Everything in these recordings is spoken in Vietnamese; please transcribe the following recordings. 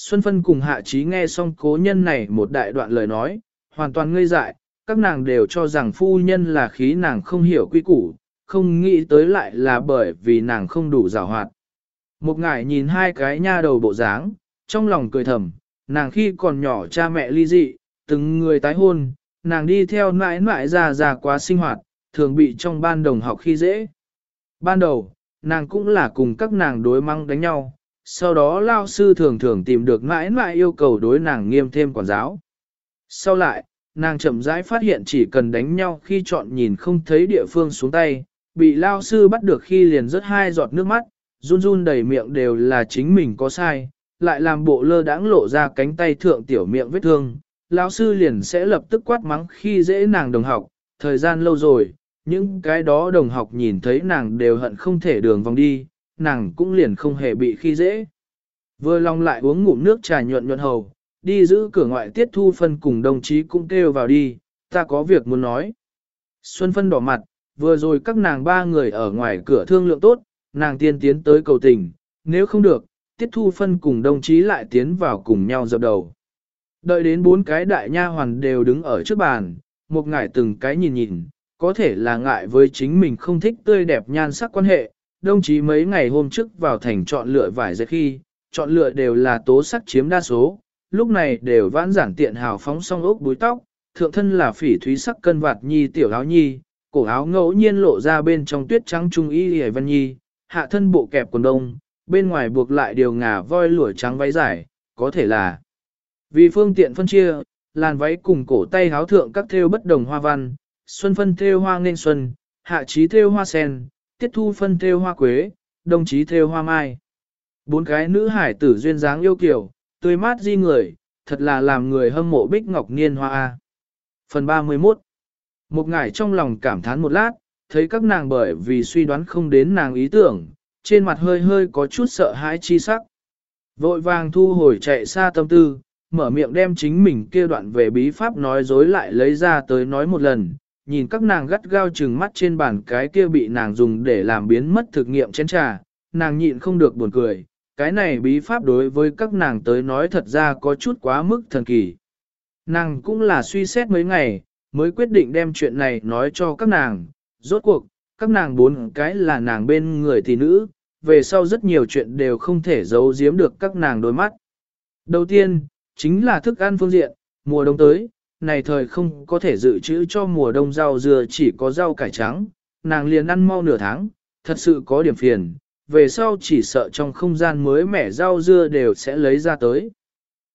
Xuân Phân cùng hạ trí nghe xong cố nhân này một đại đoạn lời nói, hoàn toàn ngây dại, các nàng đều cho rằng phu nhân là khí nàng không hiểu quy củ, không nghĩ tới lại là bởi vì nàng không đủ rào hoạt. Một ngải nhìn hai cái nha đầu bộ dáng, trong lòng cười thầm, nàng khi còn nhỏ cha mẹ ly dị, từng người tái hôn, nàng đi theo nãi nãi già già quá sinh hoạt, thường bị trong ban đồng học khi dễ. Ban đầu, nàng cũng là cùng các nàng đối măng đánh nhau, sau đó lao sư thường thường tìm được mãi mãi yêu cầu đối nàng nghiêm thêm quản giáo. Sau lại, nàng chậm rãi phát hiện chỉ cần đánh nhau khi chọn nhìn không thấy địa phương xuống tay, bị lao sư bắt được khi liền rớt hai giọt nước mắt, run run đầy miệng đều là chính mình có sai, lại làm bộ lơ đãng lộ ra cánh tay thượng tiểu miệng vết thương. Lão sư liền sẽ lập tức quát mắng khi dễ nàng đồng học, thời gian lâu rồi, những cái đó đồng học nhìn thấy nàng đều hận không thể đường vòng đi, nàng cũng liền không hề bị khi dễ. Vừa lòng lại uống ngụm nước trà nhuận nhuận hầu, đi giữ cửa ngoại tiết thu phân cùng đồng chí cũng kêu vào đi, ta có việc muốn nói. Xuân phân đỏ mặt, vừa rồi các nàng ba người ở ngoài cửa thương lượng tốt, nàng tiên tiến tới cầu tình, nếu không được, tiết thu phân cùng đồng chí lại tiến vào cùng nhau dập đầu. Đợi đến bốn cái đại nha hoàn đều đứng ở trước bàn, một ngải từng cái nhìn nhìn, có thể là ngại với chính mình không thích tươi đẹp nhan sắc quan hệ. Đồng chí mấy ngày hôm trước vào thành chọn lựa vải dệt khi, chọn lựa đều là tố sắc chiếm đa số, lúc này đều vãn giản tiện hào phóng song ốc búi tóc, thượng thân là phỉ thúy sắc cân vạt nhi tiểu áo nhi, cổ áo ngẫu nhiên lộ ra bên trong tuyết trắng trung y hề văn nhi, hạ thân bộ kẹp quần đông, bên ngoài buộc lại điều ngà voi lụa trắng váy dài, có thể là vì phương tiện phân chia, làn váy cùng cổ tay áo thượng các thêu bất đồng hoa văn, xuân phân thêu hoa nên xuân, hạ trí thêu hoa sen, tiết thu phân theo hoa quế, đồng chí theo hoa mai. Bốn cái nữ hải tử duyên dáng yêu kiều, tươi mát di người, thật là làm người hâm mộ bích ngọc niên hoa A. Phần 31 Một ngải trong lòng cảm thán một lát, thấy các nàng bởi vì suy đoán không đến nàng ý tưởng, trên mặt hơi hơi có chút sợ hãi chi sắc. Vội vàng thu hồi chạy xa tâm tư, mở miệng đem chính mình kia đoạn về bí pháp nói dối lại lấy ra tới nói một lần, nhìn các nàng gắt gao trừng mắt trên bàn cái kia bị nàng dùng để làm biến mất thực nghiệm chén trà, nàng nhịn không được buồn cười, cái này bí pháp đối với các nàng tới nói thật ra có chút quá mức thần kỳ. Nàng cũng là suy xét mấy ngày, mới quyết định đem chuyện này nói cho các nàng, rốt cuộc, các nàng bốn cái là nàng bên người tỷ nữ, về sau rất nhiều chuyện đều không thể giấu giếm được các nàng đôi mắt. Đầu tiên, chính là thức ăn phương diện, mùa đông tới, này thời không có thể dự trữ cho mùa đông rau dừa chỉ có rau cải trắng, nàng liền ăn mau nửa tháng, thật sự có điểm phiền, về sau chỉ sợ trong không gian mới mẻ rau dưa đều sẽ lấy ra tới.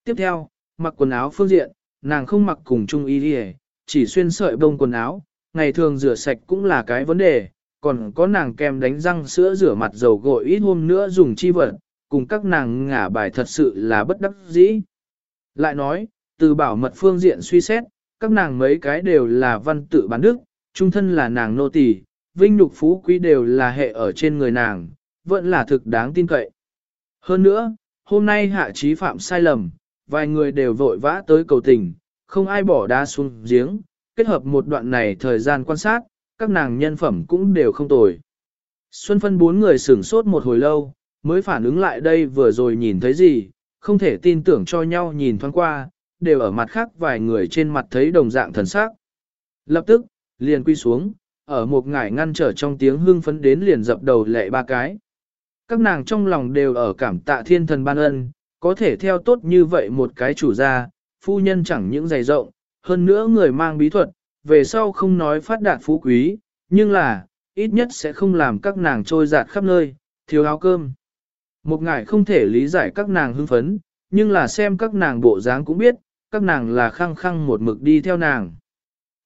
Tiếp theo, mặc quần áo phương diện, nàng không mặc cùng chung y đi chỉ xuyên sợi bông quần áo, ngày thường rửa sạch cũng là cái vấn đề, còn có nàng kem đánh răng sữa rửa mặt dầu gội ít hôm nữa dùng chi vật, cùng các nàng ngả bài thật sự là bất đắc dĩ. Lại nói, từ bảo mật phương diện suy xét, các nàng mấy cái đều là văn tự bán đức, trung thân là nàng nô tỳ, vinh nhục phú quý đều là hệ ở trên người nàng, vẫn là thực đáng tin cậy. Hơn nữa, hôm nay hạ trí phạm sai lầm, vài người đều vội vã tới cầu tình, không ai bỏ đá xuống giếng, kết hợp một đoạn này thời gian quan sát, các nàng nhân phẩm cũng đều không tồi. Xuân phân bốn người sửng sốt một hồi lâu, mới phản ứng lại đây vừa rồi nhìn thấy gì, không thể tin tưởng cho nhau nhìn thoáng qua, đều ở mặt khác vài người trên mặt thấy đồng dạng thần sắc. Lập tức, liền quy xuống, ở một ngải ngăn trở trong tiếng hương phấn đến liền dập đầu lệ ba cái. Các nàng trong lòng đều ở cảm tạ thiên thần ban ân, có thể theo tốt như vậy một cái chủ gia, phu nhân chẳng những dày rộng, hơn nữa người mang bí thuật, về sau không nói phát đạt phú quý, nhưng là, ít nhất sẽ không làm các nàng trôi giạt khắp nơi, thiếu áo cơm. Một ngải không thể lý giải các nàng hưng phấn, nhưng là xem các nàng bộ dáng cũng biết, các nàng là khăng khăng một mực đi theo nàng.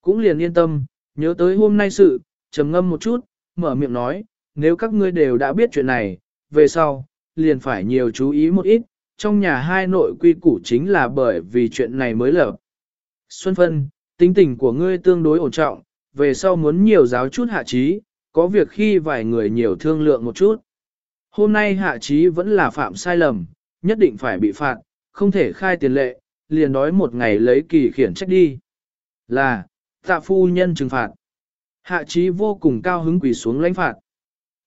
Cũng liền yên tâm, nhớ tới hôm nay sự, trầm ngâm một chút, mở miệng nói, nếu các ngươi đều đã biết chuyện này, về sau, liền phải nhiều chú ý một ít, trong nhà hai nội quy củ chính là bởi vì chuyện này mới lập. Xuân Phân, tính tình của ngươi tương đối ổn trọng, về sau muốn nhiều giáo chút hạ trí, có việc khi vài người nhiều thương lượng một chút. Hôm nay hạ trí vẫn là phạm sai lầm, nhất định phải bị phạt, không thể khai tiền lệ, liền đói một ngày lấy kỳ khiển trách đi. Là, tạ phu nhân trừng phạt. Hạ trí vô cùng cao hứng quỳ xuống lãnh phạt.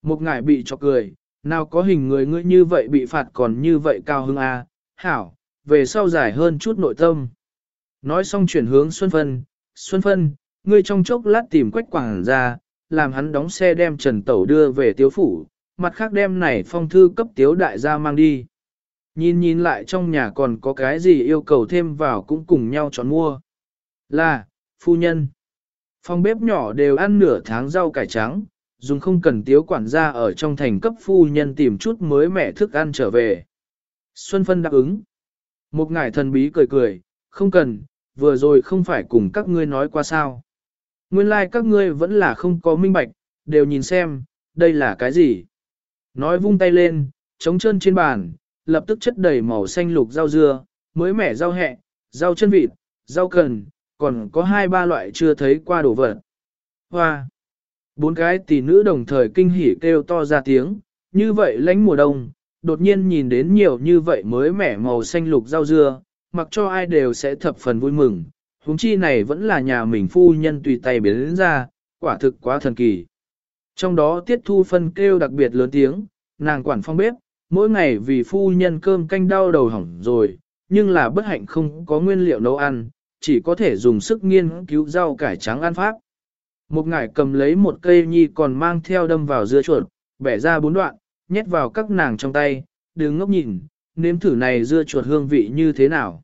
Một ngải bị cho cười, nào có hình người ngươi như vậy bị phạt còn như vậy cao hứng a à? hảo, về sau dài hơn chút nội tâm. Nói xong chuyển hướng Xuân Phân, Xuân Phân, ngươi trong chốc lát tìm quách quảng ra, làm hắn đóng xe đem Trần Tẩu đưa về tiếu phủ, mặt khác đem này phong thư cấp tiếu đại gia mang đi. Nhìn nhìn lại trong nhà còn có cái gì yêu cầu thêm vào cũng cùng nhau chọn mua. Là, phu nhân. Phòng bếp nhỏ đều ăn nửa tháng rau cải trắng, dùng không cần tiếu quản gia ở trong thành cấp phu nhân tìm chút mới mẻ thức ăn trở về. Xuân Phân đáp ứng. Một ngải thần bí cười cười, không cần, vừa rồi không phải cùng các ngươi nói qua sao. Nguyên lai like các ngươi vẫn là không có minh bạch, đều nhìn xem, đây là cái gì. Nói vung tay lên, trống chân trên bàn, lập tức chất đầy màu xanh lục rau dưa, mới mẻ rau hẹ, rau chân vịt, rau cần, còn có hai ba loại chưa thấy qua đồ vật. Hoa! Bốn cái tỷ nữ đồng thời kinh hỉ kêu to ra tiếng, như vậy lánh mùa đông, đột nhiên nhìn đến nhiều như vậy mới mẻ màu xanh lục rau dưa, mặc cho ai đều sẽ thập phần vui mừng. Huống chi này vẫn là nhà mình phu nhân tùy tay biến đến ra, quả thực quá thần kỳ. Trong đó tiết thu phân kêu đặc biệt lớn tiếng, nàng quản phong bếp, mỗi ngày vì phu nhân cơm canh đau đầu hỏng rồi, nhưng là bất hạnh không có nguyên liệu nấu ăn, chỉ có thể dùng sức nghiên cứu rau cải trắng ăn pháp. Một ngải cầm lấy một cây nhi còn mang theo đâm vào dưa chuột, bẻ ra bốn đoạn, nhét vào các nàng trong tay, đứng ngốc nhìn, nếm thử này dưa chuột hương vị như thế nào.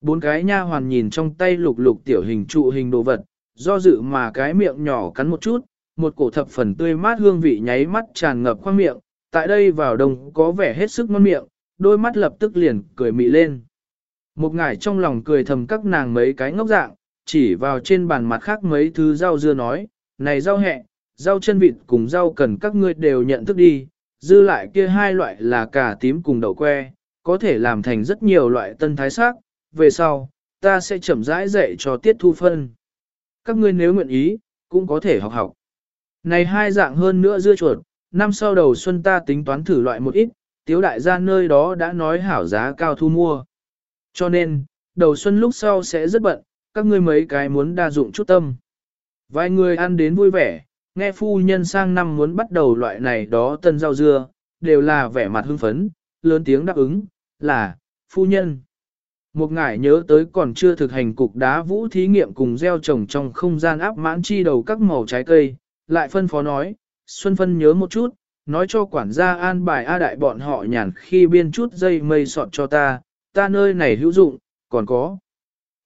Bốn cái nha hoàn nhìn trong tay lục lục tiểu hình trụ hình đồ vật, do dự mà cái miệng nhỏ cắn một chút, một cổ thập phần tươi mát hương vị nháy mắt tràn ngập khoang miệng, tại đây vào đông có vẻ hết sức ngon miệng, đôi mắt lập tức liền cười mị lên. Một ngải trong lòng cười thầm các nàng mấy cái ngốc dạng, chỉ vào trên bàn mặt khác mấy thứ rau dưa nói, này rau hẹ, rau chân vịt cùng rau cần các ngươi đều nhận thức đi, dư lại kia hai loại là cà tím cùng đậu que, có thể làm thành rất nhiều loại tân thái sắc, về sau, ta sẽ chậm rãi dạy cho tiết thu phân. Các ngươi nếu nguyện ý, cũng có thể học học. Này hai dạng hơn nữa dưa chuột, năm sau đầu xuân ta tính toán thử loại một ít, tiếu đại gia nơi đó đã nói hảo giá cao thu mua. Cho nên, đầu xuân lúc sau sẽ rất bận, các ngươi mấy cái muốn đa dụng chút tâm. Vài người ăn đến vui vẻ, nghe phu nhân sang năm muốn bắt đầu loại này đó tân rau dưa, đều là vẻ mặt hưng phấn, lớn tiếng đáp ứng, là, phu nhân. Một ngải nhớ tới còn chưa thực hành cục đá vũ thí nghiệm cùng gieo trồng trong không gian áp mãn chi đầu các màu trái cây, lại phân phó nói, Xuân Phân nhớ một chút, nói cho quản gia an bài A đại bọn họ nhàn khi biên chút dây mây sọt cho ta, ta nơi này hữu dụng, còn có.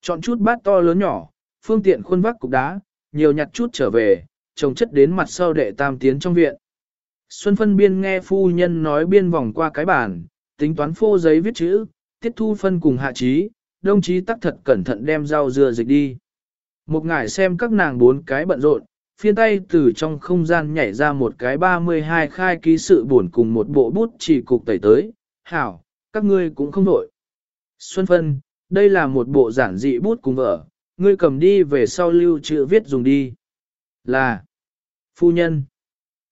Chọn chút bát to lớn nhỏ, phương tiện khuôn vác cục đá, nhiều nhặt chút trở về, trồng chất đến mặt sau đệ tam tiến trong viện. Xuân phân biên nghe phu nhân nói biên vòng qua cái bàn, tính toán phô giấy viết chữ, tiết thu phân cùng hạ trí, đồng chí tắc thật cẩn thận đem rau dưa dịch đi. Một ngải xem các nàng bốn cái bận rộn, phiên tay từ trong không gian nhảy ra một cái 32 khai ký sự buồn cùng một bộ bút chỉ cục tẩy tới, hảo, các ngươi cũng không đổi. Xuân phân, đây là một bộ giản dị bút cùng vợ, ngươi cầm đi về sau lưu chữ viết dùng đi. Là, phu nhân.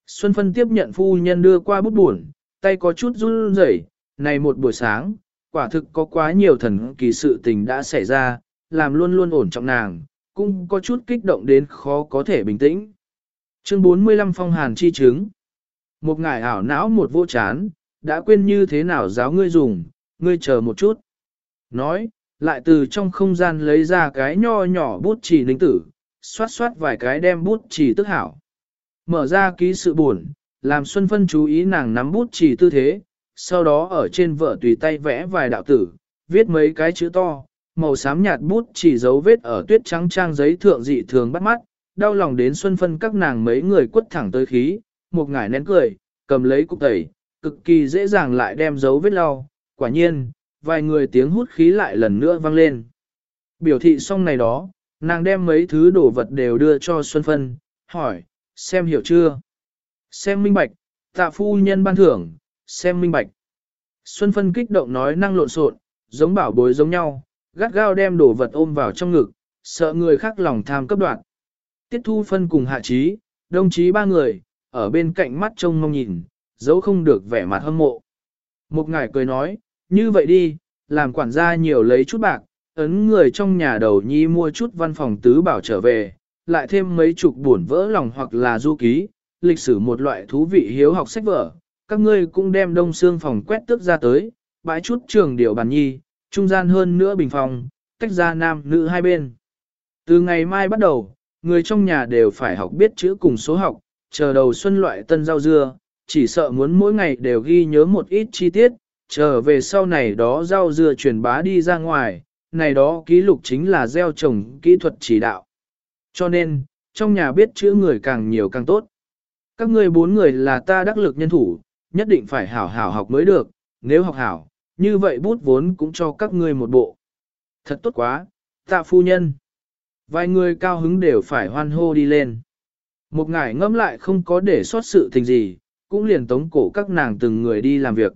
Xuân Phân tiếp nhận phu nhân đưa qua bút buồn, tay có chút run rẩy. này một buổi sáng, quả thực có quá nhiều thần kỳ sự tình đã xảy ra, làm luôn luôn ổn trọng nàng, cũng có chút kích động đến khó có thể bình tĩnh. Chương 45 phong hàn chi chứng. Một ngải ảo não một vô chán, đã quên như thế nào giáo ngươi dùng, ngươi chờ một chút. Nói, lại từ trong không gian lấy ra cái nho nhỏ bút chỉ linh tử, xoát xoát vài cái đem bút chỉ tức hảo. Mở ra ký sự buồn, làm Xuân Phân chú ý nàng nắm bút chỉ tư thế, sau đó ở trên vợ tùy tay vẽ vài đạo tử, viết mấy cái chữ to, màu xám nhạt bút chỉ dấu vết ở tuyết trắng trang giấy thượng dị thường bắt mắt, đau lòng đến Xuân Phân các nàng mấy người quất thẳng tới khí, một ngải nén cười, cầm lấy cục tẩy, cực kỳ dễ dàng lại đem dấu vết lau, quả nhiên, vài người tiếng hút khí lại lần nữa vang lên. Biểu thị xong này đó, nàng đem mấy thứ đồ vật đều đưa cho Xuân Phân, hỏi, xem hiểu chưa? Xem minh bạch, tạ phu nhân ban thưởng, xem minh bạch. Xuân Phân kích động nói năng lộn xộn, giống bảo bối giống nhau, gắt gao đem đồ vật ôm vào trong ngực, sợ người khác lòng tham cấp đoạn. Tiết Thu Phân cùng hạ trí, đồng chí ba người, ở bên cạnh mắt trông mong nhìn, dấu không được vẻ mặt hâm mộ. Một ngài cười nói, như vậy đi, làm quản gia nhiều lấy chút bạc, ấn người trong nhà đầu nhi mua chút văn phòng tứ bảo trở về, lại thêm mấy chục buồn vỡ lòng hoặc là du ký, lịch sử một loại thú vị hiếu học sách vở. Các ngươi cũng đem đông xương phòng quét tước ra tới, bãi chút trường điều bàn nhi, trung gian hơn nữa bình phòng, tách ra nam nữ hai bên. Từ ngày mai bắt đầu, người trong nhà đều phải học biết chữ cùng số học, chờ đầu xuân loại tân rau dưa, chỉ sợ muốn mỗi ngày đều ghi nhớ một ít chi tiết, chờ về sau này đó rau dưa truyền bá đi ra ngoài, này đó ký lục chính là gieo trồng kỹ thuật chỉ đạo. Cho nên, trong nhà biết chữ người càng nhiều càng tốt. Các ngươi bốn người là ta đắc lực nhân thủ, nhất định phải hảo hảo học mới được, nếu học hảo, như vậy bút vốn cũng cho các ngươi một bộ. Thật tốt quá, tạ phu nhân. Vài người cao hứng đều phải hoan hô đi lên. Một ngải ngẫm lại không có để sót sự tình gì, cũng liền tống cổ các nàng từng người đi làm việc.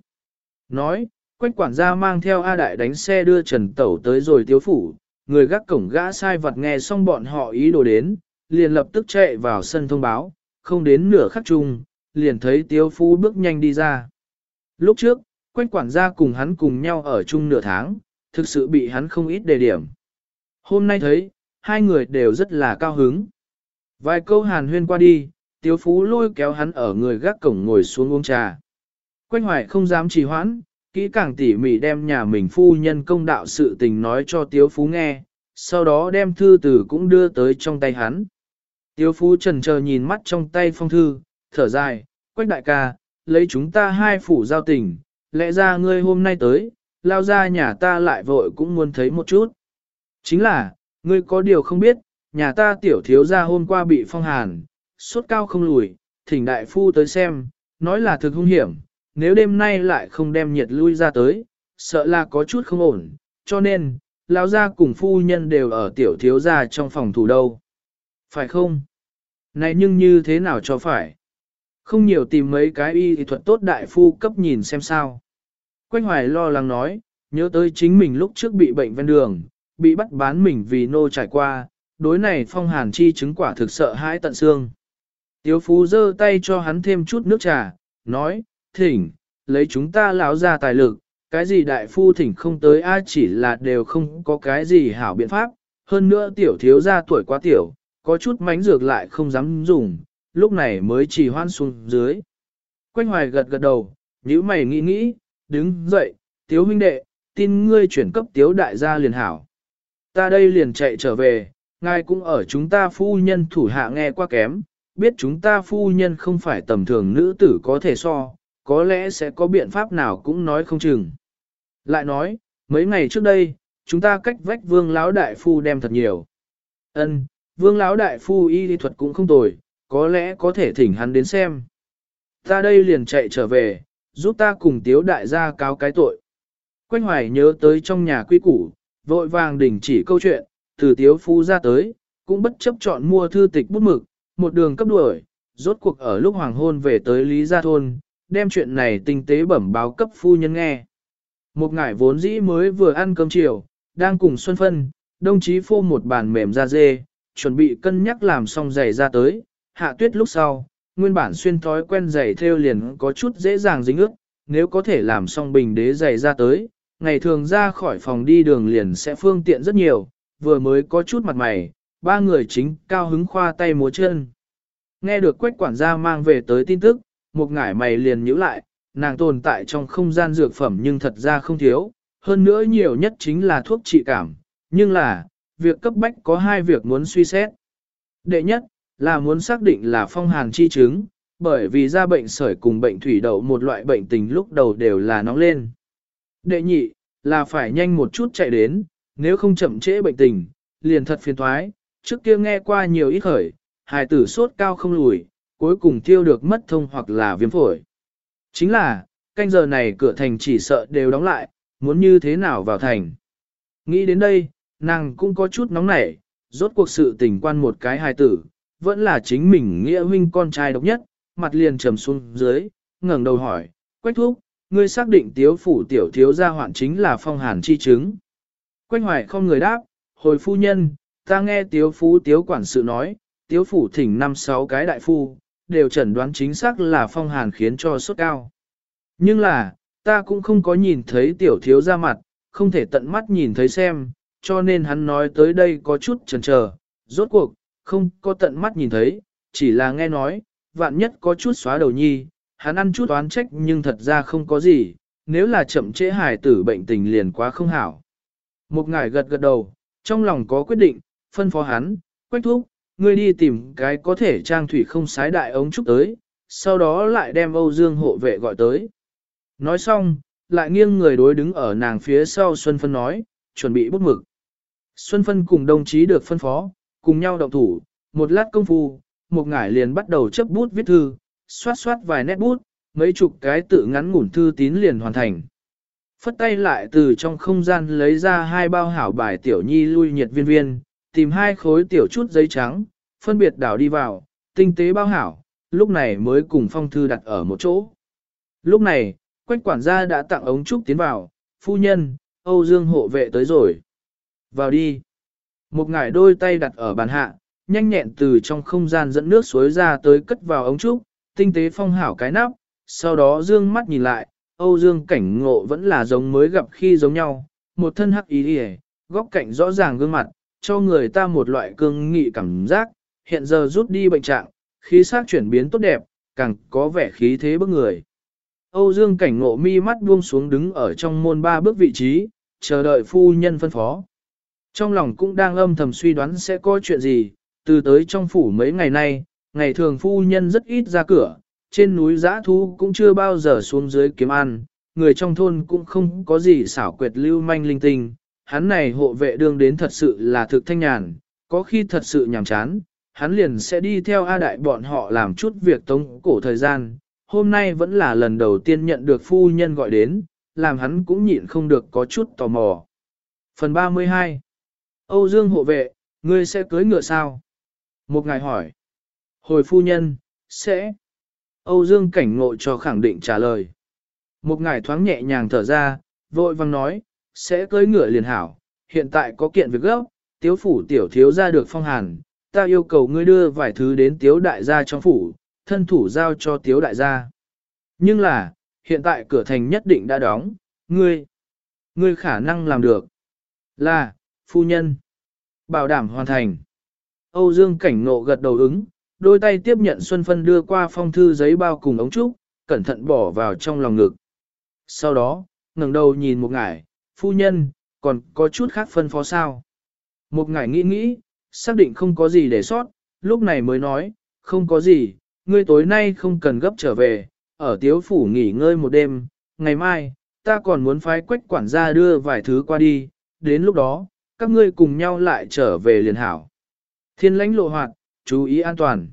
Nói, quách quản gia mang theo A Đại đánh xe đưa Trần Tẩu tới rồi tiếu phủ, người gác cổng gã sai vật nghe xong bọn họ ý đồ đến, liền lập tức chạy vào sân thông báo, không đến nửa khắc chung, liền thấy tiếu phu bước nhanh đi ra. Lúc trước, quách quản gia cùng hắn cùng nhau ở chung nửa tháng, thực sự bị hắn không ít đề điểm. Hôm nay thấy, hai người đều rất là cao hứng. Vài câu hàn huyên qua đi, tiếu phú lôi kéo hắn ở người gác cổng ngồi xuống uống trà. Quách hoài không dám trì hoãn, kỹ càng tỉ mỉ đem nhà mình phu nhân công đạo sự tình nói cho tiếu phú nghe, sau đó đem thư tử cũng đưa tới trong tay hắn. Tiếu phú trần chờ nhìn mắt trong tay phong thư, thở dài, quách đại ca, lấy chúng ta hai phủ giao tình, lẽ ra ngươi hôm nay tới, lao ra nhà ta lại vội cũng muốn thấy một chút. Chính là, ngươi có điều không biết, nhà ta tiểu thiếu gia hôm qua bị phong hàn, sốt cao không lùi, thỉnh đại phu tới xem, nói là thực hung hiểm, nếu đêm nay lại không đem nhiệt lui ra tới, sợ là có chút không ổn, cho nên, lão gia cùng phu nhân đều ở tiểu thiếu gia trong phòng thủ đâu. Phải không? Này nhưng như thế nào cho phải? Không nhiều tìm mấy cái y thuật tốt đại phu cấp nhìn xem sao. Quách hoài lo lắng nói, nhớ tới chính mình lúc trước bị bệnh ven đường, bị bắt bán mình vì nô trải qua, đối này phong hàn chi chứng quả thực sợ hãi tận xương. Tiếu phú giơ tay cho hắn thêm chút nước trà, nói, thỉnh, lấy chúng ta lão ra tài lực, cái gì đại phu thỉnh không tới ai chỉ là đều không có cái gì hảo biện pháp, hơn nữa tiểu thiếu gia tuổi quá tiểu, có chút mánh dược lại không dám dùng, lúc này mới chỉ hoan xuống dưới. Quanh hoài gật gật đầu, nhíu mày nghĩ nghĩ, đứng dậy, tiếu huynh đệ, tin ngươi chuyển cấp tiếu đại gia liền hảo. Ta đây liền chạy trở về, ngài cũng ở chúng ta phu nhân thủ hạ nghe qua kém, biết chúng ta phu nhân không phải tầm thường nữ tử có thể so, có lẽ sẽ có biện pháp nào cũng nói không chừng. Lại nói, mấy ngày trước đây, chúng ta cách vách vương lão đại phu đem thật nhiều. Ân, vương lão đại phu y lý thuật cũng không tồi, có lẽ có thể thỉnh hắn đến xem. Ta đây liền chạy trở về, giúp ta cùng tiếu đại gia cáo cái tội. Quách hoài nhớ tới trong nhà quy củ, vội vàng đình chỉ câu chuyện, từ tiếu phu ra tới, cũng bất chấp chọn mua thư tịch bút mực, một đường cấp đuổi, rốt cuộc ở lúc hoàng hôn về tới Lý Gia Thôn, đem chuyện này tinh tế bẩm báo cấp phu nhân nghe. Một ngải vốn dĩ mới vừa ăn cơm chiều, đang cùng Xuân Phân, đồng chí phô một bàn mềm da dê, chuẩn bị cân nhắc làm xong giày ra tới, hạ tuyết lúc sau, nguyên bản xuyên thói quen giày theo liền có chút dễ dàng dính ướt, nếu có thể làm xong bình đế giày ra tới, ngày thường ra khỏi phòng đi đường liền sẽ phương tiện rất nhiều, vừa mới có chút mặt mày, ba người chính cao hứng khoa tay múa chân. Nghe được quách quản gia mang về tới tin tức, một ngải mày liền nhíu lại, nàng tồn tại trong không gian dược phẩm nhưng thật ra không thiếu, hơn nữa nhiều nhất chính là thuốc trị cảm, nhưng là, việc cấp bách có hai việc muốn suy xét. Đệ nhất, là muốn xác định là phong hàn chi chứng, bởi vì ra bệnh sởi cùng bệnh thủy đậu một loại bệnh tình lúc đầu đều là nóng lên. Đệ nhị, là phải nhanh một chút chạy đến, nếu không chậm trễ bệnh tình, liền thật phiền thoái, trước kia nghe qua nhiều ít khởi, hài tử sốt cao không lùi, cuối cùng tiêu được mất thông hoặc là viêm phổi. Chính là, canh giờ này cửa thành chỉ sợ đều đóng lại, muốn như thế nào vào thành. Nghĩ đến đây, nàng cũng có chút nóng nảy, rốt cuộc sự tình quan một cái hài tử, vẫn là chính mình nghĩa huynh con trai độc nhất, mặt liền trầm xuống dưới, ngẩng đầu hỏi, quách thúc, ngươi xác định tiếu phủ tiểu thiếu gia hoạn chính là phong hàn chi chứng. Quách hoài không người đáp, hồi phu nhân, ta nghe tiếu phú tiếu quản sự nói, tiếu phủ thỉnh năm sáu cái đại phu, đều chẩn đoán chính xác là phong hàn khiến cho sốt cao. Nhưng là, ta cũng không có nhìn thấy tiểu thiếu ra mặt, không thể tận mắt nhìn thấy xem, cho nên hắn nói tới đây có chút chần chờ, rốt cuộc, không có tận mắt nhìn thấy, chỉ là nghe nói, vạn nhất có chút xóa đầu nhi, hắn ăn chút oán trách nhưng thật ra không có gì, nếu là chậm trễ hài tử bệnh tình liền quá không hảo. Một ngải gật gật đầu, trong lòng có quyết định, phân phó hắn, quách thúc, ngươi đi tìm cái có thể trang thủy không sái đại ống trúc tới, sau đó lại đem Âu Dương hộ vệ gọi tới. Nói xong, lại nghiêng người đối đứng ở nàng phía sau Xuân Phân nói, chuẩn bị bút mực. Xuân Phân cùng đồng chí được phân phó, cùng nhau động thủ, một lát công phu, một ngải liền bắt đầu chấp bút viết thư, xoát xoát vài nét bút, mấy chục cái tự ngắn ngủn thư tín liền hoàn thành. Phất tay lại từ trong không gian lấy ra hai bao hảo bài tiểu nhi lui nhiệt viên viên, tìm hai khối tiểu chút giấy trắng, phân biệt đảo đi vào, tinh tế bao hảo, lúc này mới cùng phong thư đặt ở một chỗ. Lúc này, quách quản gia đã tặng ống trúc tiến vào, phu nhân, Âu Dương hộ vệ tới rồi. Vào đi. Một ngải đôi tay đặt ở bàn hạ, nhanh nhẹn từ trong không gian dẫn nước suối ra tới cất vào ống trúc, tinh tế phong hảo cái nắp, sau đó dương mắt nhìn lại, Âu Dương cảnh ngộ vẫn là giống mới gặp khi giống nhau, một thân hắc ý đi góc cạnh rõ ràng gương mặt, cho người ta một loại cương nghị cảm giác, hiện giờ rút đi bệnh trạng, khí sắc chuyển biến tốt đẹp, càng có vẻ khí thế bức người. Âu Dương cảnh ngộ mi mắt buông xuống đứng ở trong môn ba bước vị trí, chờ đợi phu nhân phân phó. Trong lòng cũng đang âm thầm suy đoán sẽ có chuyện gì, từ tới trong phủ mấy ngày nay, ngày thường phu nhân rất ít ra cửa, trên núi giã thu cũng chưa bao giờ xuống dưới kiếm ăn, người trong thôn cũng không có gì xảo quyệt lưu manh linh tinh, hắn này hộ vệ đương đến thật sự là thực thanh nhàn, có khi thật sự nhàm chán, hắn liền sẽ đi theo A đại bọn họ làm chút việc tống cổ thời gian, hôm nay vẫn là lần đầu tiên nhận được phu nhân gọi đến, làm hắn cũng nhịn không được có chút tò mò. Phần 32 Âu Dương hộ vệ, ngươi sẽ cưới ngựa sao? Một ngài hỏi. Hồi phu nhân, sẽ. Âu Dương cảnh ngộ cho khẳng định trả lời. Một ngài thoáng nhẹ nhàng thở ra, vội vang nói, sẽ cưới ngựa liền hảo, hiện tại có kiện việc gấp, tiếu phủ tiểu thiếu ra được phong hàn, ta yêu cầu ngươi đưa vài thứ đến tiếu đại gia trong phủ, thân thủ giao cho tiếu đại gia. Nhưng là, hiện tại cửa thành nhất định đã đóng, ngươi, ngươi khả năng làm được. Là, phu nhân, bảo đảm hoàn thành. Âu Dương cảnh ngộ gật đầu ứng, đôi tay tiếp nhận Xuân Phân đưa qua phong thư giấy bao cùng ống trúc, cẩn thận bỏ vào trong lòng ngực. Sau đó, ngẩng đầu nhìn một ngải, phu nhân, còn có chút khác phân phó sao. Một ngải nghĩ nghĩ, xác định không có gì để sót, lúc này mới nói, không có gì, ngươi tối nay không cần gấp trở về, ở tiếu phủ nghỉ ngơi một đêm, ngày mai, ta còn muốn phái quách quản gia đưa vài thứ qua đi, đến lúc đó, các ngươi cùng nhau lại trở về liền hảo. Thiên lãnh lộ hoạt, chú ý an toàn.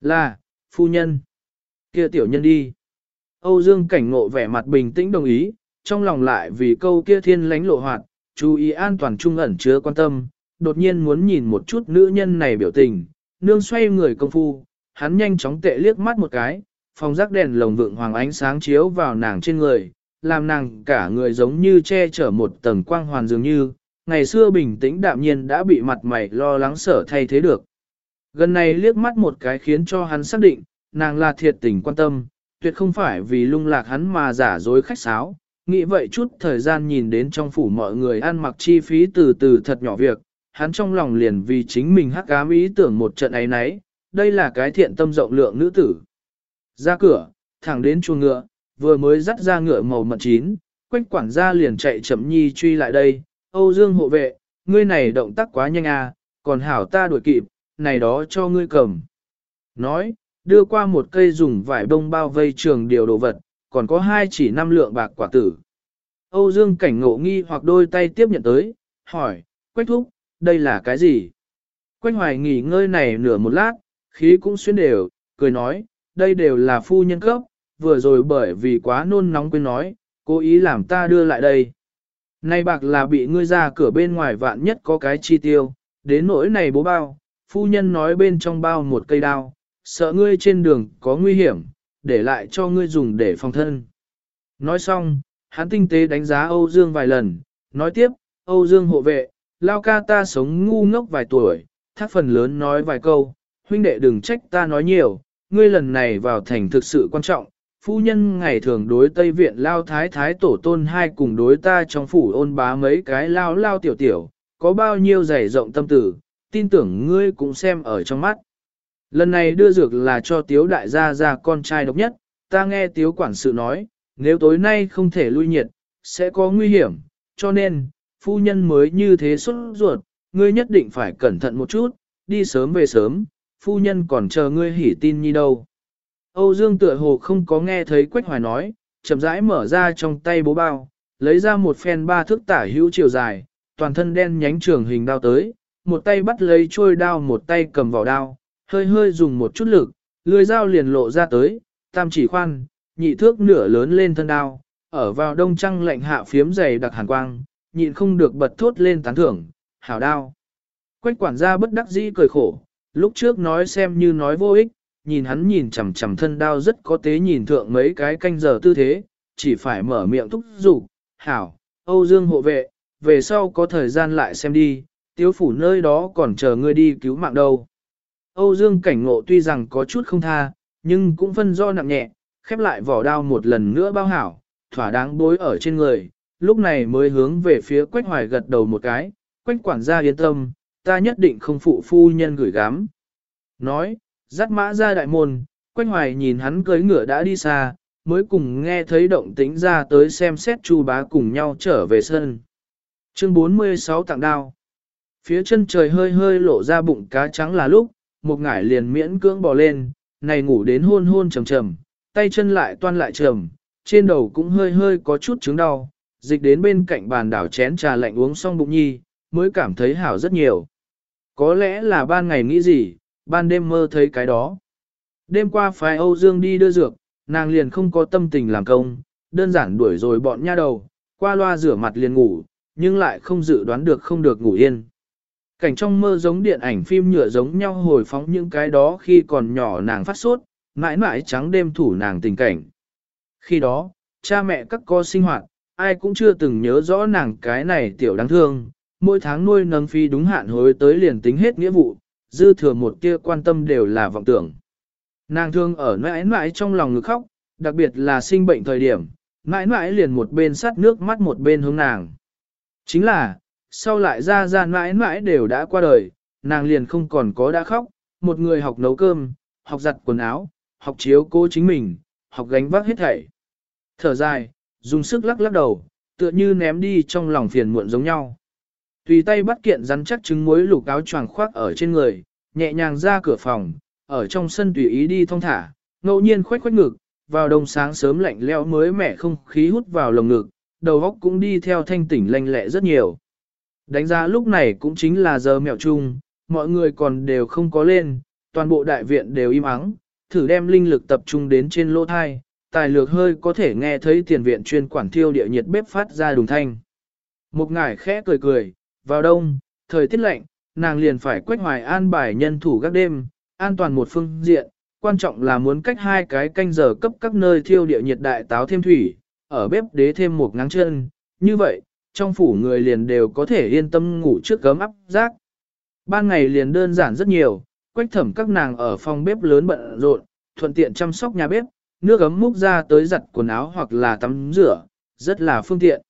Là, phu nhân. kia tiểu nhân đi. Âu Dương cảnh ngộ vẻ mặt bình tĩnh đồng ý, trong lòng lại vì câu kia thiên lãnh lộ hoạt, chú ý an toàn trung ẩn chứa quan tâm, đột nhiên muốn nhìn một chút nữ nhân này biểu tình, nương xoay người công phu, hắn nhanh chóng tệ liếc mắt một cái, phòng rác đèn lồng vượng hoàng ánh sáng chiếu vào nàng trên người, làm nàng cả người giống như che chở một tầng quang hoàn dường như, ngày xưa bình tĩnh đạm nhiên đã bị mặt mày lo lắng sở thay thế được. Gần này liếc mắt một cái khiến cho hắn xác định, nàng là thiệt tình quan tâm, tuyệt không phải vì lung lạc hắn mà giả dối khách sáo. Nghĩ vậy chút thời gian nhìn đến trong phủ mọi người ăn mặc chi phí từ từ thật nhỏ việc, hắn trong lòng liền vì chính mình hắc ám ý tưởng một trận ấy nấy, đây là cái thiện tâm rộng lượng nữ tử. Ra cửa, thẳng đến chuồng ngựa, vừa mới dắt ra ngựa màu mật chín, quách quản gia liền chạy chậm nhi truy lại đây, Âu Dương hộ vệ, ngươi này động tác quá nhanh à, còn hảo ta đuổi kịp, này đó cho ngươi cầm. Nói, đưa qua một cây dùng vải bông bao vây trường điều đồ vật, còn có hai chỉ năm lượng bạc quả tử. Âu Dương cảnh ngộ nghi hoặc đôi tay tiếp nhận tới, hỏi, Quách thúc, đây là cái gì? Quách hoài nghỉ ngơi này nửa một lát, khí cũng xuyên đều, cười nói, đây đều là phu nhân cấp, vừa rồi bởi vì quá nôn nóng quên nói, cố ý làm ta đưa lại đây. Này bạc là bị ngươi ra cửa bên ngoài vạn nhất có cái chi tiêu, đến nỗi này bố bao, phu nhân nói bên trong bao một cây đao, sợ ngươi trên đường có nguy hiểm, để lại cho ngươi dùng để phòng thân. Nói xong, hắn tinh tế đánh giá Âu Dương vài lần, nói tiếp, Âu Dương hộ vệ, lao ca ta sống ngu ngốc vài tuổi, thác phần lớn nói vài câu, huynh đệ đừng trách ta nói nhiều, ngươi lần này vào thành thực sự quan trọng, phu nhân ngày thường đối Tây Viện lao thái thái tổ tôn hai cùng đối ta trong phủ ôn bá mấy cái lao lao tiểu tiểu, có bao nhiêu dày rộng tâm tử, tin tưởng ngươi cũng xem ở trong mắt. Lần này đưa dược là cho tiếu đại gia gia con trai độc nhất, ta nghe tiếu quản sự nói, nếu tối nay không thể lui nhiệt, sẽ có nguy hiểm, cho nên, phu nhân mới như thế xuất ruột, ngươi nhất định phải cẩn thận một chút, đi sớm về sớm, phu nhân còn chờ ngươi hỉ tin nhi đâu. Âu Dương tựa hồ không có nghe thấy Quách Hoài nói, chậm rãi mở ra trong tay bố bao, lấy ra một phen ba thước tả hữu chiều dài, toàn thân đen nhánh trường hình đao tới, một tay bắt lấy trôi đao một tay cầm vào đao, hơi hơi dùng một chút lực, lưỡi dao liền lộ ra tới, tam chỉ khoan, nhị thước nửa lớn lên thân đao, ở vào đông trăng lạnh hạ phiếm dày đặc hàn quang, nhịn không được bật thốt lên tán thưởng, hảo đao. Quách quản gia bất đắc dĩ cười khổ, lúc trước nói xem như nói vô ích, nhìn hắn nhìn chằm chằm thân đao rất có tế nhìn thượng mấy cái canh giờ tư thế, chỉ phải mở miệng thúc giục, hảo, Âu Dương hộ vệ, về sau có thời gian lại xem đi, tiếu phủ nơi đó còn chờ ngươi đi cứu mạng đâu. Âu Dương cảnh ngộ tuy rằng có chút không tha, nhưng cũng phân do nặng nhẹ, khép lại vỏ đao một lần nữa bao hảo, thỏa đáng bối ở trên người, lúc này mới hướng về phía Quách Hoài gật đầu một cái, Quách quản gia yên tâm, ta nhất định không phụ phu nhân gửi gắm. Nói, dắt mã ra đại môn, quanh Hoài nhìn hắn cưới ngựa đã đi xa, mới cùng nghe thấy động tĩnh ra tới xem xét chu bá cùng nhau trở về sân. Chương 46 tặng đao. Phía chân trời hơi hơi lộ ra bụng cá trắng là lúc, một ngải liền miễn cưỡng bò lên, này ngủ đến hôn hôn trầm trầm, tay chân lại toan lại trầm, trên đầu cũng hơi hơi có chút chứng đau, dịch đến bên cạnh bàn đảo chén trà lạnh uống xong bụng nhi, mới cảm thấy hảo rất nhiều. Có lẽ là ban ngày nghĩ gì, ban đêm mơ thấy cái đó. Đêm qua phái Âu Dương đi đưa dược, nàng liền không có tâm tình làm công, đơn giản đuổi rồi bọn nha đầu, qua loa rửa mặt liền ngủ, nhưng lại không dự đoán được không được ngủ yên. Cảnh trong mơ giống điện ảnh phim nhựa giống nhau hồi phóng những cái đó khi còn nhỏ nàng phát sốt, mãi mãi trắng đêm thủ nàng tình cảnh. Khi đó, cha mẹ các con sinh hoạt, ai cũng chưa từng nhớ rõ nàng cái này tiểu đáng thương, mỗi tháng nuôi nâng phi đúng hạn hối tới liền tính hết nghĩa vụ, dư thừa một tia quan tâm đều là vọng tưởng. Nàng thương ở mãi mãi trong lòng ngực khóc, đặc biệt là sinh bệnh thời điểm, mãi mãi liền một bên sắt nước mắt một bên hướng nàng. Chính là, sau lại ra ra mãi mãi đều đã qua đời, nàng liền không còn có đã khóc, một người học nấu cơm, học giặt quần áo, học chiếu cố chính mình, học gánh vác hết thảy. Thở dài, dùng sức lắc lắc đầu, tựa như ném đi trong lòng phiền muộn giống nhau. Tùy tay bắt kiện rắn chắc trứng muối lục áo choàng khoác ở trên người, nhẹ nhàng ra cửa phòng, ở trong sân tùy ý đi thong thả, ngẫu nhiên khoách khoách ngực, vào đông sáng sớm lạnh lẽo mới mẻ không khí hút vào lồng ngực, đầu óc cũng đi theo thanh tỉnh lanh lẹ rất nhiều. Đánh giá lúc này cũng chính là giờ mẹo chung, mọi người còn đều không có lên, toàn bộ đại viện đều im ắng, thử đem linh lực tập trung đến trên lỗ thai, tài lược hơi có thể nghe thấy tiền viện chuyên quản thiêu địa nhiệt bếp phát ra đùng thanh. Một ngải khẽ cười cười, vào đông, thời tiết lạnh, nàng liền phải quách hoài an bài nhân thủ các đêm, an toàn một phương diện, quan trọng là muốn cách hai cái canh giờ cấp các nơi thiêu địa nhiệt đại táo thêm thủy, ở bếp đế thêm một ngáng chân, như vậy, trong phủ người liền đều có thể yên tâm ngủ trước cấm áp giác. Ban ngày liền đơn giản rất nhiều, quách thẩm các nàng ở phòng bếp lớn bận rộn, thuận tiện chăm sóc nhà bếp, nước ấm múc ra tới giặt quần áo hoặc là tắm rửa, rất là phương tiện.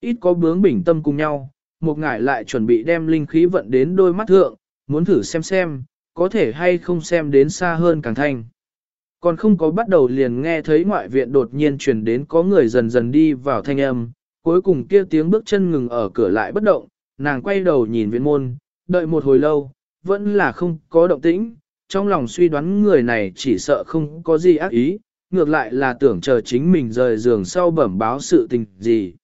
Ít có bướng bình tâm cùng nhau, một ngải lại chuẩn bị đem linh khí vận đến đôi mắt thượng, muốn thử xem xem, có thể hay không xem đến xa hơn càng thanh. Còn không có bắt đầu liền nghe thấy ngoại viện đột nhiên truyền đến có người dần dần đi vào thanh âm, cuối cùng kia tiếng bước chân ngừng ở cửa lại bất động, nàng quay đầu nhìn viện môn, đợi một hồi lâu, vẫn là không có động tĩnh, trong lòng suy đoán người này chỉ sợ không có gì ác ý, ngược lại là tưởng chờ chính mình rời giường sau bẩm báo sự tình gì.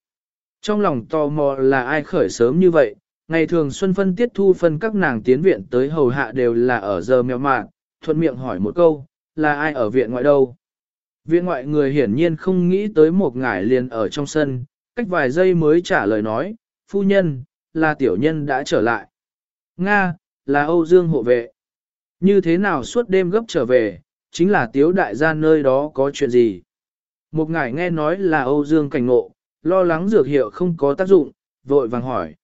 Trong lòng tò mò là ai khởi sớm như vậy, ngày thường xuân phân tiết thu phân các nàng tiến viện tới hầu hạ đều là ở giờ mèo mạng, thuận miệng hỏi một câu, là ai ở viện ngoại đâu. Viện ngoại người hiển nhiên không nghĩ tới một ngải liền ở trong sân, cách vài giây mới trả lời nói, phu nhân, là tiểu nhân đã trở lại. Nga, là Âu Dương hộ vệ. Như thế nào suốt đêm gấp trở về, chính là tiếu đại gia nơi đó có chuyện gì. Một ngải nghe nói là Âu Dương cảnh ngộ, lo lắng dược hiệu không có tác dụng, vội vàng hỏi.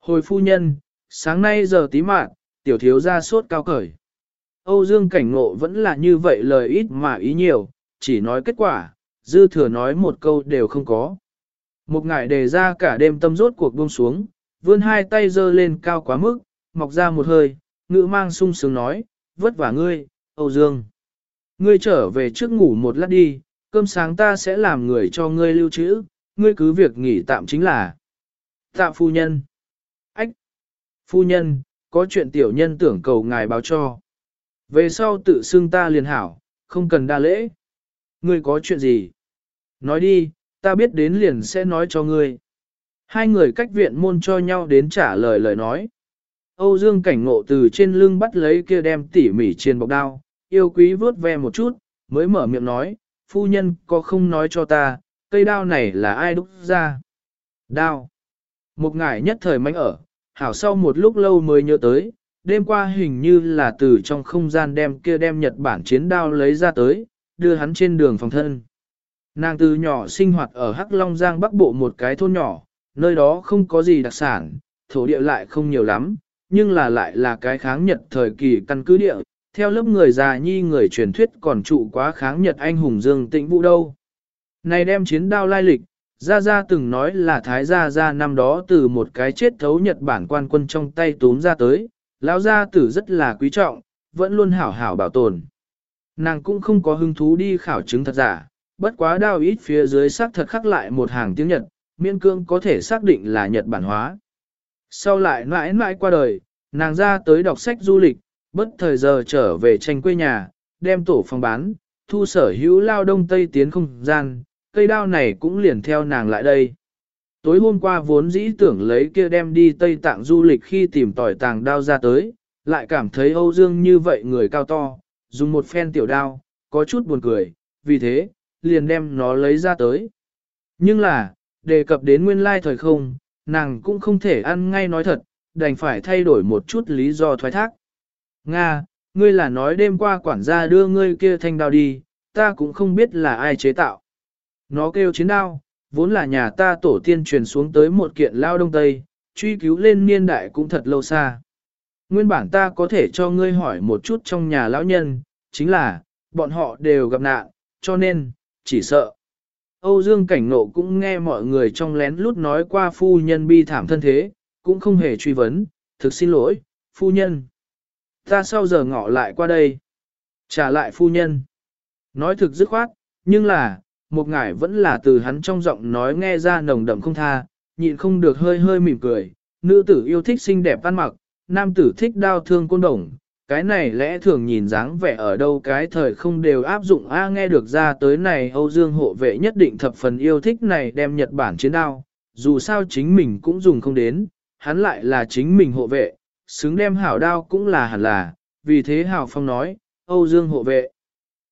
Hồi phu nhân, sáng nay giờ tí mạng, tiểu thiếu ra sốt cao cởi. Âu Dương cảnh ngộ vẫn là như vậy lời ít mà ý nhiều, chỉ nói kết quả, dư thừa nói một câu đều không có. Một ngải đề ra cả đêm tâm rốt cuộc buông xuống, vươn hai tay giơ lên cao quá mức, mọc ra một hơi, ngữ mang sung sướng nói, vất vả ngươi, Âu Dương. Ngươi trở về trước ngủ một lát đi, cơm sáng ta sẽ làm người cho ngươi lưu trữ, ngươi cứ việc nghỉ tạm chính là. Tạ phu nhân. Ách. Phu nhân, có chuyện tiểu nhân tưởng cầu ngài báo cho. Về sau tự xưng ta liền hảo, không cần đa lễ. Ngươi có chuyện gì? Nói đi, ta biết đến liền sẽ nói cho ngươi. Hai người cách viện môn cho nhau đến trả lời lời nói. Âu Dương cảnh ngộ từ trên lưng bắt lấy kia đem tỉ mỉ trên bọc đao, yêu quý vớt ve một chút, mới mở miệng nói, phu nhân có không nói cho ta, cây đao này là ai đúc ra? Đao. Một ngải nhất thời mánh ở, hảo sau một lúc lâu mới nhớ tới, đêm qua hình như là từ trong không gian đem kia đem Nhật Bản chiến đao lấy ra tới, đưa hắn trên đường phòng thân. Nàng từ nhỏ sinh hoạt ở Hắc Long Giang Bắc Bộ một cái thôn nhỏ, nơi đó không có gì đặc sản, thổ địa lại không nhiều lắm, nhưng là lại là cái kháng Nhật thời kỳ căn cứ địa, theo lớp người già nhi người truyền thuyết còn trụ quá kháng Nhật anh hùng Dương Tĩnh Vũ đâu. Này đem chiến đao lai lịch, Gia Gia từng nói là Thái Gia Gia năm đó từ một cái chết thấu Nhật Bản quan quân trong tay túm ra tới, lão gia tử rất là quý trọng, vẫn luôn hảo hảo bảo tồn. Nàng cũng không có hứng thú đi khảo chứng thật giả, bất quá đao ít phía dưới xác thật khắc lại một hàng tiếng Nhật, miên cương có thể xác định là Nhật Bản hóa. Sau lại mãi mãi qua đời, nàng ra tới đọc sách du lịch, bất thời giờ trở về tranh quê nhà, đem tổ phòng bán, thu sở hữu lao đông tây tiến không gian, cây đao này cũng liền theo nàng lại đây. Tối hôm qua vốn dĩ tưởng lấy kia đem đi Tây Tạng du lịch khi tìm tỏi tàng đao ra tới, lại cảm thấy Âu Dương như vậy người cao to, dùng một phen tiểu đao, có chút buồn cười, vì thế, liền đem nó lấy ra tới. Nhưng là, đề cập đến nguyên lai thời không, nàng cũng không thể ăn ngay nói thật, đành phải thay đổi một chút lý do thoái thác. Nga, ngươi là nói đêm qua quản gia đưa ngươi kia thanh đao đi, ta cũng không biết là ai chế tạo. Nó kêu chiến đao, vốn là nhà ta tổ tiên truyền xuống tới một kiện lao đông tây, truy cứu lên niên đại cũng thật lâu xa. Nguyên bản ta có thể cho ngươi hỏi một chút trong nhà lão nhân, chính là, bọn họ đều gặp nạn, cho nên, chỉ sợ. Âu Dương Cảnh Nộ cũng nghe mọi người trong lén lút nói qua phu nhân bi thảm thân thế, cũng không hề truy vấn, thực xin lỗi, phu nhân. Ta sau giờ ngọ lại qua đây. Trả lại phu nhân. Nói thực dứt khoát, nhưng là, một ngải vẫn là từ hắn trong giọng nói nghe ra nồng đậm không tha, nhịn không được hơi hơi mỉm cười. Nữ tử yêu thích xinh đẹp ăn mặc, nam tử thích đao thương côn đồng. Cái này lẽ thường nhìn dáng vẻ ở đâu cái thời không đều áp dụng A nghe được ra tới này Âu Dương hộ vệ nhất định thập phần yêu thích này đem Nhật Bản chiến đao, dù sao chính mình cũng dùng không đến, hắn lại là chính mình hộ vệ, xứng đem hảo đao cũng là hẳn là, vì thế Hảo Phong nói, Âu Dương hộ vệ.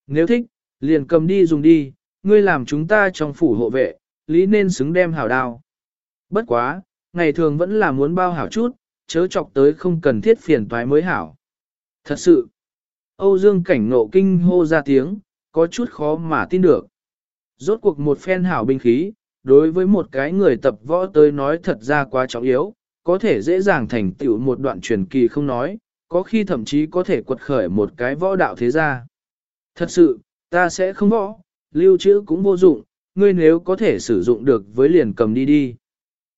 Nếu thích, liền cầm đi dùng đi, ngươi làm chúng ta trong phủ hộ vệ, lý nên xứng đem hảo đao. Bất quá, ngày thường vẫn là muốn bao hảo chút, chớ chọc tới không cần thiết phiền toái mới hảo. Thật sự, Âu Dương cảnh ngộ kinh hô ra tiếng, có chút khó mà tin được. Rốt cuộc một phen hảo binh khí, đối với một cái người tập võ tới nói thật ra quá trọng yếu, có thể dễ dàng thành tựu một đoạn truyền kỳ không nói, có khi thậm chí có thể quật khởi một cái võ đạo thế gia. Thật sự, ta sẽ không võ, lưu trữ cũng vô dụng, ngươi nếu có thể sử dụng được với liền cầm đi đi.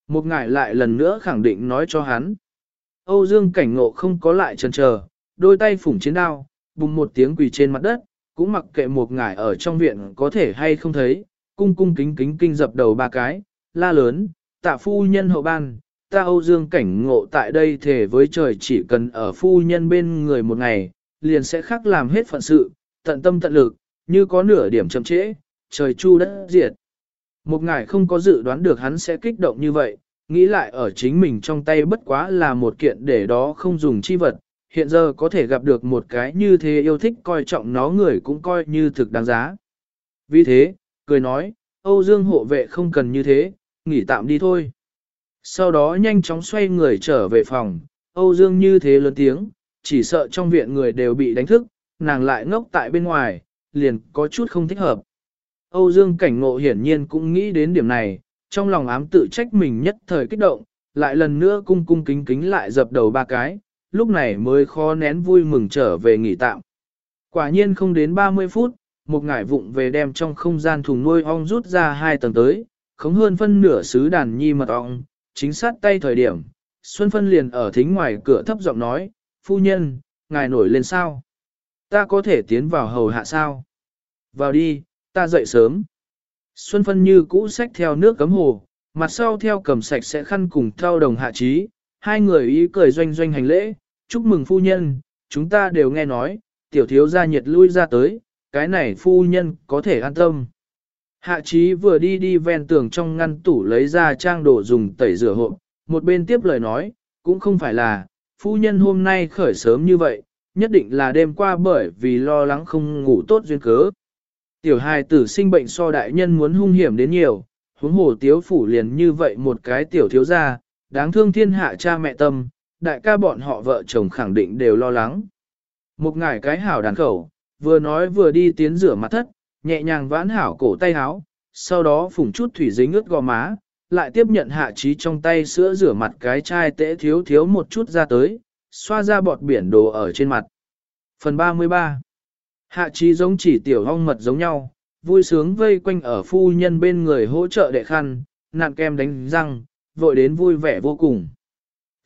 Một ngải lại lần nữa khẳng định nói cho hắn. Âu Dương cảnh ngộ không có lại chần chờ, đôi tay phủng chiến đao, bùng một tiếng quỳ trên mặt đất, cũng mặc kệ một ngải ở trong viện có thể hay không thấy, cung cung kính kính kinh dập đầu ba cái, la lớn, tạ phu nhân hậu ban, ta Âu Dương cảnh ngộ tại đây thể với trời chỉ cần ở phu nhân bên người một ngày, liền sẽ khắc làm hết phận sự, tận tâm tận lực, như có nửa điểm chậm trễ, trời chu đất diệt. Một ngài không có dự đoán được hắn sẽ kích động như vậy, nghĩ lại ở chính mình trong tay bất quá là một kiện để đó không dùng chi vật, hiện giờ có thể gặp được một cái như thế yêu thích coi trọng nó người cũng coi như thực đáng giá. Vì thế, cười nói, Âu Dương hộ vệ không cần như thế, nghỉ tạm đi thôi. Sau đó nhanh chóng xoay người trở về phòng, Âu Dương như thế lớn tiếng, chỉ sợ trong viện người đều bị đánh thức, nàng lại ngốc tại bên ngoài, liền có chút không thích hợp. Âu Dương cảnh ngộ hiển nhiên cũng nghĩ đến điểm này, trong lòng ám tự trách mình nhất thời kích động, lại lần nữa cung cung kính kính lại dập đầu ba cái, lúc này mới khó nén vui mừng trở về nghỉ tạm. Quả nhiên không đến 30 phút, một ngải vụng về đem trong không gian thùng nuôi ong rút ra hai tầng tới, không hơn phân nửa sứ đàn nhi mật ong, chính sát tay thời điểm, Xuân Phân liền ở thính ngoài cửa thấp giọng nói, phu nhân, ngài nổi lên sao? Ta có thể tiến vào hầu hạ sao? Vào đi, Ta dậy sớm. Xuân phân như cũ xách theo nước cấm hồ, mặt sau theo cầm sạch sẽ khăn cùng theo đồng hạ trí, hai người ý cười doanh doanh hành lễ, chúc mừng phu nhân, chúng ta đều nghe nói, tiểu thiếu gia nhiệt lui ra tới, cái này phu nhân có thể an tâm. Hạ trí vừa đi đi ven tường trong ngăn tủ lấy ra trang đồ dùng tẩy rửa hộp, một bên tiếp lời nói, cũng không phải là, phu nhân hôm nay khởi sớm như vậy, nhất định là đêm qua bởi vì lo lắng không ngủ tốt duyên cớ. Tiểu hài tử sinh bệnh so đại nhân muốn hung hiểm đến nhiều, huống hồ tiếu phủ liền như vậy một cái tiểu thiếu gia, đáng thương thiên hạ cha mẹ tâm, đại ca bọn họ vợ chồng khẳng định đều lo lắng. Một ngải cái hảo đàn khẩu, vừa nói vừa đi tiến rửa mặt thất, nhẹ nhàng vãn hảo cổ tay áo, sau đó phủng chút thủy dính ướt gò má, lại tiếp nhận hạ trí trong tay sữa rửa mặt cái chai tễ thiếu thiếu một chút ra tới, xoa ra bọt biển đồ ở trên mặt. Phần 33 Hạ trí giống chỉ tiểu hong mật giống nhau, vui sướng vây quanh ở phu nhân bên người hỗ trợ đệ khăn, nạn kem đánh răng, vội đến vui vẻ vô cùng.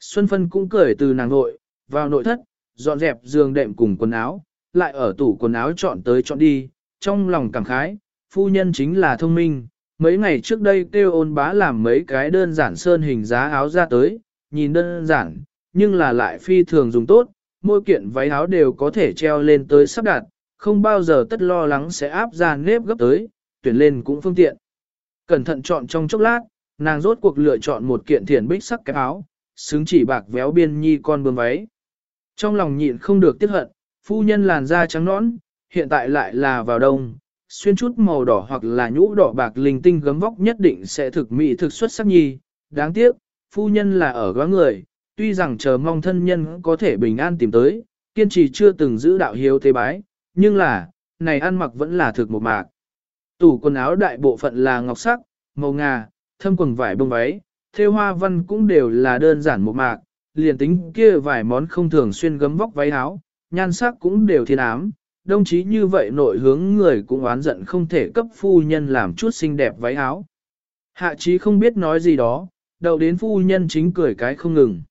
Xuân Phân cũng cười từ nàng nội, vào nội thất, dọn dẹp giường đệm cùng quần áo, lại ở tủ quần áo chọn tới chọn đi, trong lòng cảm khái, phu nhân chính là thông minh. Mấy ngày trước đây kêu ôn bá làm mấy cái đơn giản sơn hình giá áo ra tới, nhìn đơn giản, nhưng là lại phi thường dùng tốt, mỗi kiện váy áo đều có thể treo lên tới sắp đặt, không bao giờ tất lo lắng sẽ áp ra nếp gấp tới, tuyển lên cũng phương tiện. Cẩn thận chọn trong chốc lát, nàng rốt cuộc lựa chọn một kiện thiền bích sắc cái áo, xứng chỉ bạc véo biên nhi con bướm váy. Trong lòng nhịn không được tiếc hận, phu nhân làn da trắng nõn, hiện tại lại là vào đông, xuyên chút màu đỏ hoặc là nhũ đỏ bạc linh tinh gấm vóc nhất định sẽ thực mỹ thực xuất sắc nhi. Đáng tiếc, phu nhân là ở góa người, tuy rằng chờ mong thân nhân có thể bình an tìm tới, kiên trì chưa từng giữ đạo hiếu tế bái, nhưng là, này ăn mặc vẫn là thực một mạc. Tủ quần áo đại bộ phận là ngọc sắc, màu ngà, thâm quần vải bông váy, thêu hoa văn cũng đều là đơn giản một mạc, liền tính kia vài món không thường xuyên gấm vóc váy áo, nhan sắc cũng đều thiên ám. Đồng chí như vậy nội hướng người cũng oán giận không thể cấp phu nhân làm chút xinh đẹp váy áo. Hạ chí không biết nói gì đó, đầu đến phu nhân chính cười cái không ngừng.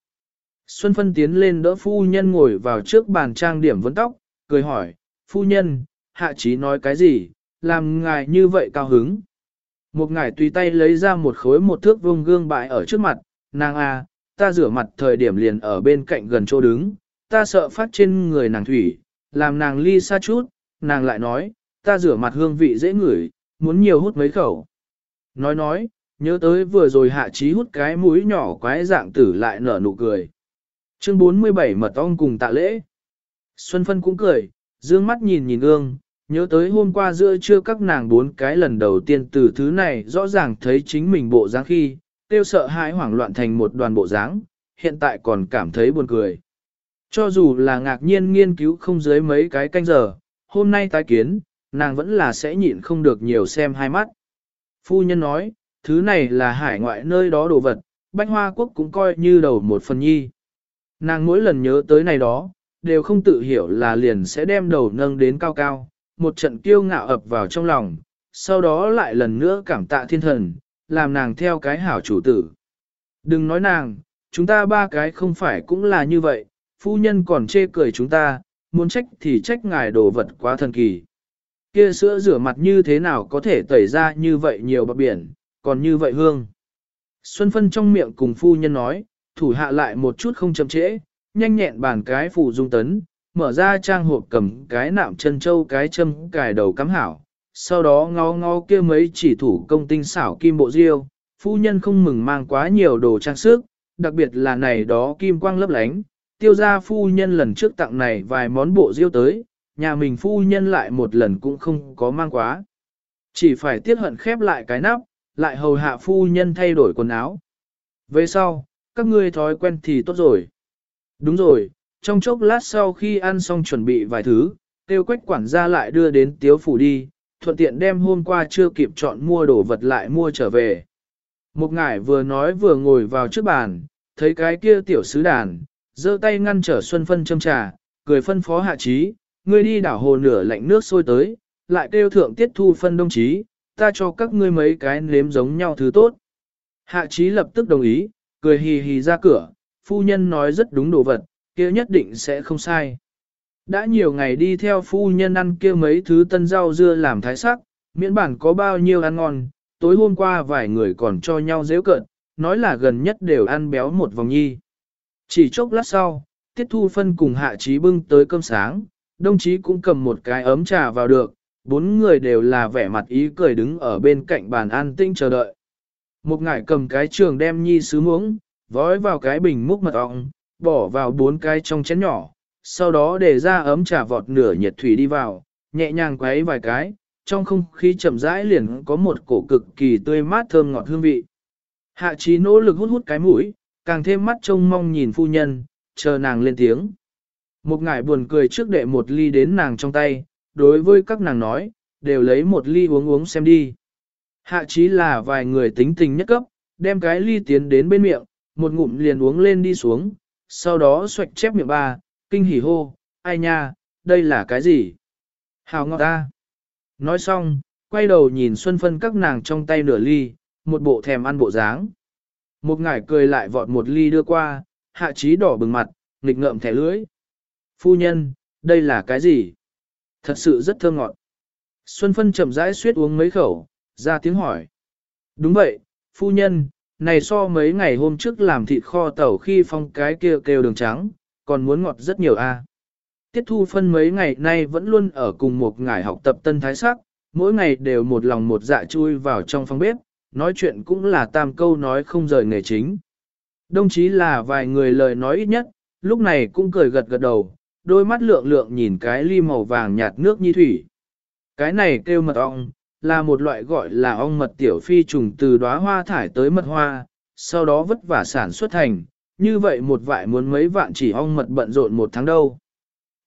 Xuân Phân tiến lên đỡ phu nhân ngồi vào trước bàn trang điểm vấn tóc, cười hỏi, phu nhân, hạ trí nói cái gì, làm ngài như vậy cao hứng. Một ngài tùy tay lấy ra một khối một thước vuông gương bại ở trước mặt, nàng à, ta rửa mặt thời điểm liền ở bên cạnh gần chỗ đứng, ta sợ phát trên người nàng thủy, làm nàng ly xa chút, nàng lại nói, ta rửa mặt hương vị dễ ngửi, muốn nhiều hút mấy khẩu. Nói nói, nhớ tới vừa rồi hạ trí hút cái mũi nhỏ quái dạng tử lại nở nụ cười. Chương 47 mật ong cùng tạ lễ. Xuân Phân cũng cười, dương mắt nhìn nhìn gương, nhớ tới hôm qua giữa trưa các nàng bốn cái lần đầu tiên từ thứ này rõ ràng thấy chính mình bộ dáng khi, tiêu sợ hãi hoảng loạn thành một đoàn bộ dáng, hiện tại còn cảm thấy buồn cười. Cho dù là ngạc nhiên nghiên cứu không dưới mấy cái canh giờ, hôm nay tái kiến, nàng vẫn là sẽ nhịn không được nhiều xem hai mắt. Phu nhân nói, thứ này là hải ngoại nơi đó đồ vật, Bách Hoa Quốc cũng coi như đầu một phần nhi. Nàng mỗi lần nhớ tới này đó, đều không tự hiểu là liền sẽ đem đầu nâng đến cao cao, một trận kiêu ngạo ập vào trong lòng, sau đó lại lần nữa cảm tạ thiên thần, làm nàng theo cái hảo chủ tử. Đừng nói nàng, chúng ta ba cái không phải cũng là như vậy, phu nhân còn chê cười chúng ta, muốn trách thì trách ngài đồ vật quá thần kỳ. Kia sữa rửa mặt như thế nào có thể tẩy ra như vậy nhiều bạc biển, còn như vậy hương. Xuân phân trong miệng cùng phu nhân nói, thủ hạ lại một chút không chậm trễ, nhanh nhẹn bàn cái phủ dung tấn, mở ra trang hộp cầm cái nạm chân châu cái châm cài đầu cắm hảo, sau đó ngó ngó kia mấy chỉ thủ công tinh xảo kim bộ diêu, phu nhân không mừng mang quá nhiều đồ trang sức, đặc biệt là này đó kim quang lấp lánh, tiêu gia phu nhân lần trước tặng này vài món bộ diêu tới, nhà mình phu nhân lại một lần cũng không có mang quá. Chỉ phải tiết hận khép lại cái nắp, lại hầu hạ phu nhân thay đổi quần áo. Về sau, các ngươi thói quen thì tốt rồi. Đúng rồi, trong chốc lát sau khi ăn xong chuẩn bị vài thứ, tiêu quách quản gia lại đưa đến tiếu phủ đi, thuận tiện đem hôm qua chưa kịp chọn mua đồ vật lại mua trở về. Một ngải vừa nói vừa ngồi vào trước bàn, thấy cái kia tiểu sứ đàn, giơ tay ngăn trở Xuân Phân châm trà, cười phân phó hạ trí, ngươi đi đảo hồ nửa lạnh nước sôi tới, lại kêu thượng tiết thu phân đông chí, ta cho các ngươi mấy cái nếm giống nhau thứ tốt. Hạ trí lập tức đồng ý, cười hì hì ra cửa, phu nhân nói rất đúng đồ vật, kia nhất định sẽ không sai. Đã nhiều ngày đi theo phu nhân ăn kia mấy thứ tân rau dưa làm thái sắc, miễn bản có bao nhiêu ăn ngon, tối hôm qua vài người còn cho nhau dễ cận, nói là gần nhất đều ăn béo một vòng nhi. Chỉ chốc lát sau, Tiết Thu Phân cùng Hạ Trí bưng tới cơm sáng, đồng chí cũng cầm một cái ấm trà vào được, bốn người đều là vẻ mặt ý cười đứng ở bên cạnh bàn ăn tinh chờ đợi. Một ngải cầm cái trường đem nhi sứ muỗng, vói vào cái bình múc mật ong, bỏ vào bốn cái trong chén nhỏ, sau đó để ra ấm trà vọt nửa nhiệt thủy đi vào, nhẹ nhàng quấy vài cái, trong không khí chậm rãi liền có một cổ cực kỳ tươi mát thơm ngọt hương vị. Hạ trí nỗ lực hút hút cái mũi, càng thêm mắt trông mong nhìn phu nhân, chờ nàng lên tiếng. Một ngải buồn cười trước đệ một ly đến nàng trong tay, đối với các nàng nói, đều lấy một ly uống uống xem đi. Hạ Chí là vài người tính tình nhất cấp, đem cái ly tiến đến bên miệng, một ngụm liền uống lên đi xuống, sau đó xoạch chép miệng ba, kinh hỉ hô, ai nha, đây là cái gì? Hào ngọt ta. Nói xong, quay đầu nhìn Xuân Phân các nàng trong tay nửa ly, một bộ thèm ăn bộ dáng. Một ngải cười lại vọt một ly đưa qua, hạ Chí đỏ bừng mặt, nghịch ngợm thẻ lưỡi. Phu nhân, đây là cái gì? Thật sự rất thơm ngọt. Xuân Phân chậm rãi suyết uống mấy khẩu, ra tiếng hỏi. Đúng vậy, phu nhân, này so mấy ngày hôm trước làm thịt kho tàu khi phong cái kia kêu đường trắng, còn muốn ngọt rất nhiều a. Tiết thu phân mấy ngày nay vẫn luôn ở cùng một ngải học tập tân thái sắc, mỗi ngày đều một lòng một dạ chui vào trong phòng bếp, nói chuyện cũng là tam câu nói không rời nghề chính. Đồng chí là vài người lời nói ít nhất, lúc này cũng cười gật gật đầu, đôi mắt lượng lượng nhìn cái ly màu vàng nhạt nước như thủy. Cái này kêu mật ong, là một loại gọi là ong mật tiểu phi trùng từ đóa hoa thải tới mật hoa, sau đó vất vả sản xuất thành, như vậy một vại muốn mấy vạn chỉ ong mật bận rộn một tháng đâu.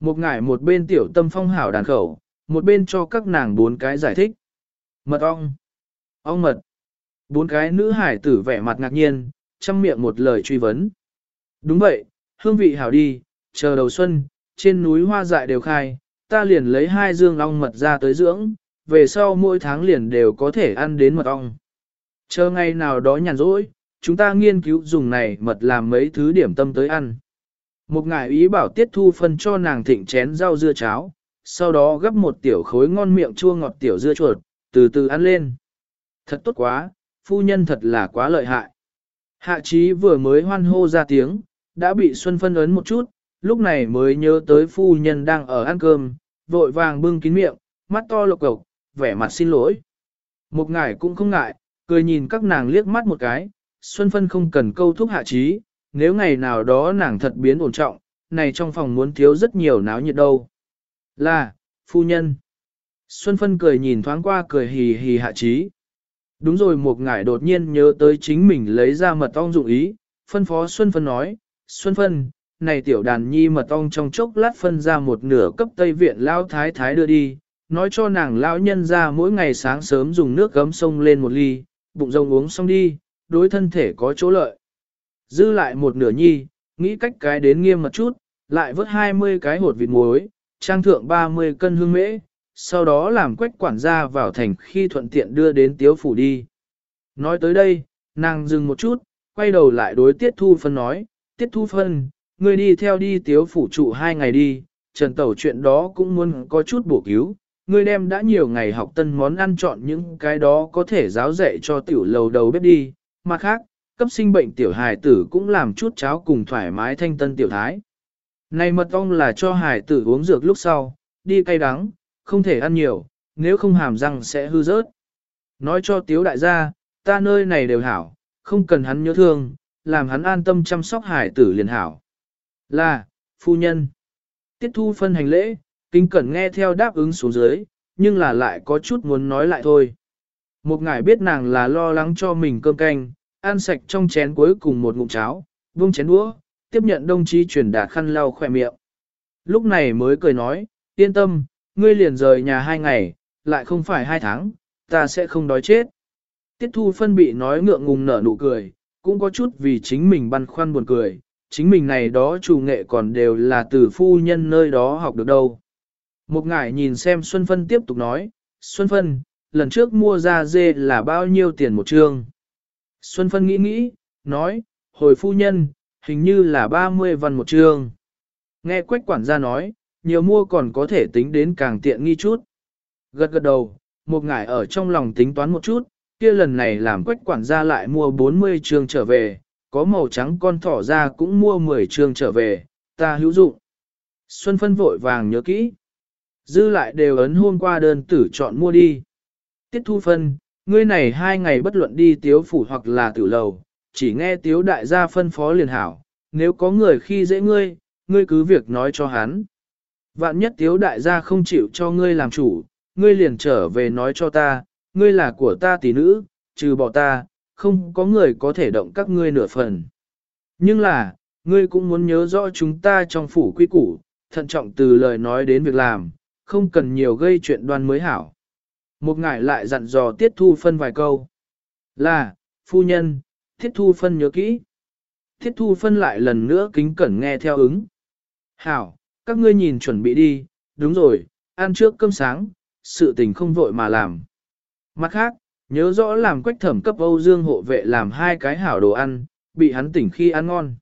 Một ngải một bên tiểu tâm phong hảo đàn khẩu, một bên cho các nàng bốn cái giải thích. Mật ong, ong mật. Bốn cái nữ hải tử vẻ mặt ngạc nhiên, chăm miệng một lời truy vấn. Đúng vậy, hương vị hảo đi, chờ đầu xuân, trên núi hoa dại đều khai, ta liền lấy hai dương ong mật ra tới dưỡng, về sau mỗi tháng liền đều có thể ăn đến mật ong. Chờ ngày nào đó nhàn rỗi, chúng ta nghiên cứu dùng này mật làm mấy thứ điểm tâm tới ăn. Một ngài ý bảo tiết thu phân cho nàng thịnh chén rau dưa cháo, sau đó gấp một tiểu khối ngon miệng chua ngọt tiểu dưa chuột, từ từ ăn lên. Thật tốt quá, phu nhân thật là quá lợi hại. Hạ trí vừa mới hoan hô ra tiếng, đã bị Xuân phân ấn một chút, lúc này mới nhớ tới phu nhân đang ở ăn cơm, vội vàng bưng kín miệng, mắt to lộc cộc, vẻ mặt xin lỗi. Một ngải cũng không ngại, cười nhìn các nàng liếc mắt một cái, Xuân phân không cần câu thúc hạ trí, nếu ngày nào đó nàng thật biến ổn trọng, này trong phòng muốn thiếu rất nhiều náo nhiệt đâu. Là, phu nhân. Xuân phân cười nhìn thoáng qua cười hì hì hạ trí. Đúng rồi một ngải đột nhiên nhớ tới chính mình lấy ra mật ong dụng ý, phân phó Xuân phân nói, Xuân phân, này tiểu đàn nhi mật ong trong chốc lát phân ra một nửa cấp Tây Viện lao thái thái đưa đi, nói cho nàng lão nhân ra mỗi ngày sáng sớm dùng nước gấm sông lên một ly, bụng rồng uống xong đi, đối thân thể có chỗ lợi. Dư lại một nửa nhi, nghĩ cách cái đến nghiêm một chút, lại vớt 20 cái hột vịt muối, trang thượng 30 cân hương mễ, sau đó làm quách quản gia vào thành khi thuận tiện đưa đến tiếu phủ đi. Nói tới đây, nàng dừng một chút, quay đầu lại đối tiết thu phân nói, tiết thu phân, ngươi đi theo đi tiếu phủ trụ hai ngày đi, trần tẩu chuyện đó cũng muốn có chút bổ cứu, ngươi đem đã nhiều ngày học tân món ăn chọn những cái đó có thể giáo dạy cho tiểu lầu đầu bếp đi, mặt khác, cấp sinh bệnh tiểu hài tử cũng làm chút cháo cùng thoải mái thanh tân tiểu thái. Này mật ong là cho hài tử uống dược lúc sau, đi cay đắng, không thể ăn nhiều, nếu không hàm răng sẽ hư rớt. Nói cho tiếu đại gia, ta nơi này đều hảo, không cần hắn nhớ thương, làm hắn an tâm chăm sóc hải tử liền hảo. Là, phu nhân. Tiết thu phân hành lễ, kinh cẩn nghe theo đáp ứng xuống dưới, nhưng là lại có chút muốn nói lại thôi. Một ngài biết nàng là lo lắng cho mình cơm canh, ăn sạch trong chén cuối cùng một ngụm cháo, vung chén đũa, tiếp nhận đồng chí truyền đạt khăn lau khỏe miệng. Lúc này mới cười nói, yên tâm, ngươi liền rời nhà hai ngày, lại không phải hai tháng, ta sẽ không đói chết. Tiết thu phân bị nói ngượng ngùng nở nụ cười, cũng có chút vì chính mình băn khoăn buồn cười, chính mình này đó chủ nghệ còn đều là từ phu nhân nơi đó học được đâu. Một ngải nhìn xem Xuân Phân tiếp tục nói, Xuân Phân, lần trước mua ra dê là bao nhiêu tiền một trương? Xuân Phân nghĩ nghĩ, nói, hồi phu nhân, hình như là 30 văn một trương. Nghe quách quản gia nói, nhiều mua còn có thể tính đến càng tiện nghi chút. Gật gật đầu, một ngải ở trong lòng tính toán một chút, kia lần này làm quách quản gia lại mua 40 trường trở về, có màu trắng con thỏ ra cũng mua 10 trường trở về, ta hữu dụng. Xuân phân vội vàng nhớ kỹ. Dư lại đều ấn hôm qua đơn tử chọn mua đi. Tiết thu phân, ngươi này hai ngày bất luận đi tiếu phủ hoặc là tử lầu, chỉ nghe tiếu đại gia phân phó liền hảo, nếu có người khi dễ ngươi, ngươi cứ việc nói cho hắn. Vạn nhất tiếu đại gia không chịu cho ngươi làm chủ, ngươi liền trở về nói cho ta, ngươi là của ta tỷ nữ, trừ bỏ ta, không có người có thể động các ngươi nửa phần. Nhưng là, ngươi cũng muốn nhớ rõ chúng ta trong phủ quy củ, thận trọng từ lời nói đến việc làm, không cần nhiều gây chuyện đoan mới hảo. Một ngải lại dặn dò tiết thu phân vài câu. Là, phu nhân, tiết thu phân nhớ kỹ. Tiết thu phân lại lần nữa kính cẩn nghe theo ứng. Hảo, các ngươi nhìn chuẩn bị đi, đúng rồi, ăn trước cơm sáng, sự tình không vội mà làm. Mặt khác, nhớ rõ làm quách thẩm cấp Âu Dương hộ vệ làm hai cái hảo đồ ăn, bị hắn tỉnh khi ăn ngon.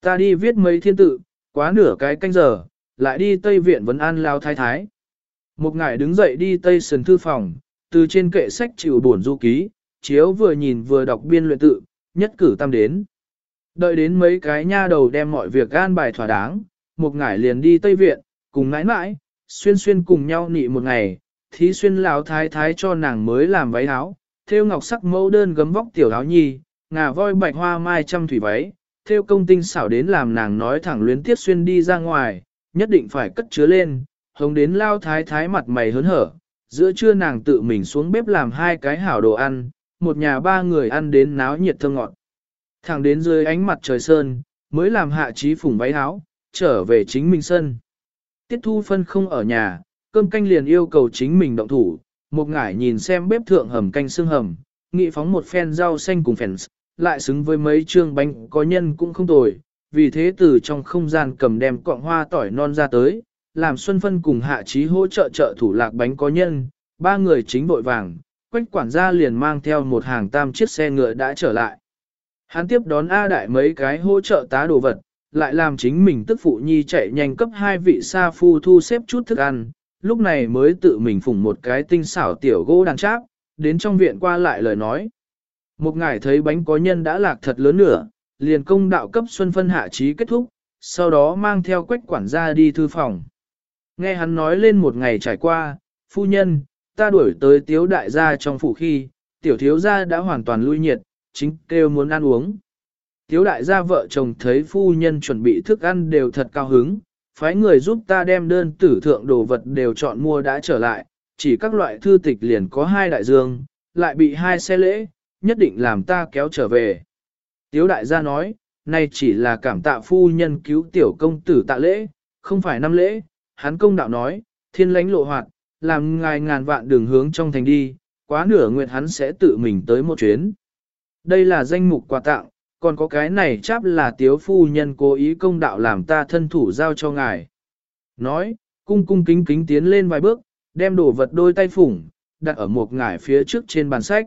Ta đi viết mấy thiên tự, quá nửa cái canh giờ, lại đi Tây Viện vấn an lao thái thái. Một ngải đứng dậy đi Tây sườn Thư Phòng, từ trên kệ sách chịu buồn du ký, chiếu vừa nhìn vừa đọc biên luyện tự, nhất cử tam đến. Đợi đến mấy cái nha đầu đem mọi việc gan bài thỏa đáng, một ngải liền đi Tây Viện, cùng ngãi mãi, xuyên xuyên cùng nhau nị một ngày, thí xuyên lão thái thái cho nàng mới làm váy áo, theo ngọc sắc mẫu đơn gấm vóc tiểu áo nhi, ngà voi bạch hoa mai trăm thủy váy, theo công tinh xảo đến làm nàng nói thẳng luyến tiết xuyên đi ra ngoài, nhất định phải cất chứa lên, Hồng đến lao thái thái mặt mày hớn hở, giữa trưa nàng tự mình xuống bếp làm hai cái hảo đồ ăn, một nhà ba người ăn đến náo nhiệt thơm ngọt. Thẳng đến dưới ánh mặt trời sơn, mới làm hạ trí phủng váy áo, trở về chính mình sân. Tiết thu phân không ở nhà, cơm canh liền yêu cầu chính mình động thủ, một ngải nhìn xem bếp thượng hầm canh xương hầm, nghị phóng một phen rau xanh cùng phèn lại xứng với mấy trương bánh có nhân cũng không tồi, vì thế từ trong không gian cầm đem cọng hoa tỏi non ra tới, làm Xuân Phân cùng Hạ Trí hỗ trợ trợ thủ lạc bánh có nhân, ba người chính vội vàng, quách quản gia liền mang theo một hàng tam chiếc xe ngựa đã trở lại. Hắn tiếp đón A Đại mấy cái hỗ trợ tá đồ vật, lại làm chính mình tức phụ nhi chạy nhanh cấp hai vị sa phu thu xếp chút thức ăn, lúc này mới tự mình phủng một cái tinh xảo tiểu gỗ đàn cháp, đến trong viện qua lại lời nói. Một ngài thấy bánh có nhân đã lạc thật lớn nữa, liền công đạo cấp xuân phân hạ trí kết thúc, sau đó mang theo quách quản gia đi thư phòng. Nghe hắn nói lên một ngày trải qua, phu nhân, ta đuổi tới tiếu đại gia trong phủ khi, tiểu thiếu gia đã hoàn toàn lui nhiệt, chính kêu muốn ăn uống. Tiếu đại gia vợ chồng thấy phu nhân chuẩn bị thức ăn đều thật cao hứng, phái người giúp ta đem đơn tử thượng đồ vật đều chọn mua đã trở lại, chỉ các loại thư tịch liền có hai đại dương, lại bị hai xe lễ, nhất định làm ta kéo trở về. Tiếu đại gia nói, nay chỉ là cảm tạ phu nhân cứu tiểu công tử tạ lễ, không phải năm lễ, hắn công đạo nói, thiên lãnh lộ hoạt, làm ngài ngàn vạn đường hướng trong thành đi, quá nửa nguyện hắn sẽ tự mình tới một chuyến. Đây là danh mục quà tặng, còn có cái này cháp là tiếu phu nhân cố ý công đạo làm ta thân thủ giao cho ngài. Nói, cung cung kính kính tiến lên vài bước, đem đồ vật đôi tay phủng, đặt ở một ngải phía trước trên bàn sách.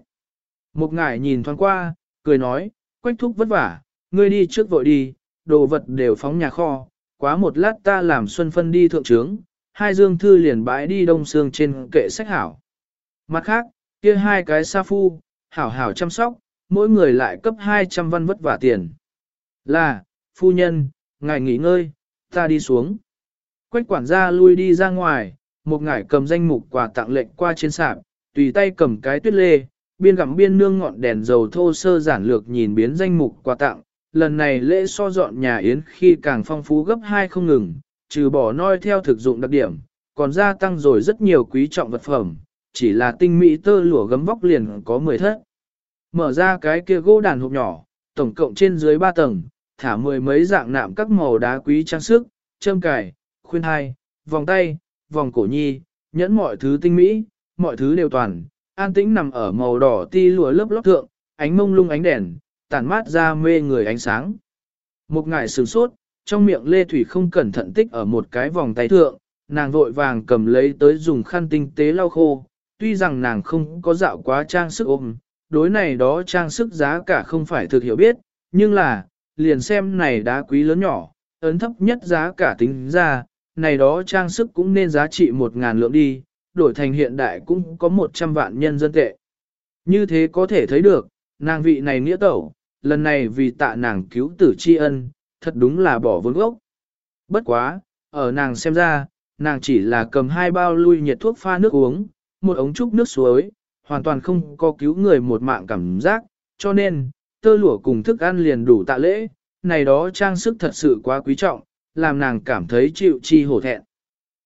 Một ngải nhìn thoáng qua, cười nói, quách thúc vất vả, ngươi đi trước vội đi, đồ vật đều phóng nhà kho, quá một lát ta làm xuân phân đi thượng trướng, hai dương thư liền bãi đi đông xương trên kệ sách hảo. Mặt khác, kia hai cái sa phu, hảo hảo chăm sóc, mỗi người lại cấp 200 văn vất vả tiền. Là, phu nhân, ngài nghỉ ngơi, ta đi xuống. Quách quản gia lui đi ra ngoài, một ngải cầm danh mục quà tặng lệnh qua trên sạp, tùy tay cầm cái tuyết lê, biên gặm biên nương ngọn đèn dầu thô sơ giản lược nhìn biến danh mục quà tặng. Lần này lễ so dọn nhà yến khi càng phong phú gấp hai không ngừng, trừ bỏ noi theo thực dụng đặc điểm, còn gia tăng rồi rất nhiều quý trọng vật phẩm, chỉ là tinh mỹ tơ lụa gấm vóc liền có 10 thất. Mở ra cái kia gỗ đàn hộp nhỏ, tổng cộng trên dưới 3 tầng, thả mười mấy dạng nạm các màu đá quý trang sức, châm cài, khuyên hai, vòng tay, vòng cổ nhi, nhẫn mọi thứ tinh mỹ, mọi thứ đều toàn, an tĩnh nằm ở màu đỏ ti lụa lớp lót thượng, ánh mông lung ánh đèn, tản mát ra mê người ánh sáng. Một ngải sửng sốt, trong miệng Lê Thủy không cẩn thận tích ở một cái vòng tay thượng, nàng vội vàng cầm lấy tới dùng khăn tinh tế lau khô, tuy rằng nàng không có dạo quá trang sức ôm, đối này đó trang sức giá cả không phải thực hiểu biết, nhưng là, liền xem này đá quý lớn nhỏ, ấn thấp nhất giá cả tính ra, này đó trang sức cũng nên giá trị một ngàn lượng đi, đổi thành hiện đại cũng có 100 vạn nhân dân tệ. Như thế có thể thấy được, nàng vị này nghĩa tẩu, lần này vì tạ nàng cứu tử tri ân, thật đúng là bỏ vốn gốc. Bất quá, ở nàng xem ra, nàng chỉ là cầm hai bao lui nhiệt thuốc pha nước uống, một ống trúc nước suối, hoàn toàn không có cứu người một mạng cảm giác, cho nên, tơ lụa cùng thức ăn liền đủ tạ lễ, này đó trang sức thật sự quá quý trọng, làm nàng cảm thấy chịu chi hổ thẹn.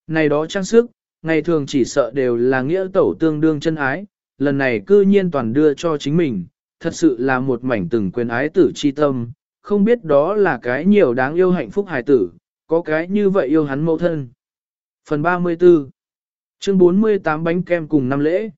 Này đó trang sức, ngày thường chỉ sợ đều là nghĩa tẩu tương đương chân ái, lần này cư nhiên toàn đưa cho chính mình, thật sự là một mảnh từng quyền ái tử chi tâm, không biết đó là cái nhiều đáng yêu hạnh phúc hài tử, có cái như vậy yêu hắn mẫu thân. Phần 34 Chương 48 bánh kem cùng năm lễ.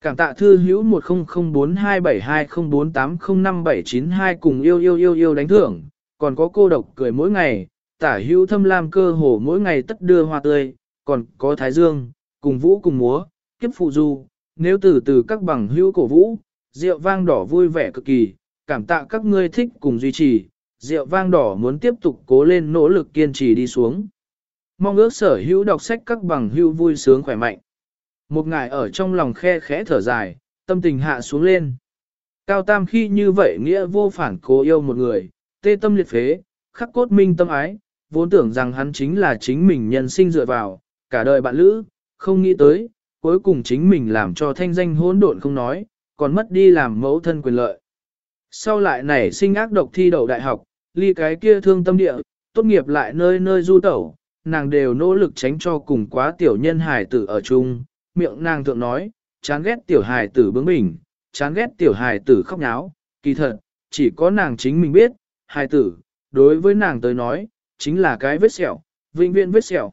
Cảm tạ thư hữu 10042720480579 cùng yêu yêu yêu yêu đánh thưởng, còn có cô độc cười mỗi ngày, tả hữu thâm lam cơ hồ mỗi ngày tất đưa hoa tươi, còn có thái dương, cùng vũ cùng múa, kiếp phụ du, nếu từ từ các bằng hữu cổ vũ, rượu vang đỏ vui vẻ cực kỳ, cảm tạ các ngươi thích cùng duy trì, rượu vang đỏ muốn tiếp tục cố lên nỗ lực kiên trì đi xuống. Mong ước sở hữu đọc sách các bằng hữu vui sướng khỏe mạnh. Một ngài ở trong lòng khe khẽ thở dài, tâm tình hạ xuống lên. Cao Tam khi như vậy nghĩa vô phản cố yêu một người, tê tâm liệt phế, khắc cốt minh tâm ái, vốn tưởng rằng hắn chính là chính mình nhân sinh dựa vào, cả đời bạn lữ, không nghĩ tới, cuối cùng chính mình làm cho thanh danh hỗn độn không nói, còn mất đi làm mẫu thân quyền lợi. Sau lại nảy sinh ác độc thi đậu đại học, ly cái kia thương tâm địa, tốt nghiệp lại nơi nơi du tẩu, nàng đều nỗ lực tránh cho cùng quá tiểu nhân hài tử ở chung, miệng nàng thượng nói, chán ghét tiểu hài tử bướng bỉnh, chán ghét tiểu hài tử khóc nháo, kỳ thật, chỉ có nàng chính mình biết, hài tử, đối với nàng tới nói, chính là cái vết sẹo, vĩnh viễn vết sẹo.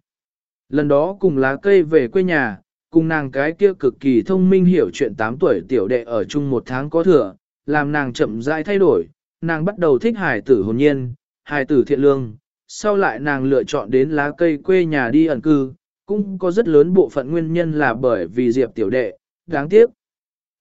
Lần đó cùng lá cây về quê nhà, cùng nàng cái kia cực kỳ thông minh hiểu chuyện 8 tuổi tiểu đệ ở chung một tháng có thừa, làm nàng chậm rãi thay đổi, nàng bắt đầu thích hài tử hồn nhiên, hài tử thiện lương, sau lại nàng lựa chọn đến lá cây quê nhà đi ẩn cư, cũng có rất lớn bộ phận nguyên nhân là bởi vì Diệp tiểu đệ, đáng tiếc.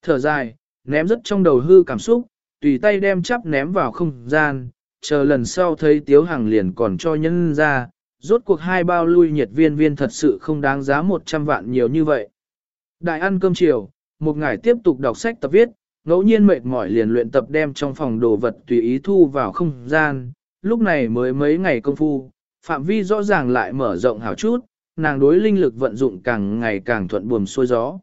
Thở dài, ném rất trong đầu hư cảm xúc, tùy tay đem chắp ném vào không gian, chờ lần sau thấy Tiếu hàng liền còn cho nhân ra, rốt cuộc hai bao lui nhiệt viên viên thật sự không đáng giá 100 vạn nhiều như vậy. Đại ăn cơm chiều, một ngày tiếp tục đọc sách tập viết, ngẫu nhiên mệt mỏi liền luyện tập đem trong phòng đồ vật tùy ý thu vào không gian, lúc này mới mấy ngày công phu, phạm vi rõ ràng lại mở rộng hảo chút, nàng đối linh lực vận dụng càng ngày càng thuận buồm xuôi gió.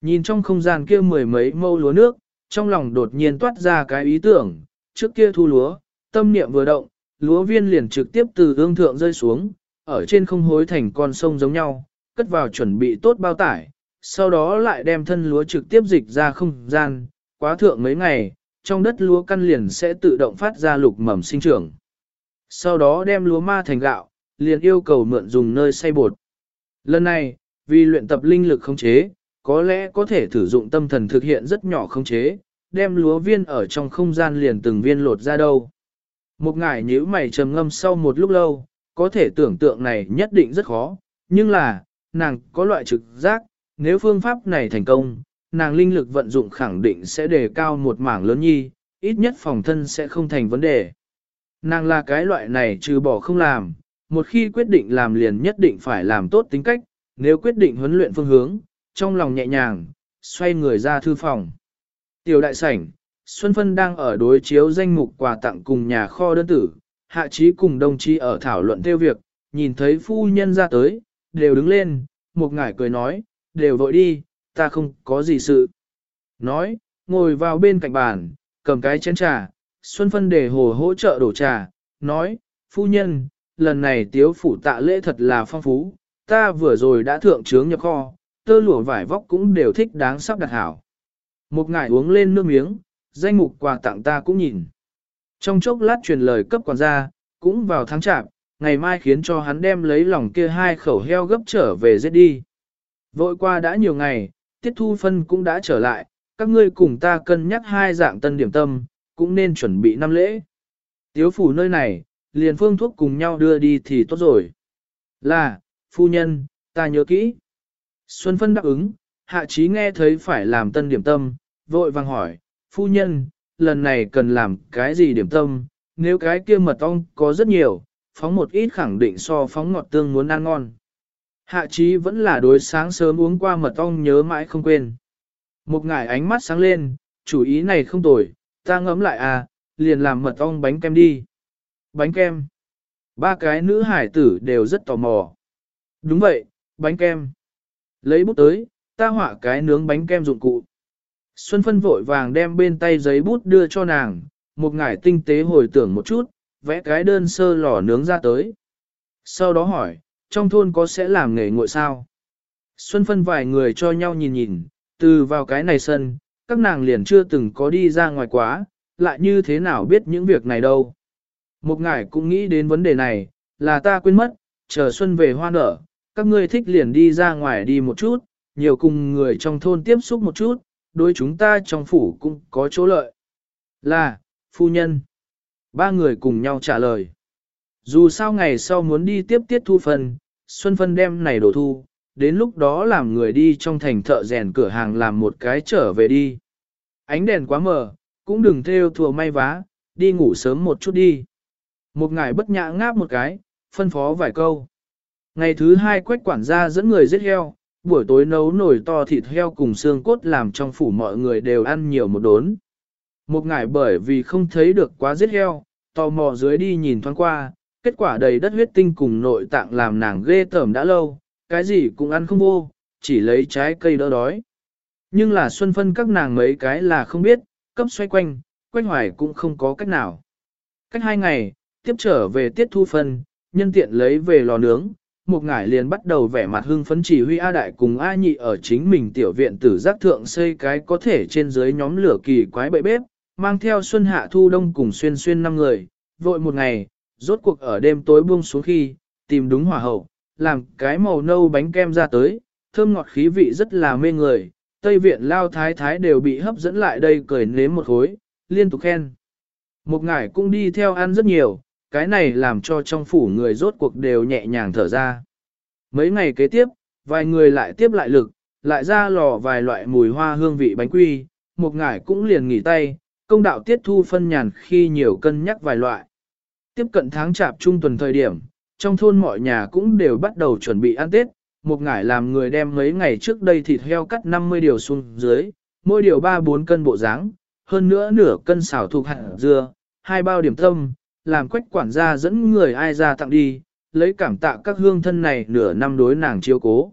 Nhìn trong không gian kia mười mấy mâu lúa nước, trong lòng đột nhiên toát ra cái ý tưởng, trước kia thu lúa, tâm niệm vừa động, lúa viên liền trực tiếp từ ương thượng rơi xuống, ở trên không hối thành con sông giống nhau, cất vào chuẩn bị tốt bao tải, sau đó lại đem thân lúa trực tiếp dịch ra không gian, quá thượng mấy ngày, trong đất lúa căn liền sẽ tự động phát ra lục mầm sinh trưởng. Sau đó đem lúa ma thành gạo, liền yêu cầu mượn dùng nơi xay bột. Lần này, vì luyện tập linh lực khống chế, có lẽ có thể thử dụng tâm thần thực hiện rất nhỏ khống chế, đem lúa viên ở trong không gian liền từng viên lột ra đâu. Một ngải nhíu mày trầm ngâm sau một lúc lâu, có thể tưởng tượng này nhất định rất khó, nhưng là, nàng có loại trực giác, nếu phương pháp này thành công, nàng linh lực vận dụng khẳng định sẽ đề cao một mảng lớn nhi, ít nhất phòng thân sẽ không thành vấn đề. Nàng là cái loại này trừ bỏ không làm, một khi quyết định làm liền nhất định phải làm tốt tính cách, nếu quyết định huấn luyện phương hướng, trong lòng nhẹ nhàng, xoay người ra thư phòng. Tiểu đại sảnh, Xuân Phân đang ở đối chiếu danh mục quà tặng cùng nhà kho đơn tử, hạ trí cùng đồng chí ở thảo luận theo việc, nhìn thấy phu nhân ra tới, đều đứng lên, một ngải cười nói, đều vội đi, ta không có gì sự. Nói, ngồi vào bên cạnh bàn, cầm cái chén trà, Xuân Phân để hồ hỗ trợ đổ trà, nói, phu nhân, lần này tiếu phủ tạ lễ thật là phong phú, ta vừa rồi đã thượng trướng nhập kho, tơ lụa vải vóc cũng đều thích đáng sắp đặt hảo. Một ngải uống lên nước miếng, danh mục quà tặng ta cũng nhìn. Trong chốc lát truyền lời cấp quản gia, cũng vào tháng chạp, ngày mai khiến cho hắn đem lấy lòng kia hai khẩu heo gấp trở về giết đi. Vội qua đã nhiều ngày, tiết thu phân cũng đã trở lại, các ngươi cùng ta cân nhắc hai dạng tân điểm tâm, cũng nên chuẩn bị năm lễ. Tiếu phủ nơi này, liền phương thuốc cùng nhau đưa đi thì tốt rồi. Là, phu nhân, ta nhớ kỹ. Xuân phân đáp ứng, hạ trí nghe thấy phải làm tân điểm tâm, vội vàng hỏi, phu nhân, lần này cần làm cái gì điểm tâm, nếu cái kia mật ong có rất nhiều, phóng một ít khẳng định so phóng ngọt tương muốn ăn ngon. Hạ trí vẫn là đối sáng sớm uống qua mật ong nhớ mãi không quên. Một ngải ánh mắt sáng lên, chủ ý này không tồi, ta ngẫm lại à, liền làm mật ong bánh kem đi. Bánh kem. Ba cái nữ hải tử đều rất tò mò. Đúng vậy, bánh kem. Lấy bút tới, ta họa cái nướng bánh kem dụng cụ. Xuân phân vội vàng đem bên tay giấy bút đưa cho nàng, một ngải tinh tế hồi tưởng một chút, vẽ cái đơn sơ lò nướng ra tới. Sau đó hỏi, trong thôn có sẽ làm nghề ngội sao? Xuân phân vài người cho nhau nhìn nhìn, từ vào cái này sân, các nàng liền chưa từng có đi ra ngoài quá, lại như thế nào biết những việc này đâu. Một ngải cũng nghĩ đến vấn đề này, là ta quên mất, chờ xuân về hoa nở, các ngươi thích liền đi ra ngoài đi một chút, nhiều cùng người trong thôn tiếp xúc một chút, đối chúng ta trong phủ cũng có chỗ lợi. Là, phu nhân. Ba người cùng nhau trả lời. Dù sao ngày sau muốn đi tiếp tiết thu phần, Xuân Phân đem này đổ thu, đến lúc đó làm người đi trong thành thợ rèn cửa hàng làm một cái trở về đi. Ánh đèn quá mờ, cũng đừng theo thùa may vá, đi ngủ sớm một chút đi. Một ngày bất nhã ngáp một cái, phân phó vài câu. Ngày thứ hai quách quản gia dẫn người giết heo, buổi tối nấu nồi to thịt heo cùng xương cốt làm trong phủ mọi người đều ăn nhiều một đốn. Một ngày bởi vì không thấy được quá giết heo, tò mò dưới đi nhìn thoáng qua, kết quả đầy đất huyết tinh cùng nội tạng làm nàng ghê tởm đã lâu, cái gì cũng ăn không vô, chỉ lấy trái cây đỡ đói. Nhưng là xuân phân các nàng mấy cái là không biết, cấp xoay quanh, quanh hoài cũng không có cách nào. Cách hai ngày, tiếp trở về tiết thu phân, nhân tiện lấy về lò nướng, một ngải liền bắt đầu vẻ mặt hưng phấn chỉ huy A Đại cùng A Nhị ở chính mình tiểu viện tử giác thượng xây cái có thể trên dưới nhóm lửa kỳ quái bậy bếp, mang theo xuân hạ thu đông cùng xuyên xuyên năm người, vội một ngày, rốt cuộc ở đêm tối buông xuống khi, tìm đúng hỏa hậu, làm cái màu nâu bánh kem ra tới, thơm ngọt khí vị rất là mê người, Tây Viện lao thái thái đều bị hấp dẫn lại đây cười nếm một khối, liên tục khen. Một ngải cũng đi theo ăn rất nhiều, cái này làm cho trong phủ người rốt cuộc đều nhẹ nhàng thở ra. Mấy ngày kế tiếp, vài người lại tiếp lại lực, lại ra lò vài loại mùi hoa hương vị bánh quy, một ngải cũng liền nghỉ tay, công đạo tiết thu phân nhàn khi nhiều cân nhắc vài loại. Tiếp cận tháng chạp trung tuần thời điểm, trong thôn mọi nhà cũng đều bắt đầu chuẩn bị ăn Tết, một ngải làm người đem mấy ngày trước đây thịt heo cắt 50 điều xuống dưới, mỗi điều 3-4 cân bộ dáng, hơn nữa nửa cân xào thuộc hạt dưa, hai bao điểm tâm, làm quách quản gia dẫn người ai ra tặng đi, lấy cảm tạ các hương thân này nửa năm đối nàng chiếu cố.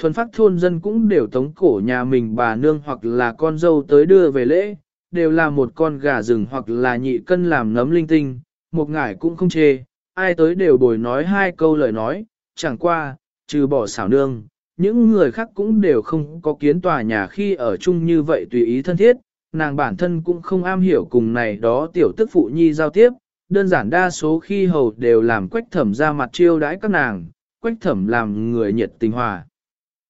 Thuần phát thôn dân cũng đều tống cổ nhà mình bà nương hoặc là con dâu tới đưa về lễ, đều là một con gà rừng hoặc là nhị cân làm nấm linh tinh, một ngải cũng không chê, ai tới đều bồi nói hai câu lời nói, chẳng qua, trừ bỏ xảo nương, những người khác cũng đều không có kiến tòa nhà khi ở chung như vậy tùy ý thân thiết, nàng bản thân cũng không am hiểu cùng này đó tiểu tức phụ nhi giao tiếp, đơn giản đa số khi hầu đều làm quách thẩm ra mặt chiêu đãi các nàng, quách thẩm làm người nhiệt tình hòa.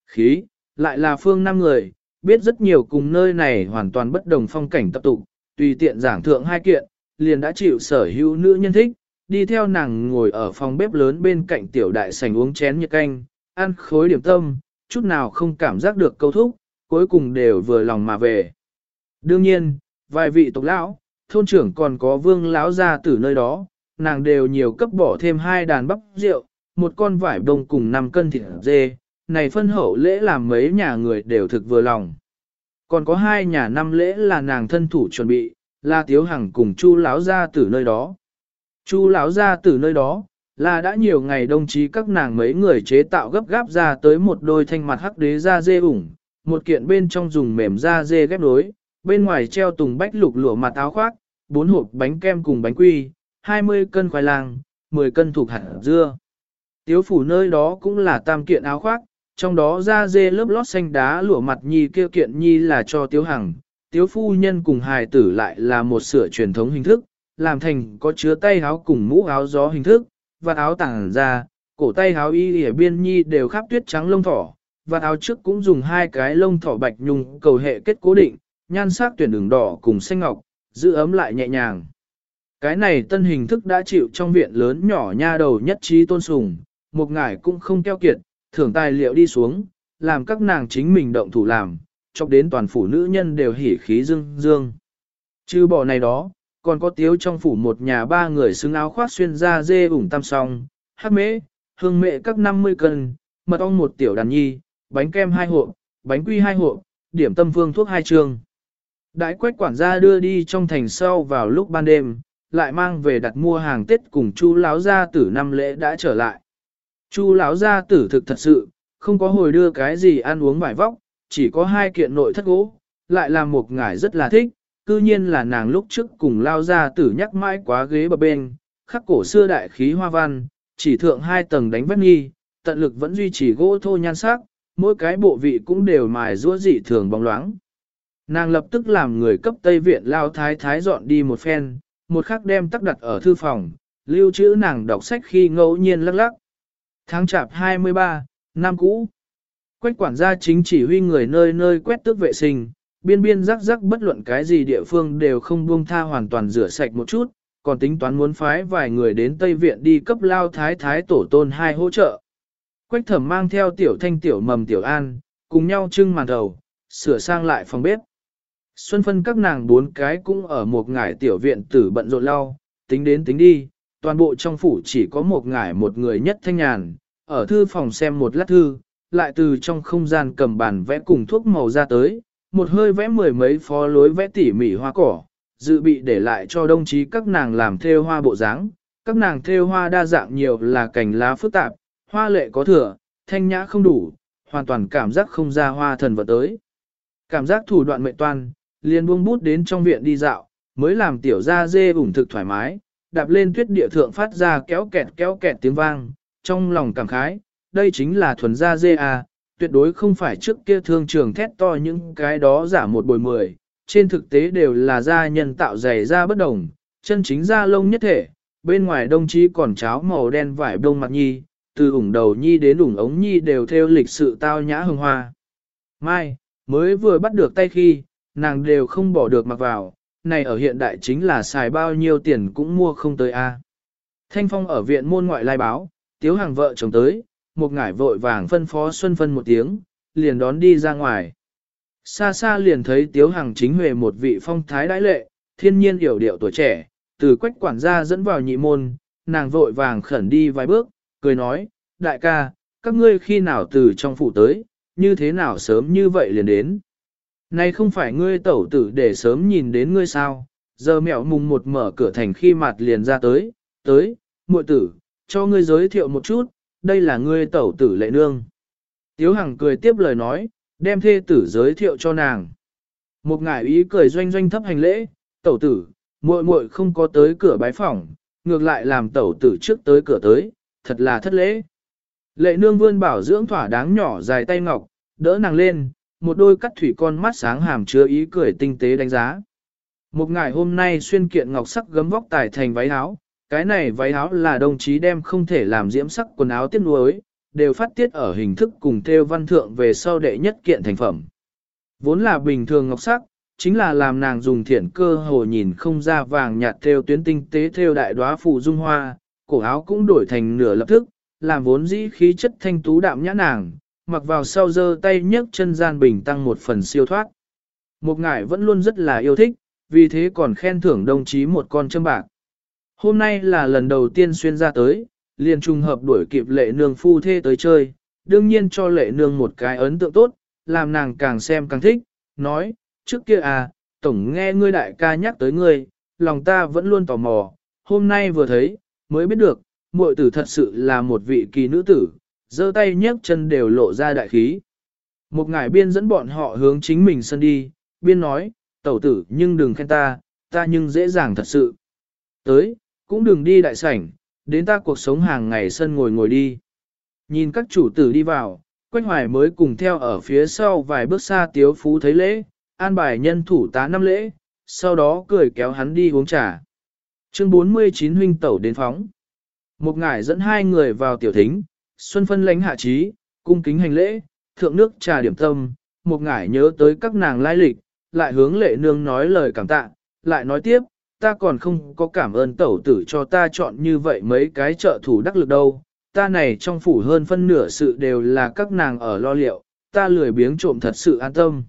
Khí, lại là phương năm người, biết rất nhiều cùng nơi này hoàn toàn bất đồng phong cảnh tập tụ, tùy tiện giảng thượng hai kiện, liền đã chịu sở hữu nữ nhân thích, đi theo nàng ngồi ở phòng bếp lớn bên cạnh tiểu đại sành uống chén nhiệt canh, ăn khối điểm tâm, chút nào không cảm giác được câu thúc, cuối cùng đều vừa lòng mà về. Đương nhiên, vài vị tộc lão, thôn trưởng còn có vương lão ra từ nơi đó, nàng đều nhiều cấp bỏ thêm hai đàn bắp rượu, một con vải bông cùng 5 cân thịt dê, này phân hậu lễ làm mấy nhà người đều thực vừa lòng. Còn có hai nhà năm lễ là nàng thân thủ chuẩn bị, là Tiếu Hằng cùng Chu lão gia từ nơi đó. Chu lão gia từ nơi đó, là đã nhiều ngày đồng chí các nàng mấy người chế tạo gấp gáp ra tới một đôi thanh mặt hắc đế da dê ủng, một kiện bên trong dùng mềm da dê ghép đối, bên ngoài treo tùng bách lục lụa mặt áo khoác, bốn hộp bánh kem cùng bánh quy, 20 cân khoai lang, 10 cân thuộc hạt dưa. Tiếu phủ nơi đó cũng là tam kiện áo khoác, trong đó da dê lớp lót xanh đá lụa mặt nhi kia kiện nhi là cho tiếu hằng, tiếu phu nhân cùng hài tử lại là một sửa truyền thống hình thức, làm thành có chứa tay áo cùng mũ áo gió hình thức, và áo tảng ra, cổ tay áo y ở biên nhi đều khắp tuyết trắng lông thỏ, và áo trước cũng dùng hai cái lông thỏ bạch nhung cầu hệ kết cố định, nhan sắc tuyển đường đỏ cùng xanh ngọc, giữ ấm lại nhẹ nhàng. Cái này tân hình thức đã chịu trong viện lớn nhỏ nha đầu nhất trí tôn sùng, một ngải cũng không keo kiệt, thưởng tài liệu đi xuống, làm các nàng chính mình động thủ làm, chọc đến toàn phủ nữ nhân đều hỉ khí dương dương. Chứ bỏ này đó, còn có tiếu trong phủ một nhà ba người xứng áo khoác xuyên ra dê ủng tam song, hát mễ, hương mệ các 50 cân, mật ong một tiểu đàn nhi, bánh kem hai hộp, bánh quy hai hộp, điểm tâm phương thuốc hai trường. Đãi quách quản gia đưa đi trong thành sau vào lúc ban đêm, lại mang về đặt mua hàng Tết cùng chu lão gia tử năm lễ đã trở lại. Chu lão gia tử thực thật sự, không có hồi đưa cái gì ăn uống vải vóc, chỉ có hai kiện nội thất gỗ, lại là một ngải rất là thích, cư nhiên là nàng lúc trước cùng lao gia tử nhắc mãi quá ghế bờ bên, khắc cổ xưa đại khí hoa văn, chỉ thượng hai tầng đánh vét nghi, tận lực vẫn duy trì gỗ thô nhan sắc, mỗi cái bộ vị cũng đều mài rũa dị thường bóng loáng. Nàng lập tức làm người cấp Tây Viện lao thái thái dọn đi một phen, một khắc đem tắc đặt ở thư phòng, lưu trữ nàng đọc sách khi ngẫu nhiên lắc lắc. Tháng chạp 23, năm cũ. Quách quản gia chính chỉ huy người nơi nơi quét tước vệ sinh, biên biên rắc rắc bất luận cái gì địa phương đều không buông tha hoàn toàn rửa sạch một chút, còn tính toán muốn phái vài người đến Tây Viện đi cấp lao thái thái tổ tôn hai hỗ trợ. Quách thẩm mang theo tiểu thanh tiểu mầm tiểu an, cùng nhau trưng màn đầu, sửa sang lại phòng bếp. Xuân phân các nàng bốn cái cũng ở một ngải tiểu viện tử bận rộn lau, tính đến tính đi, toàn bộ trong phủ chỉ có một ngải một người nhất thanh nhàn, ở thư phòng xem một lát thư, lại từ trong không gian cầm bàn vẽ cùng thuốc màu ra tới, một hơi vẽ mười mấy phó lối vẽ tỉ mỉ hoa cỏ, dự bị để lại cho đồng chí các nàng làm theo hoa bộ dáng. Các nàng theo hoa đa dạng nhiều là cành lá phức tạp, hoa lệ có thừa, thanh nhã không đủ, hoàn toàn cảm giác không ra hoa thần vật tới. Cảm giác thủ đoạn mệnh toan, liền buông bút đến trong viện đi dạo, mới làm tiểu ra dê ủng thực thoải mái, đạp lên tuyết địa thượng phát ra kéo kẹt kéo kẹt tiếng vang, trong lòng cảm khái, đây chính là thuần da dê à, tuyệt đối không phải trước kia thương trường thét to những cái đó giả một bồi mười, trên thực tế đều là da nhân tạo dày da bất đồng, chân chính da lông nhất thể, bên ngoài đông chí còn cháo màu đen vải đông mặt nhi, từ ủng đầu nhi đến ủng ống nhi đều theo lịch sự tao nhã hương hoa. Mai, mới vừa bắt được tay khi, nàng đều không bỏ được mặc vào, này ở hiện đại chính là xài bao nhiêu tiền cũng mua không tới a. Thanh Phong ở viện môn ngoại lai báo, tiếu hàng vợ chồng tới, một ngải vội vàng phân phó Xuân Phân một tiếng, liền đón đi ra ngoài. Xa xa liền thấy tiếu hàng chính huệ một vị phong thái đãi lệ, thiên nhiên hiểu điệu tuổi trẻ, từ quách quản gia dẫn vào nhị môn, nàng vội vàng khẩn đi vài bước, cười nói, đại ca, các ngươi khi nào từ trong phủ tới, như thế nào sớm như vậy liền đến. Này không phải ngươi tẩu tử để sớm nhìn đến ngươi sao, giờ mẹo mùng một mở cửa thành khi mặt liền ra tới, tới, muội tử, cho ngươi giới thiệu một chút, đây là ngươi tẩu tử lệ nương. Tiếu Hằng cười tiếp lời nói, đem thê tử giới thiệu cho nàng. Một ngải ý cười doanh doanh thấp hành lễ, tẩu tử, muội muội không có tới cửa bái phỏng, ngược lại làm tẩu tử trước tới cửa tới, thật là thất lễ. Lệ nương vươn bảo dưỡng thỏa đáng nhỏ dài tay ngọc, đỡ nàng lên, một đôi cắt thủy con mắt sáng hàm chứa ý cười tinh tế đánh giá. Một ngày hôm nay xuyên kiện ngọc sắc gấm vóc tài thành váy áo, cái này váy áo là đồng chí đem không thể làm diễm sắc quần áo tiết nuối, đều phát tiết ở hình thức cùng theo văn thượng về sau đệ nhất kiện thành phẩm. Vốn là bình thường ngọc sắc, chính là làm nàng dùng thiện cơ hồ nhìn không ra vàng nhạt theo tuyến tinh tế theo đại đóa phù dung hoa, cổ áo cũng đổi thành nửa lập thức, làm vốn dĩ khí chất thanh tú đạm nhã nàng, mặc vào sau giơ tay nhấc chân gian bình tăng một phần siêu thoát. Một ngải vẫn luôn rất là yêu thích, vì thế còn khen thưởng đồng chí một con châm bạc. Hôm nay là lần đầu tiên xuyên ra tới, liền trùng hợp đuổi kịp lệ nương phu thê tới chơi, đương nhiên cho lệ nương một cái ấn tượng tốt, làm nàng càng xem càng thích, nói, trước kia à, tổng nghe ngươi đại ca nhắc tới ngươi, lòng ta vẫn luôn tò mò, hôm nay vừa thấy, mới biết được, muội tử thật sự là một vị kỳ nữ tử, giơ tay nhấc chân đều lộ ra đại khí. Một ngải biên dẫn bọn họ hướng chính mình sân đi, biên nói, tẩu tử nhưng đừng khen ta, ta nhưng dễ dàng thật sự. Tới, cũng đừng đi đại sảnh, đến ta cuộc sống hàng ngày sân ngồi ngồi đi. Nhìn các chủ tử đi vào, Quách Hoài mới cùng theo ở phía sau vài bước xa tiếu phú thấy lễ, an bài nhân thủ tá năm lễ, sau đó cười kéo hắn đi uống trà. Chương 49 huynh tẩu đến phóng. Một ngải dẫn hai người vào tiểu thính, Xuân phân lãnh hạ trí, cung kính hành lễ, thượng nước trà điểm tâm, một ngải nhớ tới các nàng lai lịch, lại hướng lệ nương nói lời cảm tạ, lại nói tiếp, ta còn không có cảm ơn tẩu tử cho ta chọn như vậy mấy cái trợ thủ đắc lực đâu, ta này trong phủ hơn phân nửa sự đều là các nàng ở lo liệu, ta lười biếng trộm thật sự an tâm.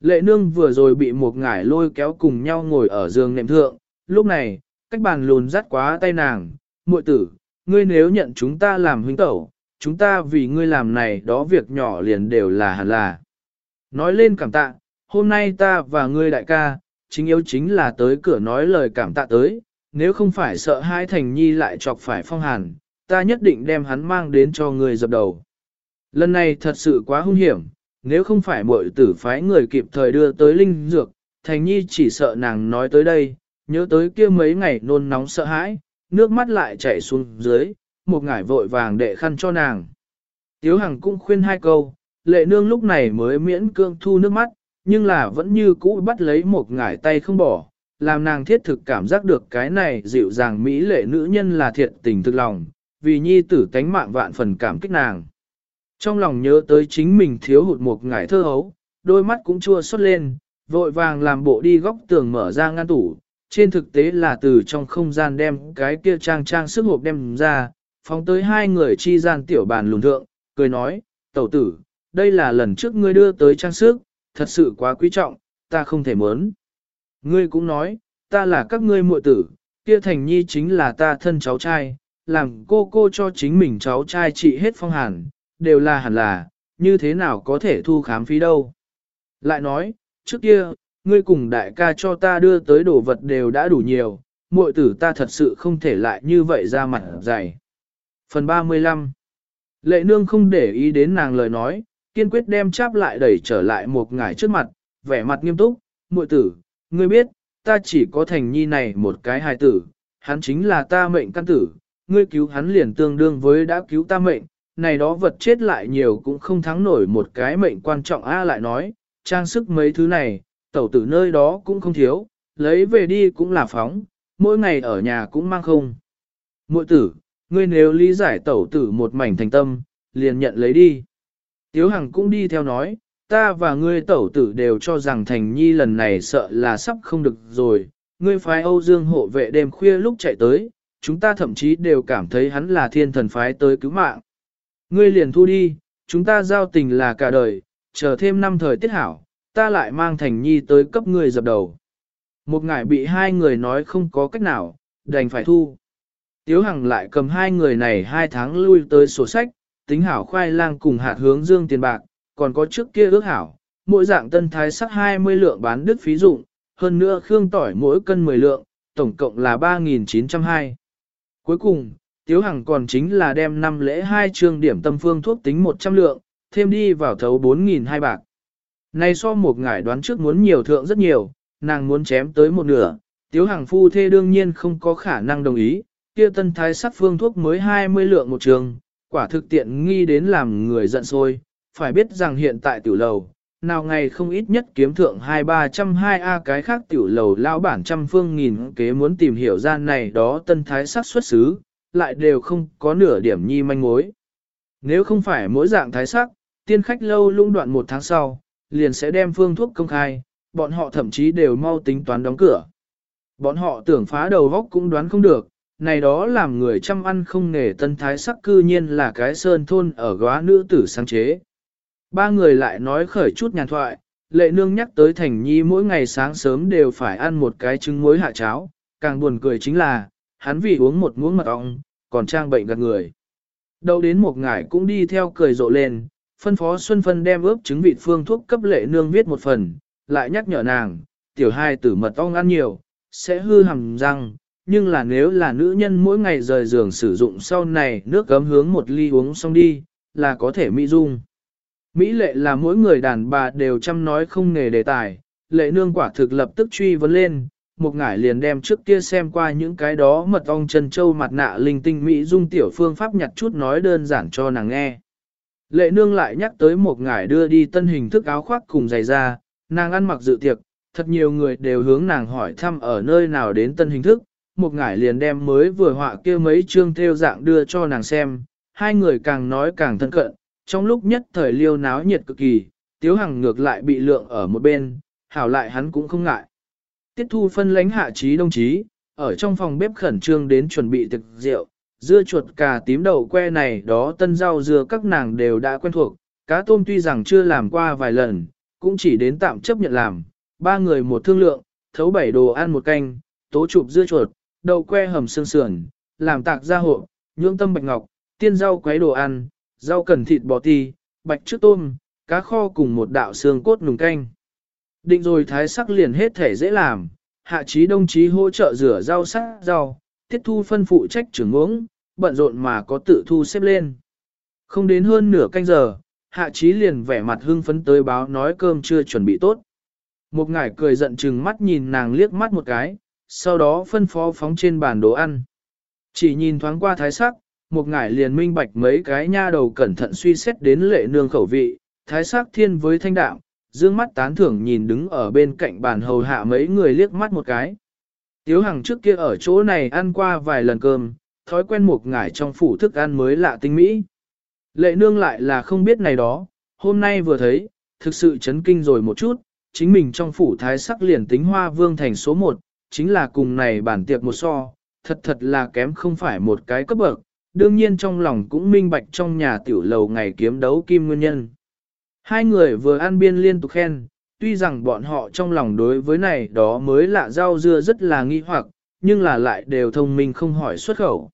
Lệ nương vừa rồi bị một ngải lôi kéo cùng nhau ngồi ở giường nệm thượng, lúc này, cách bàn lùn dắt quá tay nàng, muội tử, ngươi nếu nhận chúng ta làm huynh tẩu, chúng ta vì ngươi làm này đó việc nhỏ liền đều là hẳn là. Nói lên cảm tạ, hôm nay ta và ngươi đại ca, chính yếu chính là tới cửa nói lời cảm tạ tới, nếu không phải sợ hai thành nhi lại chọc phải phong hàn, ta nhất định đem hắn mang đến cho ngươi dập đầu. Lần này thật sự quá hung hiểm, nếu không phải muội tử phái người kịp thời đưa tới linh dược, thành nhi chỉ sợ nàng nói tới đây, nhớ tới kia mấy ngày nôn nóng sợ hãi, nước mắt lại chảy xuống dưới, một ngải vội vàng để khăn cho nàng. Tiếu Hằng cũng khuyên hai câu, lệ nương lúc này mới miễn cương thu nước mắt, nhưng là vẫn như cũ bắt lấy một ngải tay không bỏ, làm nàng thiết thực cảm giác được cái này dịu dàng mỹ lệ nữ nhân là thiệt tình thực lòng, vì nhi tử tánh mạng vạn phần cảm kích nàng. Trong lòng nhớ tới chính mình thiếu hụt một ngải thơ hấu, đôi mắt cũng chua xót lên, vội vàng làm bộ đi góc tường mở ra ngăn tủ, trên thực tế là từ trong không gian đem cái kia trang trang sức hộp đem ra, phóng tới hai người chi gian tiểu bàn lùn thượng, cười nói, tẩu tử, đây là lần trước ngươi đưa tới trang sức, thật sự quá quý trọng, ta không thể muốn. Ngươi cũng nói, ta là các ngươi muội tử, kia thành nhi chính là ta thân cháu trai, làm cô cô cho chính mình cháu trai trị hết phong hàn, đều là hẳn là, như thế nào có thể thu khám phí đâu. Lại nói, trước kia, ngươi cùng đại ca cho ta đưa tới đồ vật đều đã đủ nhiều, muội tử ta thật sự không thể lại như vậy ra mặt dày. Phần 35 Lệ nương không để ý đến nàng lời nói, kiên quyết đem cháp lại đẩy trở lại một ngải trước mặt, vẻ mặt nghiêm túc, muội tử, ngươi biết, ta chỉ có thành nhi này một cái hài tử, hắn chính là ta mệnh căn tử, ngươi cứu hắn liền tương đương với đã cứu ta mệnh, này đó vật chết lại nhiều cũng không thắng nổi một cái mệnh quan trọng A lại nói, trang sức mấy thứ này, tẩu tử nơi đó cũng không thiếu, lấy về đi cũng là phóng, mỗi ngày ở nhà cũng mang không. Mội tử, ngươi nếu lý giải tẩu tử một mảnh thành tâm, liền nhận lấy đi. Tiếu Hằng cũng đi theo nói, ta và ngươi tẩu tử đều cho rằng Thành Nhi lần này sợ là sắp không được rồi, ngươi phái Âu Dương hộ vệ đêm khuya lúc chạy tới, chúng ta thậm chí đều cảm thấy hắn là thiên thần phái tới cứu mạng. Ngươi liền thu đi, chúng ta giao tình là cả đời, chờ thêm năm thời tiết hảo, ta lại mang Thành Nhi tới cấp ngươi dập đầu. Một ngải bị hai người nói không có cách nào, đành phải thu. Tiếu Hằng lại cầm hai người này hai tháng lui tới sổ sách, tính hảo khoai lang cùng hạt hướng dương tiền bạc, còn có trước kia ước hảo, mỗi dạng tân thái sắc 20 lượng bán đứt phí dụng, hơn nữa khương tỏi mỗi cân 10 lượng, tổng cộng là 3.920. Cuối cùng, Tiếu Hằng còn chính là đem năm lễ hai trương điểm tâm phương thuốc tính 100 lượng, thêm đi vào thấu 4.200 bạc nay so một ngải đoán trước muốn nhiều thượng rất nhiều, nàng muốn chém tới một nửa, Tiếu hàng phu thê đương nhiên không có khả năng đồng ý, kia tân thái sắc phương thuốc mới 20 lượng một trường, quả thực tiện nghi đến làm người giận sôi phải biết rằng hiện tại tiểu lầu, nào ngày không ít nhất kiếm thượng hai ba trăm hai a cái khác tiểu lầu lao bản trăm phương nghìn kế muốn tìm hiểu ra này đó tân thái sắc xuất xứ, lại đều không có nửa điểm nhi manh mối. Nếu không phải mỗi dạng thái sắc, tiên khách lâu lũng đoạn một tháng sau, liền sẽ đem phương thuốc công khai, bọn họ thậm chí đều mau tính toán đóng cửa. Bọn họ tưởng phá đầu vóc cũng đoán không được, này đó làm người chăm ăn không nghề tân thái sắc cư nhiên là cái sơn thôn ở góa nữ tử sáng chế. Ba người lại nói khởi chút nhàn thoại, lệ nương nhắc tới thành nhi mỗi ngày sáng sớm đều phải ăn một cái trứng muối hạ cháo, càng buồn cười chính là, hắn vì uống một muỗng mật ong, còn trang bệnh gạt người. Đâu đến một ngải cũng đi theo cười rộ lên, phân phó Xuân Phân đem ướp trứng vịt phương thuốc cấp lệ nương viết một phần, lại nhắc nhở nàng, tiểu hai tử mật ong ăn nhiều, sẽ hư hầm răng, nhưng là nếu là nữ nhân mỗi ngày rời giường sử dụng sau này nước gấm hướng một ly uống xong đi, là có thể mỹ dung. Mỹ lệ là mỗi người đàn bà đều chăm nói không nghề đề tài, lệ nương quả thực lập tức truy vấn lên, một ngải liền đem trước kia xem qua những cái đó mật ong chân châu mặt nạ linh tinh Mỹ dung tiểu phương pháp nhặt chút nói đơn giản cho nàng nghe. Lệ nương lại nhắc tới một ngải đưa đi tân hình thức áo khoác cùng giày da, nàng ăn mặc dự tiệc, thật nhiều người đều hướng nàng hỏi thăm ở nơi nào đến tân hình thức, một ngải liền đem mới vừa họa kia mấy chương theo dạng đưa cho nàng xem, hai người càng nói càng thân cận, trong lúc nhất thời liêu náo nhiệt cực kỳ, tiếu hằng ngược lại bị lượng ở một bên, hảo lại hắn cũng không ngại. Tiết thu phân lãnh hạ trí đồng chí, ở trong phòng bếp khẩn trương đến chuẩn bị thực rượu, dưa chuột cà tím đậu que này đó tân rau dưa các nàng đều đã quen thuộc, cá tôm tuy rằng chưa làm qua vài lần, cũng chỉ đến tạm chấp nhận làm, ba người một thương lượng, thấu bảy đồ ăn một canh, tố chụp dưa chuột, đậu que hầm xương sườn, làm tạc ra hộ, nhưỡng tâm bạch ngọc, tiên rau quấy đồ ăn, rau cần thịt bò ti, bạch trước tôm, cá kho cùng một đạo xương cốt nùng canh. Định rồi thái sắc liền hết thể dễ làm, hạ trí đồng chí hỗ trợ rửa rau sắc rau, tiết thu phân phụ trách trưởng uống, bận rộn mà có tự thu xếp lên. Không đến hơn nửa canh giờ, hạ trí liền vẻ mặt hưng phấn tới báo nói cơm chưa chuẩn bị tốt. Một ngải cười giận chừng mắt nhìn nàng liếc mắt một cái, sau đó phân phó phóng trên bàn đồ ăn. Chỉ nhìn thoáng qua thái sắc, một ngải liền minh bạch mấy cái nha đầu cẩn thận suy xét đến lệ nương khẩu vị, thái sắc thiên với thanh đạo, dương mắt tán thưởng nhìn đứng ở bên cạnh bàn hầu hạ mấy người liếc mắt một cái. Tiếu Hằng trước kia ở chỗ này ăn qua vài lần cơm, thói quen một ngải trong phủ thức ăn mới lạ tinh mỹ. Lệ nương lại là không biết này đó, hôm nay vừa thấy, thực sự chấn kinh rồi một chút, chính mình trong phủ thái sắc liền tính hoa vương thành số một, chính là cùng này bản tiệc một so, thật thật là kém không phải một cái cấp bậc, đương nhiên trong lòng cũng minh bạch trong nhà tiểu lầu ngày kiếm đấu kim nguyên nhân. Hai người vừa ăn biên liên tục khen, tuy rằng bọn họ trong lòng đối với này đó mới lạ rau dưa rất là nghi hoặc, nhưng là lại đều thông minh không hỏi xuất khẩu.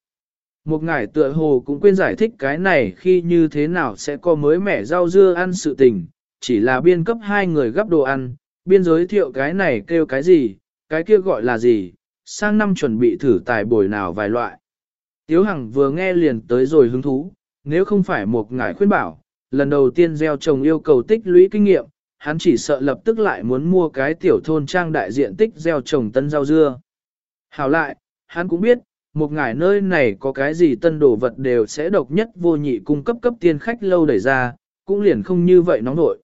Một ngải tựa hồ cũng quên giải thích cái này khi như thế nào sẽ có mới mẻ rau dưa ăn sự tình, chỉ là biên cấp hai người gấp đồ ăn, biên giới thiệu cái này kêu cái gì, cái kia gọi là gì, sang năm chuẩn bị thử tài bồi nào vài loại. Tiếu Hằng vừa nghe liền tới rồi hứng thú, nếu không phải một ngải khuyên bảo, lần đầu tiên gieo trồng yêu cầu tích lũy kinh nghiệm, hắn chỉ sợ lập tức lại muốn mua cái tiểu thôn trang đại diện tích gieo trồng tân rau dưa. Hảo lại, hắn cũng biết, một ngải nơi này có cái gì tân đồ vật đều sẽ độc nhất vô nhị cung cấp cấp tiên khách lâu đẩy ra, cũng liền không như vậy nóng nổi.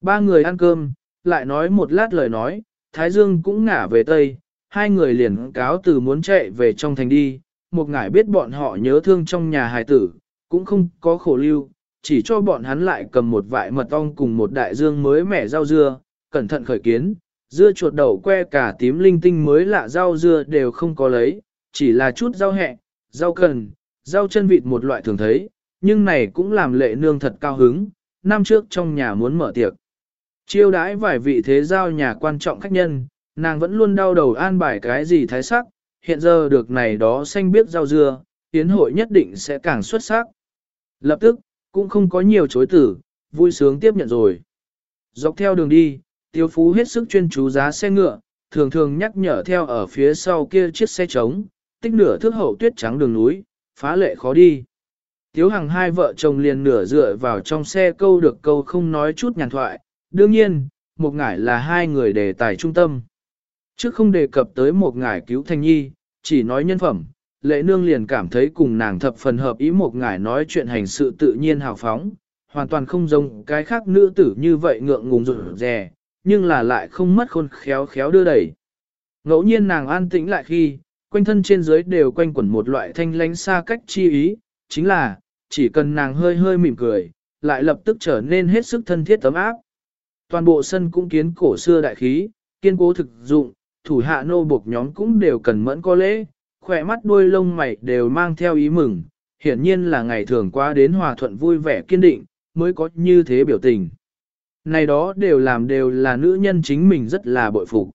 Ba người ăn cơm, lại nói một lát lời nói, Thái Dương cũng ngả về Tây, hai người liền cáo từ muốn chạy về trong thành đi, một ngải biết bọn họ nhớ thương trong nhà hài tử, cũng không có khổ lưu, chỉ cho bọn hắn lại cầm một vại mật ong cùng một đại dương mới mẻ rau dưa, cẩn thận khởi kiến, dưa chuột đầu que cả tím linh tinh mới lạ rau dưa đều không có lấy, chỉ là chút rau hẹ, rau cần, rau chân vịt một loại thường thấy, nhưng này cũng làm lệ nương thật cao hứng, năm trước trong nhà muốn mở tiệc. Chiêu đãi vài vị thế giao nhà quan trọng khách nhân, nàng vẫn luôn đau đầu an bài cái gì thái sắc, hiện giờ được này đó xanh biết rau dưa, tiến hội nhất định sẽ càng xuất sắc. Lập tức, cũng không có nhiều chối tử, vui sướng tiếp nhận rồi. Dọc theo đường đi, tiêu phú hết sức chuyên chú giá xe ngựa, thường thường nhắc nhở theo ở phía sau kia chiếc xe trống, tích nửa thước hậu tuyết trắng đường núi, phá lệ khó đi. Tiếu Hằng hai vợ chồng liền nửa dựa vào trong xe câu được câu không nói chút nhàn thoại, đương nhiên, một ngải là hai người đề tài trung tâm. Trước không đề cập tới một ngải cứu thanh nhi, chỉ nói nhân phẩm, lệ nương liền cảm thấy cùng nàng thập phần hợp ý một ngải nói chuyện hành sự tự nhiên hào phóng, hoàn toàn không giống cái khác nữ tử như vậy ngượng ngùng rụt rè, nhưng là lại không mất khôn khéo khéo đưa đẩy. Ngẫu nhiên nàng an tĩnh lại khi, quanh thân trên dưới đều quanh quẩn một loại thanh lánh xa cách chi ý, chính là, chỉ cần nàng hơi hơi mỉm cười, lại lập tức trở nên hết sức thân thiết tấm áp. Toàn bộ sân cũng kiến cổ xưa đại khí, kiên cố thực dụng, thủ hạ nô buộc nhóm cũng đều cần mẫn có lễ, khỏe mắt đuôi lông mày đều mang theo ý mừng, hiển nhiên là ngày thường qua đến hòa thuận vui vẻ kiên định, mới có như thế biểu tình. Này đó đều làm đều là nữ nhân chính mình rất là bội phục.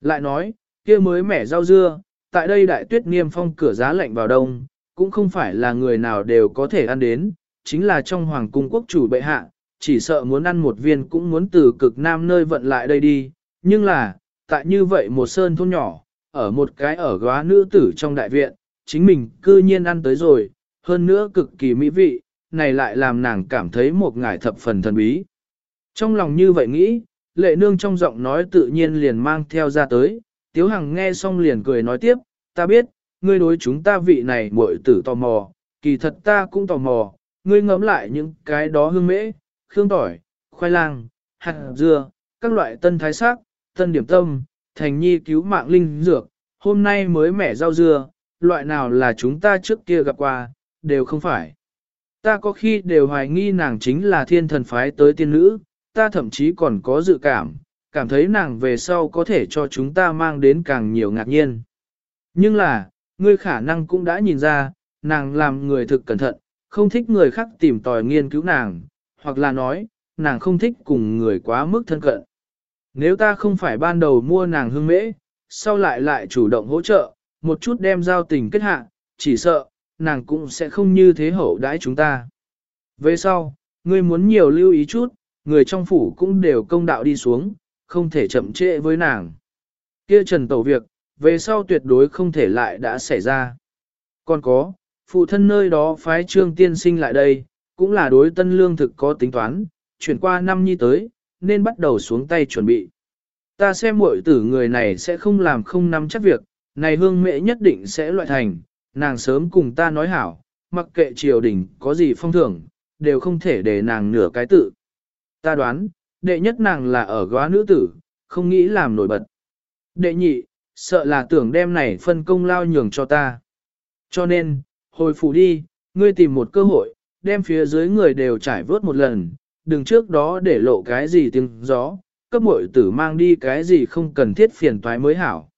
Lại nói, kia mới mẻ rau dưa, tại đây đại tuyết niêm phong cửa giá lạnh vào đông, cũng không phải là người nào đều có thể ăn đến, chính là trong hoàng cung quốc chủ bệ hạ, chỉ sợ muốn ăn một viên cũng muốn từ cực nam nơi vận lại đây đi, nhưng là, tại như vậy một sơn thôn nhỏ, ở một cái ở góa nữ tử trong đại viện, chính mình cư nhiên ăn tới rồi, hơn nữa cực kỳ mỹ vị, này lại làm nàng cảm thấy một ngải thập phần thần bí. Trong lòng như vậy nghĩ, lệ nương trong giọng nói tự nhiên liền mang theo ra tới, tiếu hằng nghe xong liền cười nói tiếp, ta biết, ngươi đối chúng ta vị này muội tử tò mò, kỳ thật ta cũng tò mò, ngươi ngẫm lại những cái đó hương mễ, khương tỏi, khoai lang, hạt dưa, các loại tân thái sắc, tân điểm tâm, thành nhi cứu mạng linh dược, hôm nay mới mẻ rau dưa, loại nào là chúng ta trước kia gặp qua, đều không phải. Ta có khi đều hoài nghi nàng chính là thiên thần phái tới tiên nữ, ta thậm chí còn có dự cảm, cảm thấy nàng về sau có thể cho chúng ta mang đến càng nhiều ngạc nhiên. Nhưng là, ngươi khả năng cũng đã nhìn ra, nàng làm người thực cẩn thận, không thích người khác tìm tòi nghiên cứu nàng, hoặc là nói, nàng không thích cùng người quá mức thân cận. Nếu ta không phải ban đầu mua nàng hương mễ, sau lại lại chủ động hỗ trợ, một chút đem giao tình kết hạ, chỉ sợ, nàng cũng sẽ không như thế hậu đãi chúng ta. Về sau, ngươi muốn nhiều lưu ý chút, người trong phủ cũng đều công đạo đi xuống, không thể chậm trễ với nàng. Kia trần tẩu việc, về sau tuyệt đối không thể lại đã xảy ra. Còn có, phụ thân nơi đó phái trương tiên sinh lại đây, cũng là đối tân lương thực có tính toán, chuyển qua năm nhi tới, nên bắt đầu xuống tay chuẩn bị. Ta xem muội tử người này sẽ không làm không nắm chắc việc, này hương mẹ nhất định sẽ loại thành, nàng sớm cùng ta nói hảo, mặc kệ triều đình có gì phong thưởng, đều không thể để nàng nửa cái tự. Ta đoán, đệ nhất nàng là ở góa nữ tử, không nghĩ làm nổi bật. Đệ nhị, sợ là tưởng đem này phân công lao nhường cho ta. Cho nên, hồi phủ đi, ngươi tìm một cơ hội, đem phía dưới người đều trải vớt một lần, đừng trước đó để lộ cái gì tiếng gió, cấp mội tử mang đi cái gì không cần thiết phiền toái mới hảo.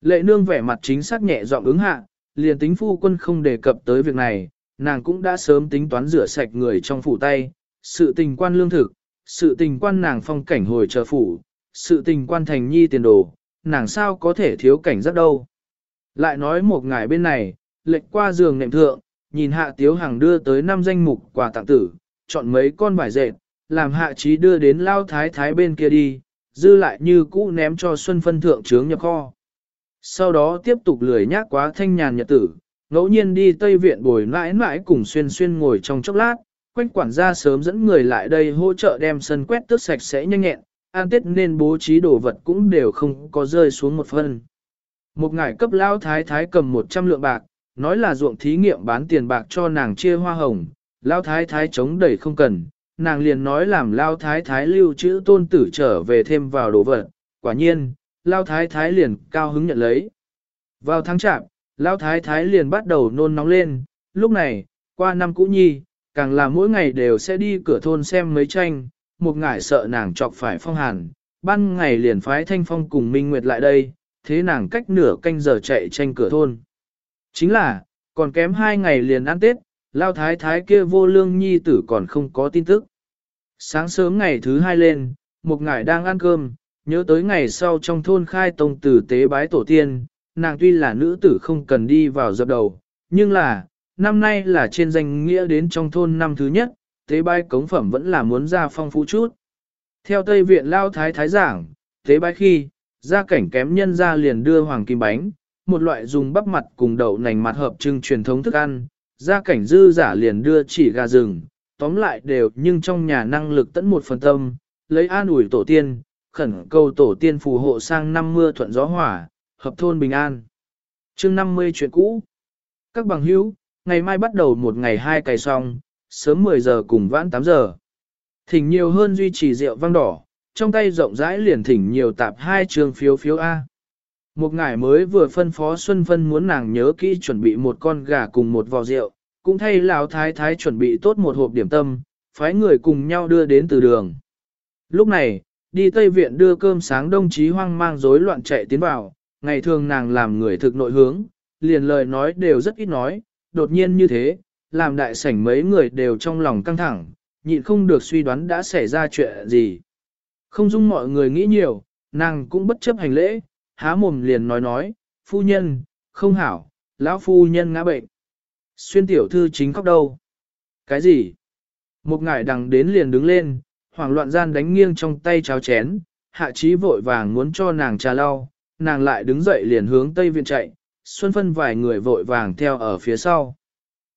Lệ nương vẻ mặt chính xác nhẹ giọng ứng hạ, liền tính phu quân không đề cập tới việc này, nàng cũng đã sớm tính toán rửa sạch người trong phủ tay, sự tình quan lương thực, sự tình quan nàng phong cảnh hồi chờ phủ, sự tình quan thành nhi tiền đồ, nàng sao có thể thiếu cảnh rất đâu. Lại nói một ngày bên này, lệnh qua giường nệm thượng, nhìn hạ tiếu hàng đưa tới năm danh mục quà tặng tử, chọn mấy con vải dệt, làm hạ trí đưa đến lao thái thái bên kia đi, dư lại như cũ ném cho xuân phân thượng trướng nhập kho. Sau đó tiếp tục lười nhác quá thanh nhàn nhật tử, ngẫu nhiên đi Tây Viện bồi mãi mãi cùng xuyên xuyên ngồi trong chốc lát, quanh quản gia sớm dẫn người lại đây hỗ trợ đem sân quét tước sạch sẽ nhanh nhẹn, an tết nên bố trí đồ vật cũng đều không có rơi xuống một phân. Một ngải cấp lao thái thái cầm 100 lượng bạc, nói là ruộng thí nghiệm bán tiền bạc cho nàng chia hoa hồng, lao thái thái chống đẩy không cần, nàng liền nói làm lao thái thái lưu trữ tôn tử trở về thêm vào đồ vật, quả nhiên, lao thái thái liền cao hứng nhận lấy. Vào tháng chạp, lao thái thái liền bắt đầu nôn nóng lên, lúc này, qua năm cũ nhi, càng là mỗi ngày đều sẽ đi cửa thôn xem mấy tranh, một ngải sợ nàng chọc phải phong hàn, ban ngày liền phái thanh phong cùng Minh Nguyệt lại đây, thế nàng cách nửa canh giờ chạy tranh cửa thôn. Chính là, còn kém hai ngày liền ăn Tết, lao thái thái kia vô lương nhi tử còn không có tin tức. Sáng sớm ngày thứ hai lên, một ngải đang ăn cơm, nhớ tới ngày sau trong thôn khai tông tử tế bái tổ tiên, nàng tuy là nữ tử không cần đi vào dập đầu, nhưng là, năm nay là trên danh nghĩa đến trong thôn năm thứ nhất, tế bái cống phẩm vẫn là muốn ra phong phú chút. Theo Tây Viện Lao Thái Thái giảng, tế bái khi, gia cảnh kém nhân ra liền đưa hoàng kim bánh, một loại dùng bắp mặt cùng đậu nành mặt hợp trưng truyền thống thức ăn, gia cảnh dư giả liền đưa chỉ gà rừng, tóm lại đều nhưng trong nhà năng lực tận một phần tâm, lấy an ủi tổ tiên, khẩn cầu tổ tiên phù hộ sang năm mưa thuận gió hỏa, hợp thôn bình an. chương 50 chuyện cũ. Các bằng hữu, ngày mai bắt đầu một ngày hai cày xong, sớm 10 giờ cùng vãn 8 giờ. Thỉnh nhiều hơn duy trì rượu vang đỏ, trong tay rộng rãi liền thỉnh nhiều tạp hai trường phiếu phiếu A. Một ngày mới vừa phân phó Xuân Phân muốn nàng nhớ kỹ chuẩn bị một con gà cùng một vò rượu, cũng thay lão thái thái chuẩn bị tốt một hộp điểm tâm, phái người cùng nhau đưa đến từ đường. Lúc này, đi Tây Viện đưa cơm sáng đồng chí hoang mang rối loạn chạy tiến vào, ngày thường nàng làm người thực nội hướng, liền lời nói đều rất ít nói, đột nhiên như thế, làm đại sảnh mấy người đều trong lòng căng thẳng, nhịn không được suy đoán đã xảy ra chuyện gì. Không dung mọi người nghĩ nhiều, nàng cũng bất chấp hành lễ, há mồm liền nói nói, phu nhân, không hảo, lão phu nhân ngã bệnh. Xuyên tiểu thư chính khóc đâu? Cái gì? Một ngải đằng đến liền đứng lên, hoảng loạn gian đánh nghiêng trong tay cháo chén, hạ trí vội vàng muốn cho nàng trà lau, nàng lại đứng dậy liền hướng tây viện chạy, xuân phân vài người vội vàng theo ở phía sau.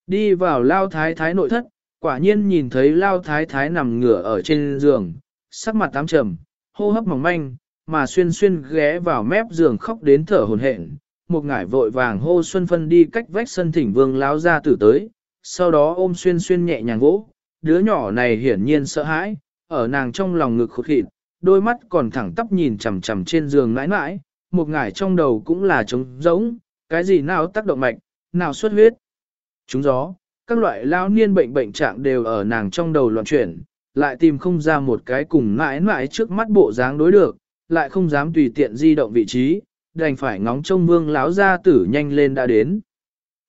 Đi vào lao thái thái nội thất, quả nhiên nhìn thấy lao thái thái nằm ngửa ở trên giường, sắc mặt tám trầm, hô hấp mỏng manh, mà xuyên xuyên ghé vào mép giường khóc đến thở hồn hển. Một ngải vội vàng hô Xuân Phân đi cách vách sân thỉnh vương láo ra tử tới, sau đó ôm xuyên xuyên nhẹ nhàng vỗ, đứa nhỏ này hiển nhiên sợ hãi, ở nàng trong lòng ngực khụt khịt, đôi mắt còn thẳng tắp nhìn chằm chằm trên giường mãi mãi, một ngải trong đầu cũng là trống rỗng, cái gì nào tác động mạch, nào xuất huyết. Chúng gió, các loại lao niên bệnh bệnh trạng đều ở nàng trong đầu loạn chuyển, lại tìm không ra một cái cùng mãi mãi trước mắt bộ dáng đối được, lại không dám tùy tiện di động vị trí, đành phải ngóng trông vương lão gia tử nhanh lên đã đến.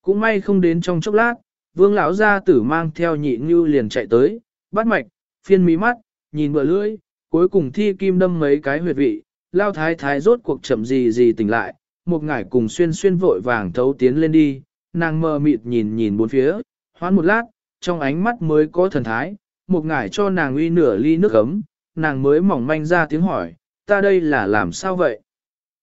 Cũng may không đến trong chốc lát, vương lão gia tử mang theo nhị ngưu liền chạy tới, bắt mạch, phiên mí mắt, nhìn bờ lưỡi, cuối cùng thi kim đâm mấy cái huyệt vị, lao thái thái rốt cuộc chậm gì gì tỉnh lại, một ngải cùng xuyên xuyên vội vàng thấu tiến lên đi, nàng mờ mịt nhìn nhìn bốn phía, hoán một lát, trong ánh mắt mới có thần thái, một ngải cho nàng uy nửa ly nước ấm, nàng mới mỏng manh ra tiếng hỏi, ta đây là làm sao vậy?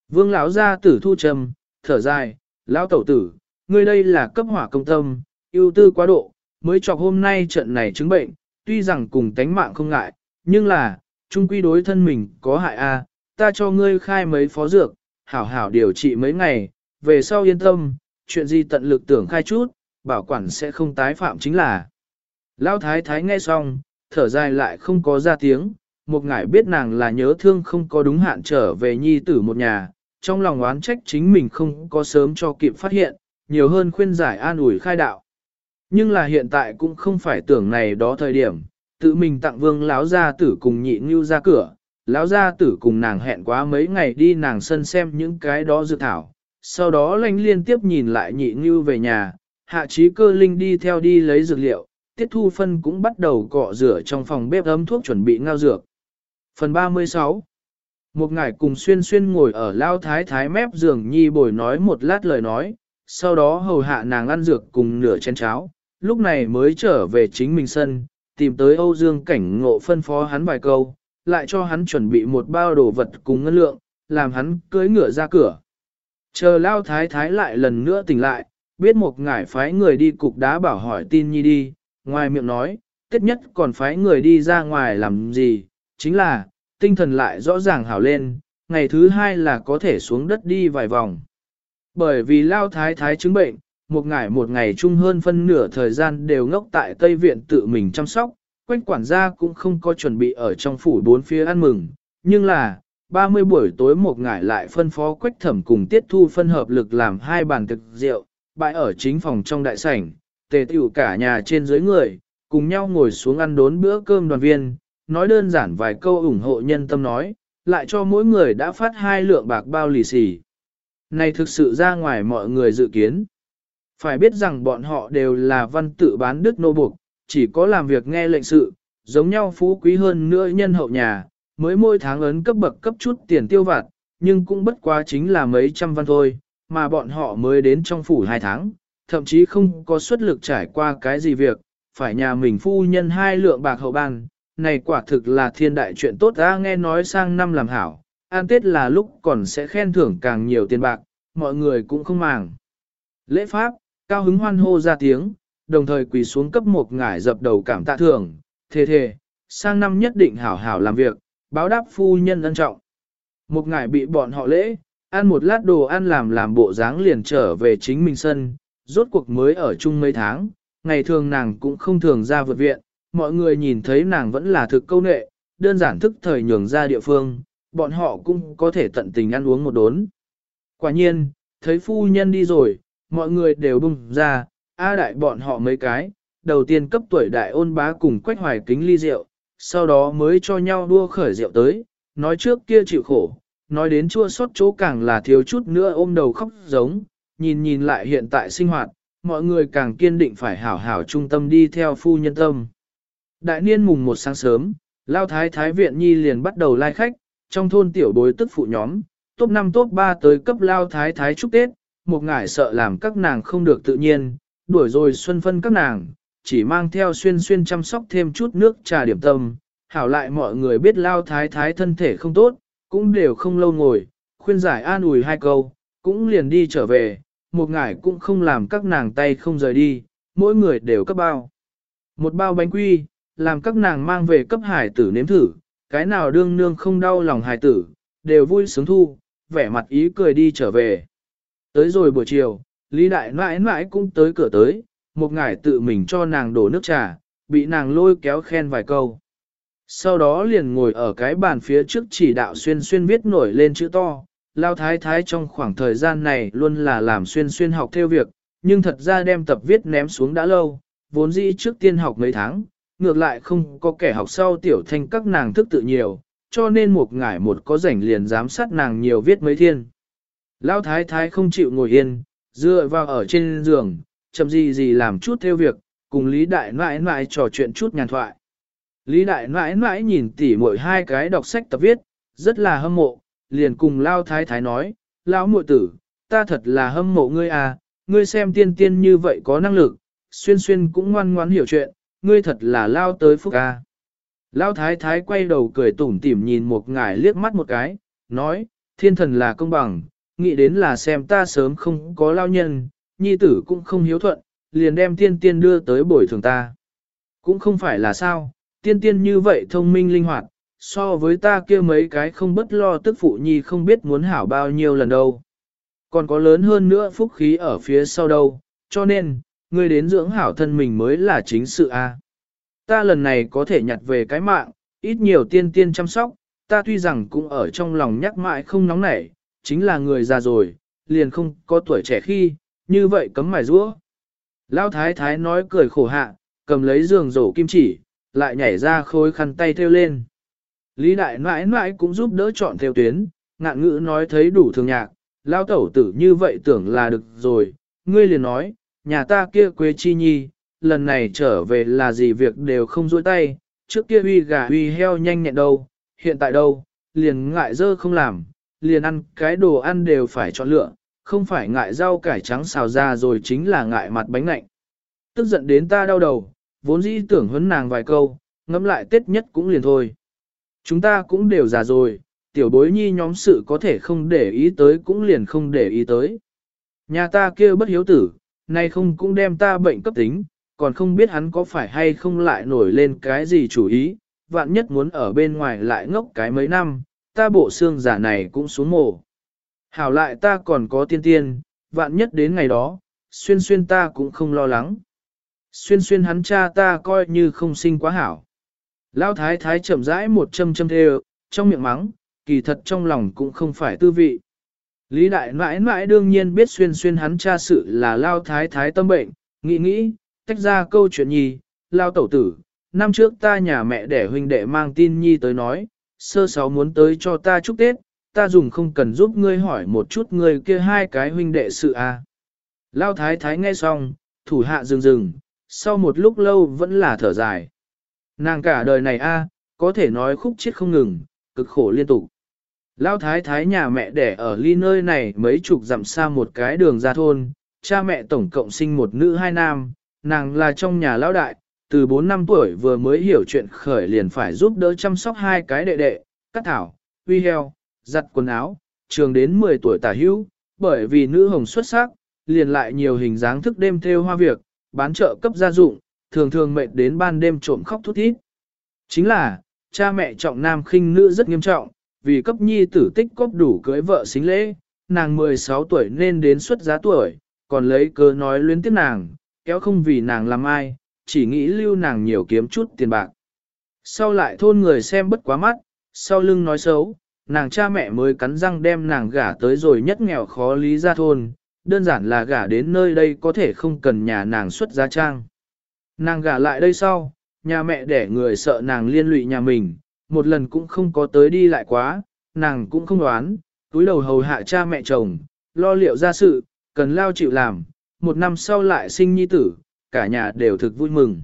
Vương lão gia tử thu trầm, thở dài, lão tẩu tử, ngươi đây là cấp hỏa công tâm, ưu tư quá độ, mới chọc hôm nay trận này chứng bệnh, tuy rằng cùng tánh mạng không ngại, nhưng là, trung quy đối thân mình có hại a, ta cho ngươi khai mấy phó dược, hảo hảo điều trị mấy ngày, về sau yên tâm, chuyện gì tận lực tưởng khai chút, bảo quản sẽ không tái phạm chính là. Lão thái thái nghe xong, thở dài lại không có ra tiếng, một ngải biết nàng là nhớ thương không có đúng hạn trở về nhi tử một nhà, trong lòng oán trách chính mình không có sớm cho kịp phát hiện, nhiều hơn khuyên giải an ủi khai đạo. Nhưng là hiện tại cũng không phải tưởng này đó thời điểm, tự mình tặng vương lão gia tử cùng nhị ngưu ra cửa, lão gia tử cùng nàng hẹn quá mấy ngày đi nàng sân xem những cái đó dự thảo, sau đó lanh liên tiếp nhìn lại nhị ngưu về nhà, hạ trí cơ linh đi theo đi lấy dược liệu, tiết thu phân cũng bắt đầu cọ rửa trong phòng bếp ấm thuốc chuẩn bị ngao dược. Phần 36 Một ngày cùng xuyên xuyên ngồi ở lao thái thái mép giường nhi bồi nói một lát lời nói, sau đó hầu hạ nàng ăn dược cùng nửa chén cháo, lúc này mới trở về chính mình sân, tìm tới Âu Dương cảnh ngộ phân phó hắn vài câu, lại cho hắn chuẩn bị một bao đồ vật cùng ngân lượng, làm hắn cưới ngựa ra cửa. Chờ lao thái thái lại lần nữa tỉnh lại, biết một ngải phái người đi cục đá bảo hỏi tin nhi đi, ngoài miệng nói, tiết nhất còn phái người đi ra ngoài làm gì, chính là, tinh thần lại rõ ràng hảo lên, ngày thứ hai là có thể xuống đất đi vài vòng. Bởi vì lao thái thái chứng bệnh, một ngày một ngày chung hơn phân nửa thời gian đều ngốc tại Tây Viện tự mình chăm sóc, quanh quản gia cũng không có chuẩn bị ở trong phủ bốn phía ăn mừng, nhưng là, 30 buổi tối một ngày lại phân phó quách thẩm cùng tiết thu phân hợp lực làm hai bàn thực rượu, bãi ở chính phòng trong đại sảnh, tề tiểu cả nhà trên dưới người, cùng nhau ngồi xuống ăn đốn bữa cơm đoàn viên, nói đơn giản vài câu ủng hộ nhân tâm nói, lại cho mỗi người đã phát hai lượng bạc bao lì xì. Này thực sự ra ngoài mọi người dự kiến. Phải biết rằng bọn họ đều là văn tự bán đức nô buộc, chỉ có làm việc nghe lệnh sự, giống nhau phú quý hơn nữa nhân hậu nhà, mới mỗi tháng ấn cấp bậc cấp chút tiền tiêu vặt, nhưng cũng bất quá chính là mấy trăm văn thôi, mà bọn họ mới đến trong phủ hai tháng, thậm chí không có suất lực trải qua cái gì việc, phải nhà mình phu nhân hai lượng bạc hậu ban, này quả thực là thiên đại chuyện tốt ta nghe nói sang năm làm hảo, an tết là lúc còn sẽ khen thưởng càng nhiều tiền bạc, mọi người cũng không màng. Lễ pháp, cao hứng hoan hô ra tiếng, đồng thời quỳ xuống cấp một ngải dập đầu cảm tạ thưởng, thề thề, sang năm nhất định hảo hảo làm việc, báo đáp phu nhân ân trọng. Một ngải bị bọn họ lễ, ăn một lát đồ ăn làm làm bộ dáng liền trở về chính mình sân, rốt cuộc mới ở chung mấy tháng, ngày thường nàng cũng không thường ra vượt viện, mọi người nhìn thấy nàng vẫn là thực câu nệ, đơn giản thức thời nhường ra địa phương, bọn họ cũng có thể tận tình ăn uống một đốn. Quả nhiên, thấy phu nhân đi rồi, mọi người đều bùng ra, A đại bọn họ mấy cái, đầu tiên cấp tuổi đại ôn bá cùng quách hoài kính ly rượu, sau đó mới cho nhau đua khởi rượu tới, nói trước kia chịu khổ, nói đến chua xót chỗ càng là thiếu chút nữa ôm đầu khóc giống, nhìn nhìn lại hiện tại sinh hoạt, mọi người càng kiên định phải hảo hảo trung tâm đi theo phu nhân tâm. Đại niên mùng một sáng sớm, Lao Thái Thái Viện Nhi liền bắt đầu lai khách, trong thôn tiểu bối tức phụ nhóm, top 5 top 3 tới cấp Lao Thái Thái chúc Tết, một ngải sợ làm các nàng không được tự nhiên, đuổi rồi xuân phân các nàng, chỉ mang theo xuyên xuyên chăm sóc thêm chút nước trà điểm tâm, hảo lại mọi người biết Lao Thái Thái thân thể không tốt, cũng đều không lâu ngồi, khuyên giải an ủi hai câu, cũng liền đi trở về, một ngải cũng không làm các nàng tay không rời đi, mỗi người đều cấp bao. Một bao bánh quy, làm các nàng mang về cấp hải tử nếm thử, cái nào đương nương không đau lòng hải tử, đều vui sướng thu, vẻ mặt ý cười đi trở về. Tới rồi buổi chiều, Lý Đại mãi mãi cũng tới cửa tới, một ngải tự mình cho nàng đổ nước trà, bị nàng lôi kéo khen vài câu. Sau đó liền ngồi ở cái bàn phía trước chỉ đạo xuyên xuyên viết nổi lên chữ to, lao thái thái trong khoảng thời gian này luôn là làm xuyên xuyên học theo việc, nhưng thật ra đem tập viết ném xuống đã lâu, vốn dĩ trước tiên học mấy tháng, ngược lại không có kẻ học sau tiểu thanh các nàng thức tự nhiều, cho nên một ngải một có rảnh liền giám sát nàng nhiều viết mấy thiên. Lão thái thái không chịu ngồi yên, dựa vào ở trên giường, chậm gì gì làm chút theo việc, cùng Lý Đại mãi mãi trò chuyện chút nhàn thoại. Lý Đại mãi mãi nhìn tỉ mỗi hai cái đọc sách tập viết, rất là hâm mộ, liền cùng Lao Thái Thái nói, Lão muội tử, ta thật là hâm mộ ngươi à, ngươi xem tiên tiên như vậy có năng lực, xuyên xuyên cũng ngoan ngoãn hiểu chuyện, ngươi thật là lao tới phúc ca. Lao thái thái quay đầu cười tủm tỉm nhìn một ngải liếc mắt một cái, nói, thiên thần là công bằng, nghĩ đến là xem ta sớm không có lao nhân, nhi tử cũng không hiếu thuận, liền đem tiên tiên đưa tới bồi thường ta. Cũng không phải là sao, tiên tiên như vậy thông minh linh hoạt, so với ta kia mấy cái không bất lo tức phụ nhi không biết muốn hảo bao nhiêu lần đâu. Còn có lớn hơn nữa phúc khí ở phía sau đâu, cho nên, ngươi đến dưỡng hảo thân mình mới là chính sự a. Ta lần này có thể nhặt về cái mạng, ít nhiều tiên tiên chăm sóc, ta tuy rằng cũng ở trong lòng nhắc mãi không nóng nảy, chính là người già rồi, liền không có tuổi trẻ khi, như vậy cấm mải rũa. Lão thái thái nói cười khổ hạ, cầm lấy giường rổ kim chỉ, lại nhảy ra khối khăn tay theo lên. Lý đại mãi mãi cũng giúp đỡ chọn theo tuyến, ngạn ngữ nói thấy đủ thường nhạc, lao tẩu tử như vậy tưởng là được rồi, ngươi liền nói, nhà ta kia Quế chi nhi, lần này trở về là gì việc đều không dối tay, trước kia huy gà huy heo nhanh nhẹn đâu, hiện tại đâu, liền ngại dơ không làm, liền ăn cái đồ ăn đều phải chọn lựa, không phải ngại rau cải trắng xào ra rồi chính là ngại mặt bánh lạnh. Tức giận đến ta đau đầu, vốn dĩ tưởng huấn nàng vài câu, ngẫm lại tết nhất cũng liền thôi. Chúng ta cũng đều già rồi, tiểu bối nhi nhóm sự có thể không để ý tới cũng liền không để ý tới. Nhà ta kia bất hiếu tử, nay không cũng đem ta bệnh cấp tính, còn không biết hắn có phải hay không lại nổi lên cái gì chủ ý, vạn nhất muốn ở bên ngoài lại ngốc cái mấy năm, ta bộ xương giả này cũng xuống mồ. Hảo lại ta còn có tiên tiên, vạn nhất đến ngày đó, xuyên xuyên ta cũng không lo lắng. Xuyên xuyên hắn cha ta coi như không sinh quá hảo. Lão thái thái chậm rãi một châm châm thê trong miệng mắng, kỳ thật trong lòng cũng không phải tư vị. Lý đại mãi mãi đương nhiên biết xuyên xuyên hắn cha sự là lao thái thái tâm bệnh, nghĩ nghĩ, tách ra câu chuyện nhi, lao tẩu tử, năm trước ta nhà mẹ đẻ huynh đệ mang tin nhi tới nói, sơ sáu muốn tới cho ta chúc Tết, ta dùng không cần giúp ngươi hỏi một chút ngươi kia hai cái huynh đệ sự a. À. Lao thái thái nghe xong, thủ hạ dừng dừng, sau một lúc lâu vẫn là thở dài. Nàng cả đời này a, có thể nói khúc chết không ngừng, cực khổ liên tục. Lao thái thái nhà mẹ đẻ ở ly nơi này mấy chục dặm xa một cái đường ra thôn, cha mẹ tổng cộng sinh một nữ hai nam, nàng là trong nhà lão đại, từ 4 năm tuổi vừa mới hiểu chuyện khởi liền phải giúp đỡ chăm sóc hai cái đệ đệ, cắt thảo, huy heo, giặt quần áo, trường đến 10 tuổi tả hữu, bởi vì nữ hồng xuất sắc, liền lại nhiều hình dáng thức đêm theo hoa việc, bán trợ cấp gia dụng, thường thường mệt đến ban đêm trộm khóc thút thít. Chính là, cha mẹ trọng nam khinh nữ rất nghiêm trọng, vì cấp nhi tử tích cóp đủ cưới vợ xính lễ, nàng 16 tuổi nên đến xuất giá tuổi, còn lấy cớ nói luyến tiếc nàng, kéo không vì nàng làm ai, chỉ nghĩ lưu nàng nhiều kiếm chút tiền bạc. Sau lại thôn người xem bất quá mắt, sau lưng nói xấu, nàng cha mẹ mới cắn răng đem nàng gả tới rồi nhất nghèo khó lý ra thôn, đơn giản là gả đến nơi đây có thể không cần nhà nàng xuất giá trang. Nàng gả lại đây sau, nhà mẹ để người sợ nàng liên lụy nhà mình, một lần cũng không có tới đi lại quá, nàng cũng không đoán, túi đầu hầu hạ cha mẹ chồng, lo liệu ra sự, cần lao chịu làm, một năm sau lại sinh nhi tử, cả nhà đều thực vui mừng.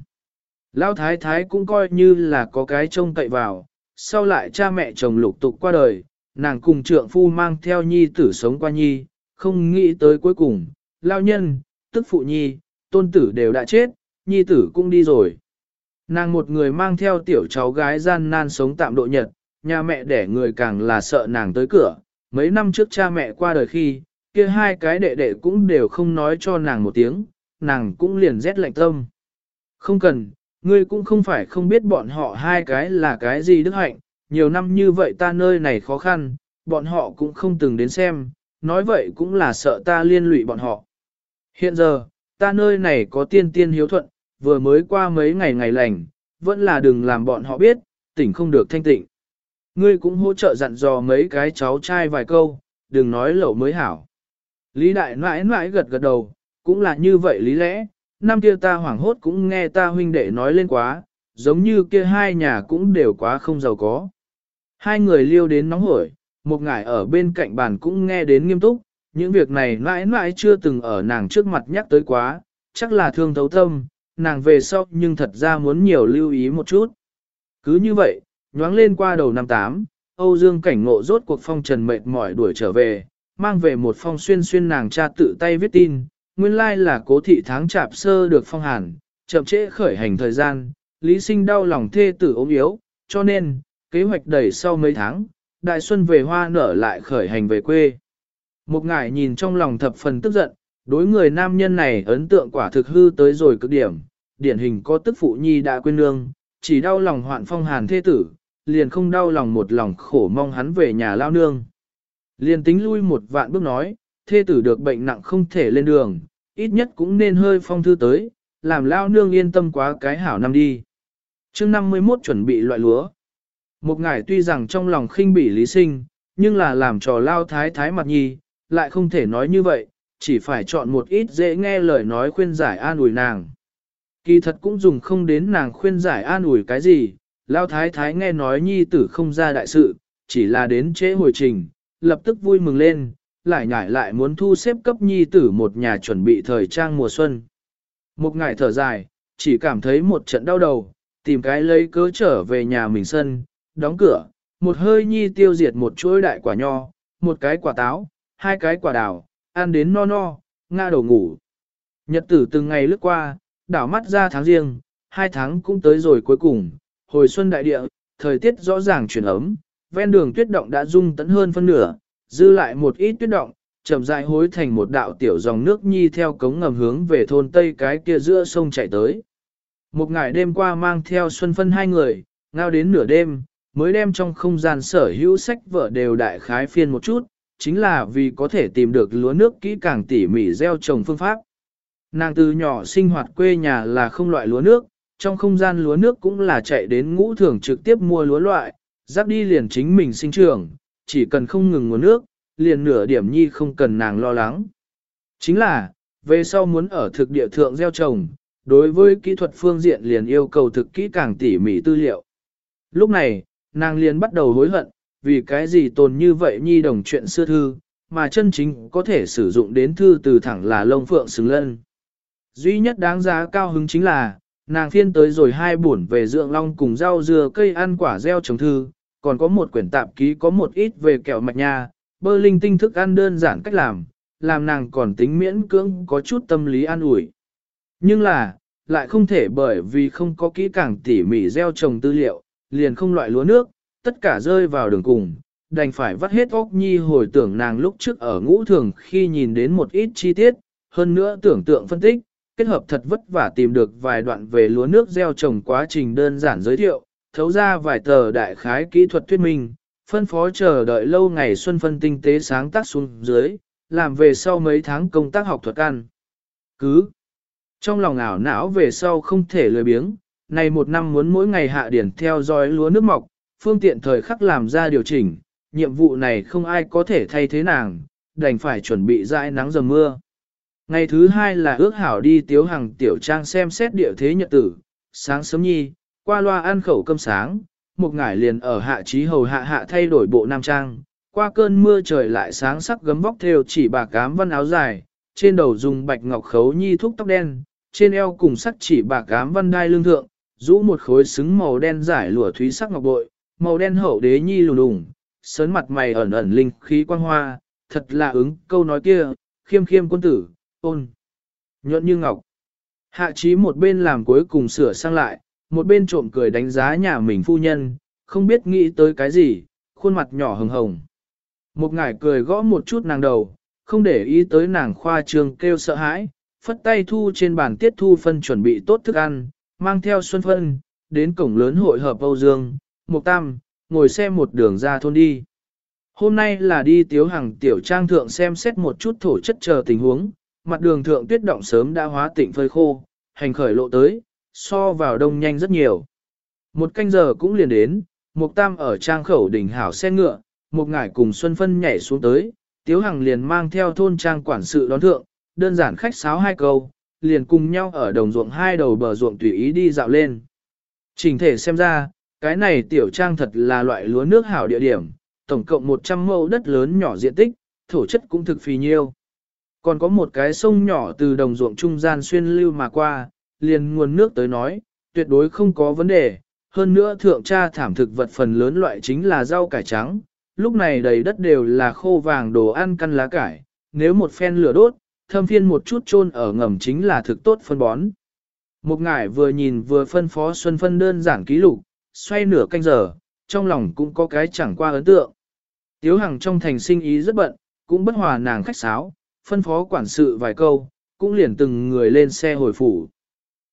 Lao thái thái cũng coi như là có cái trông cậy vào, sau lại cha mẹ chồng lục tục qua đời, nàng cùng trượng phu mang theo nhi tử sống qua nhi, không nghĩ tới cuối cùng, lao nhân, tức phụ nhi, tôn tử đều đã chết, nhi tử cũng đi rồi. Nàng một người mang theo tiểu cháu gái gian nan sống tạm độ nhật, nhà mẹ đẻ người càng là sợ nàng tới cửa. Mấy năm trước cha mẹ qua đời khi, kia hai cái đệ đệ cũng đều không nói cho nàng một tiếng, nàng cũng liền rét lạnh tâm. Không cần, ngươi cũng không phải không biết bọn họ hai cái là cái gì đức hạnh, nhiều năm như vậy ta nơi này khó khăn, bọn họ cũng không từng đến xem, nói vậy cũng là sợ ta liên lụy bọn họ. Hiện giờ, ta nơi này có tiên tiên hiếu thuận, vừa mới qua mấy ngày ngày lành, vẫn là đừng làm bọn họ biết, tỉnh không được thanh tịnh. Ngươi cũng hỗ trợ dặn dò mấy cái cháu trai vài câu, đừng nói lẩu mới hảo. Lý đại mãi mãi gật gật đầu, cũng là như vậy lý lẽ, năm kia ta hoảng hốt cũng nghe ta huynh đệ nói lên quá, giống như kia hai nhà cũng đều quá không giàu có. Hai người liêu đến nóng hổi, một ngải ở bên cạnh bàn cũng nghe đến nghiêm túc, những việc này mãi mãi chưa từng ở nàng trước mặt nhắc tới quá, chắc là thương thấu tâm, nàng về sau nhưng thật ra muốn nhiều lưu ý một chút. Cứ như vậy, nhoáng lên qua đầu năm tám, Âu Dương cảnh ngộ rốt cuộc phong trần mệt mỏi đuổi trở về, mang về một phong xuyên xuyên nàng cha tự tay viết tin, nguyên lai là cố thị tháng chạp sơ được phong hàn, chậm trễ khởi hành thời gian, Lý Sinh đau lòng thê tử ốm yếu, cho nên, kế hoạch đẩy sau mấy tháng, đại xuân về hoa nở lại khởi hành về quê. Một ngải nhìn trong lòng thập phần tức giận, đối người nam nhân này ấn tượng quả thực hư tới rồi cực điểm, điển hình có tức phụ nhi đã quên nương, chỉ đau lòng hoạn phong hàn thê tử, liền không đau lòng một lòng khổ mong hắn về nhà lao nương. Liền tính lui một vạn bước nói, thê tử được bệnh nặng không thể lên đường, ít nhất cũng nên hơi phong thư tới, làm lao nương yên tâm quá cái hảo năm đi. chương 51 chuẩn bị loại lúa. Một ngải tuy rằng trong lòng khinh bỉ lý sinh, nhưng là làm trò lao thái thái mặt nhi, lại không thể nói như vậy, chỉ phải chọn một ít dễ nghe lời nói khuyên giải an ủi nàng. Kỳ thật cũng dùng không đến nàng khuyên giải an ủi cái gì, lao thái thái nghe nói nhi tử không ra đại sự, chỉ là đến trễ hồi trình, lập tức vui mừng lên, lại nhảy lại muốn thu xếp cấp nhi tử một nhà chuẩn bị thời trang mùa xuân. Một ngày thở dài, chỉ cảm thấy một trận đau đầu, tìm cái lấy cớ trở về nhà mình sân, đóng cửa, một hơi nhi tiêu diệt một chuỗi đại quả nho, một cái quả táo, hai cái quả đào, ăn đến no no, ngã đầu ngủ. Nhật tử từng ngày lướt qua, đảo mắt ra tháng riêng, hai tháng cũng tới rồi cuối cùng, hồi xuân đại địa, thời tiết rõ ràng chuyển ấm, ven đường tuyết động đã rung tấn hơn phân nửa, dư lại một ít tuyết động, chậm rãi hối thành một đạo tiểu dòng nước nhi theo cống ngầm hướng về thôn Tây cái kia giữa sông chạy tới. Một ngày đêm qua mang theo Xuân Phân hai người, ngao đến nửa đêm, mới đem trong không gian sở hữu sách vở đều đại khái phiên một chút, chính là vì có thể tìm được lúa nước kỹ càng tỉ mỉ gieo trồng phương pháp. Nàng từ nhỏ sinh hoạt quê nhà là không loại lúa nước, trong không gian lúa nước cũng là chạy đến ngũ thường trực tiếp mua lúa loại, giáp đi liền chính mình sinh trưởng, chỉ cần không ngừng nguồn nước, liền nửa điểm nhi không cần nàng lo lắng. Chính là, về sau muốn ở thực địa thượng gieo trồng, đối với kỹ thuật phương diện liền yêu cầu thực kỹ càng tỉ mỉ tư liệu. Lúc này, nàng liền bắt đầu hối hận, vì cái gì tồn như vậy nhi đồng chuyện xưa thư, mà chân chính có thể sử dụng đến thư từ thẳng là lông phượng xứng lân. Duy nhất đáng giá cao hứng chính là, nàng phiên tới rồi hai buồn về dưỡng long cùng rau dưa cây ăn quả gieo trồng thư, còn có một quyển tạp ký có một ít về kẹo mạch nha, bơ linh tinh thức ăn đơn giản cách làm, làm nàng còn tính miễn cưỡng có chút tâm lý an ủi. Nhưng là, lại không thể bởi vì không có kỹ càng tỉ mỉ gieo trồng tư liệu, liền không loại lúa nước, tất cả rơi vào đường cùng, đành phải vắt hết óc nhi hồi tưởng nàng lúc trước ở ngũ thường khi nhìn đến một ít chi tiết, hơn nữa tưởng tượng phân tích, kết hợp thật vất vả tìm được vài đoạn về lúa nước gieo trồng quá trình đơn giản giới thiệu, thấu ra vài tờ đại khái kỹ thuật thuyết minh, phân phó chờ đợi lâu ngày xuân phân tinh tế sáng tác xuống dưới, làm về sau mấy tháng công tác học thuật ăn. Cứ, trong lòng ảo não về sau không thể lười biếng, này một năm muốn mỗi ngày hạ điển theo dõi lúa nước mọc, phương tiện thời khắc làm ra điều chỉnh, nhiệm vụ này không ai có thể thay thế nàng, đành phải chuẩn bị dãi nắng dầm mưa. Ngày thứ hai là ước hảo đi tiếu hàng tiểu trang xem xét địa thế nhật tử, sáng sớm nhi, qua loa ăn khẩu cơm sáng, một ngải liền ở hạ trí hầu hạ hạ thay đổi bộ nam trang, qua cơn mưa trời lại sáng sắc gấm vóc theo chỉ bà cám văn áo dài, trên đầu dùng bạch ngọc khấu nhi thúc tóc đen, trên eo cùng sắc chỉ bà cám văn đai lương thượng, rũ một khối xứng màu đen giải lụa thúy sắc ngọc bội, màu đen hậu đế nhi lùn lùn sớn mặt mày ẩn ẩn linh khí quang hoa, thật là ứng câu nói kia, khiêm khiêm quân tử, ôn, nhuận như ngọc. Hạ trí một bên làm cuối cùng sửa sang lại, một bên trộm cười đánh giá nhà mình phu nhân, không biết nghĩ tới cái gì, khuôn mặt nhỏ hồng hồng. Một ngải cười gõ một chút nàng đầu, không để ý tới nàng khoa trường kêu sợ hãi, phất tay thu trên bàn tiết thu phân chuẩn bị tốt thức ăn, mang theo xuân phân, đến cổng lớn hội hợp Âu Dương, Mục Tam, ngồi xem một đường ra thôn đi. Hôm nay là đi tiếu hàng tiểu trang thượng xem xét một chút thổ chất chờ tình huống, mặt đường thượng tuyết động sớm đã hóa tịnh phơi khô, hành khởi lộ tới, so vào đông nhanh rất nhiều. Một canh giờ cũng liền đến, Mục Tam ở trang khẩu đỉnh hảo xe ngựa, một ngải cùng Xuân Phân nhảy xuống tới, Tiếu Hằng liền mang theo thôn trang quản sự đón thượng, đơn giản khách sáo hai câu, liền cùng nhau ở đồng ruộng hai đầu bờ ruộng tùy ý đi dạo lên. Trình thể xem ra, cái này tiểu trang thật là loại lúa nước hảo địa điểm, tổng cộng 100 mẫu đất lớn nhỏ diện tích, thổ chất cũng thực phì nhiêu. Còn có một cái sông nhỏ từ đồng ruộng trung gian xuyên lưu mà qua, liền nguồn nước tới nói, tuyệt đối không có vấn đề. Hơn nữa thượng tra thảm thực vật phần lớn loại chính là rau cải trắng, lúc này đầy đất đều là khô vàng đồ ăn căn lá cải, nếu một phen lửa đốt, thâm phiên một chút chôn ở ngầm chính là thực tốt phân bón. Một ngải vừa nhìn vừa phân phó Xuân Phân đơn giản ký lục, xoay nửa canh giờ, trong lòng cũng có cái chẳng qua ấn tượng. Tiếu Hằng trong thành sinh ý rất bận, cũng bất hòa nàng khách sáo, phân phó quản sự vài câu, cũng liền từng người lên xe hồi phủ.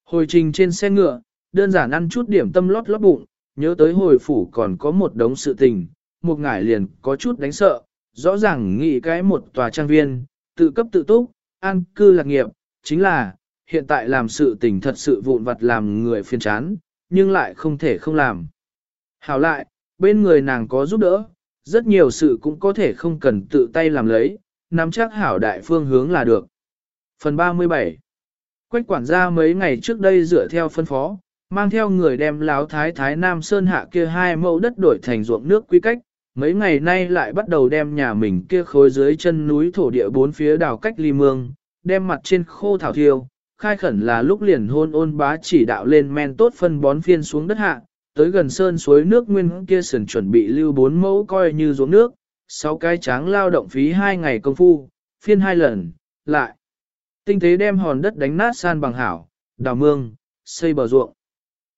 Hồi trình trên xe ngựa, đơn giản ăn chút điểm tâm lót lót bụng, nhớ tới hồi phủ còn có một đống sự tình, một ngải liền có chút đánh sợ, rõ ràng nghĩ cái một tòa trang viên, tự cấp tự túc, an cư lạc nghiệp, chính là, hiện tại làm sự tình thật sự vụn vặt làm người phiền chán, nhưng lại không thể không làm. Hảo lại, bên người nàng có giúp đỡ, rất nhiều sự cũng có thể không cần tự tay làm lấy, nắm chắc hảo đại phương hướng là được. Phần 37 Quách quản gia mấy ngày trước đây dựa theo phân phó, mang theo người đem láo thái thái Nam Sơn hạ kia hai mẫu đất đổi thành ruộng nước quy cách, mấy ngày nay lại bắt đầu đem nhà mình kia khối dưới chân núi thổ địa bốn phía đào cách ly mương, đem mặt trên khô thảo thiêu, khai khẩn là lúc liền hôn ôn bá chỉ đạo lên men tốt phân bón phiên xuống đất hạ, tới gần sơn suối nước nguyên kia sần chuẩn bị lưu bốn mẫu coi như ruộng nước, sáu cái tráng lao động phí hai ngày công phu, phiên hai lần, lại. Tinh tế đem hòn đất đánh nát san bằng hảo, đào mương, xây bờ ruộng.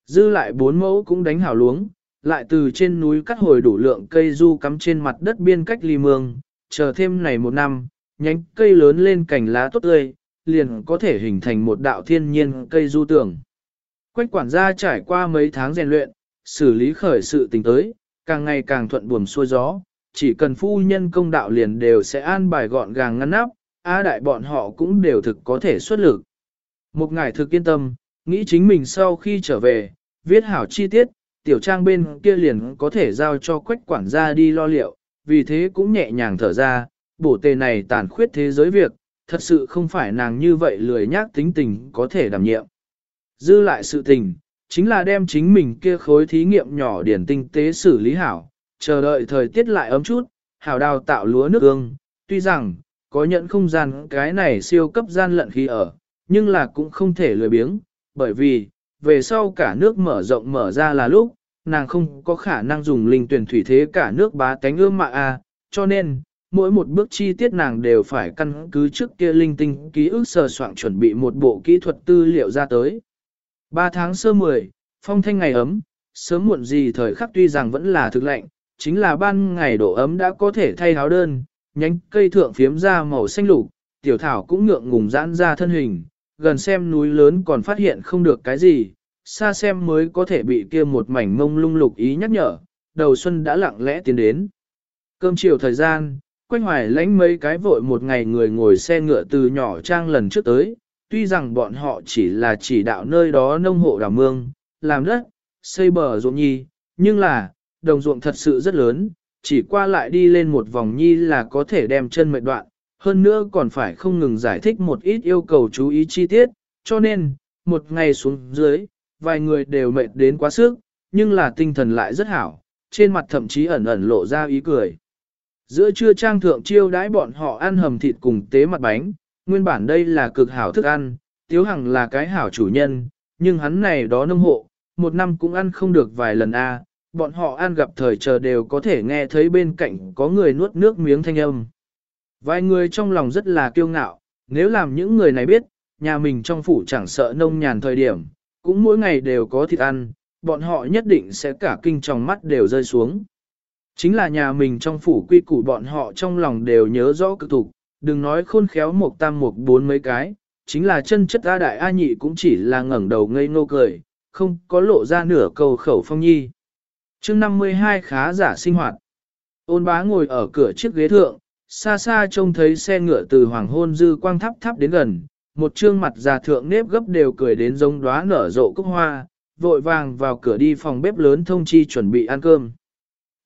Dư lại bốn mẫu cũng đánh hảo luống, lại từ trên núi cắt hồi đủ lượng cây du cắm trên mặt đất biên cách ly mương, chờ thêm này một năm, nhánh cây lớn lên cành lá tốt tươi, liền có thể hình thành một đạo thiên nhiên cây du tường. Quách quản gia trải qua mấy tháng rèn luyện, xử lý khởi sự tình tới, càng ngày càng thuận buồm xuôi gió, chỉ cần phu nhân công đạo liền đều sẽ an bài gọn gàng ngăn nắp, A đại bọn họ cũng đều thực có thể xuất lực. Một ngài thực yên tâm, nghĩ chính mình sau khi trở về, viết hảo chi tiết, tiểu trang bên kia liền có thể giao cho quách quản gia đi lo liệu, vì thế cũng nhẹ nhàng thở ra, bổ tề này tàn khuyết thế giới việc, thật sự không phải nàng như vậy lười nhác tính tình có thể đảm nhiệm. Dư lại sự tình, chính là đem chính mình kia khối thí nghiệm nhỏ điển tinh tế xử lý hảo, chờ đợi thời tiết lại ấm chút, hảo đào tạo lúa nước ương, tuy rằng, có nhận không gian cái này siêu cấp gian lận khi ở, nhưng là cũng không thể lười biếng, bởi vì, về sau cả nước mở rộng mở ra là lúc, nàng không có khả năng dùng linh tuyển thủy thế cả nước bá tánh ươm mạ a, cho nên, mỗi một bước chi tiết nàng đều phải căn cứ trước kia linh tinh ký ức sờ soạn chuẩn bị một bộ kỹ thuật tư liệu ra tới. Ba tháng sơ mười, phong thanh ngày ấm, sớm muộn gì thời khắc tuy rằng vẫn là thực lạnh, chính là ban ngày độ ấm đã có thể thay áo đơn, nhánh cây thượng phiếm ra màu xanh lục, tiểu thảo cũng ngượng ngùng giãn ra thân hình, gần xem núi lớn còn phát hiện không được cái gì, xa xem mới có thể bị kia một mảnh mông lung lục ý nhắc nhở, đầu xuân đã lặng lẽ tiến đến. Cơm chiều thời gian, quanh hoài lánh mấy cái vội một ngày người ngồi xe ngựa từ nhỏ trang lần trước tới, tuy rằng bọn họ chỉ là chỉ đạo nơi đó nông hộ đảo mương, làm đất, xây bờ ruộng nhi, nhưng là, đồng ruộng thật sự rất lớn, chỉ qua lại đi lên một vòng nhi là có thể đem chân mệt đoạn, hơn nữa còn phải không ngừng giải thích một ít yêu cầu chú ý chi tiết, cho nên, một ngày xuống dưới, vài người đều mệt đến quá sức, nhưng là tinh thần lại rất hảo, trên mặt thậm chí ẩn ẩn lộ ra ý cười. Giữa trưa trang thượng chiêu đãi bọn họ ăn hầm thịt cùng tế mặt bánh, nguyên bản đây là cực hảo thức ăn, Tiếu Hằng là cái hảo chủ nhân, nhưng hắn này đó nông hộ, một năm cũng ăn không được vài lần a. bọn họ ăn gặp thời chờ đều có thể nghe thấy bên cạnh có người nuốt nước miếng thanh âm. Vài người trong lòng rất là kiêu ngạo, nếu làm những người này biết, nhà mình trong phủ chẳng sợ nông nhàn thời điểm, cũng mỗi ngày đều có thịt ăn, bọn họ nhất định sẽ cả kinh trong mắt đều rơi xuống. Chính là nhà mình trong phủ quy củ bọn họ trong lòng đều nhớ rõ cực tục, đừng nói khôn khéo một tam một bốn mấy cái, chính là chân chất A đại A nhị cũng chỉ là ngẩng đầu ngây ngô cười, không có lộ ra nửa câu khẩu phong nhi. chương 52 khá giả sinh hoạt. Ôn bá ngồi ở cửa chiếc ghế thượng, xa xa trông thấy xe ngựa từ hoàng hôn dư quang thắp thắp đến gần, một trương mặt già thượng nếp gấp đều cười đến giống đóa nở rộ cúc hoa, vội vàng vào cửa đi phòng bếp lớn thông chi chuẩn bị ăn cơm.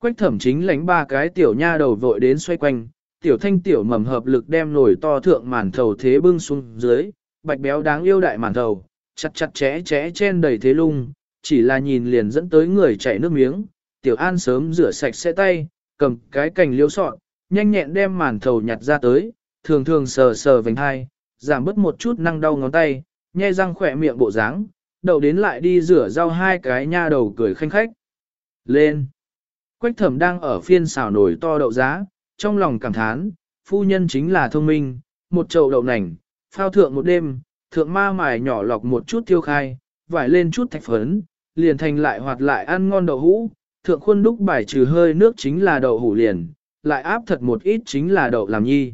Quách thẩm chính lánh ba cái tiểu nha đầu vội đến xoay quanh, tiểu thanh tiểu mầm hợp lực đem nồi to thượng màn thầu thế bưng xuống dưới, bạch béo đáng yêu đại màn thầu, chặt chặt chẽ chẽ chen đầy thế lung, chỉ là nhìn liền dẫn tới người chảy nước miếng, tiểu an sớm rửa sạch sẽ tay, cầm cái cành liêu sọn, nhanh nhẹn đem màn thầu nhặt ra tới, thường thường sờ sờ vành hai, giảm bớt một chút năng đau ngón tay, nhe răng khỏe miệng bộ dáng, đậu đến lại đi rửa rau hai cái nha đầu cười khanh khách. Lên! Quách thẩm đang ở phiên xào nổi to đậu giá, trong lòng cảm thán, phu nhân chính là thông minh, một chậu đậu nành, phao thượng một đêm, thượng ma mài nhỏ lọc một chút tiêu khai, vải lên chút thạch phấn, liền thành lại hoạt lại ăn ngon đậu hũ, thượng khuôn đúc bài trừ hơi nước chính là đậu hũ liền, lại áp thật một ít chính là đậu làm nhi.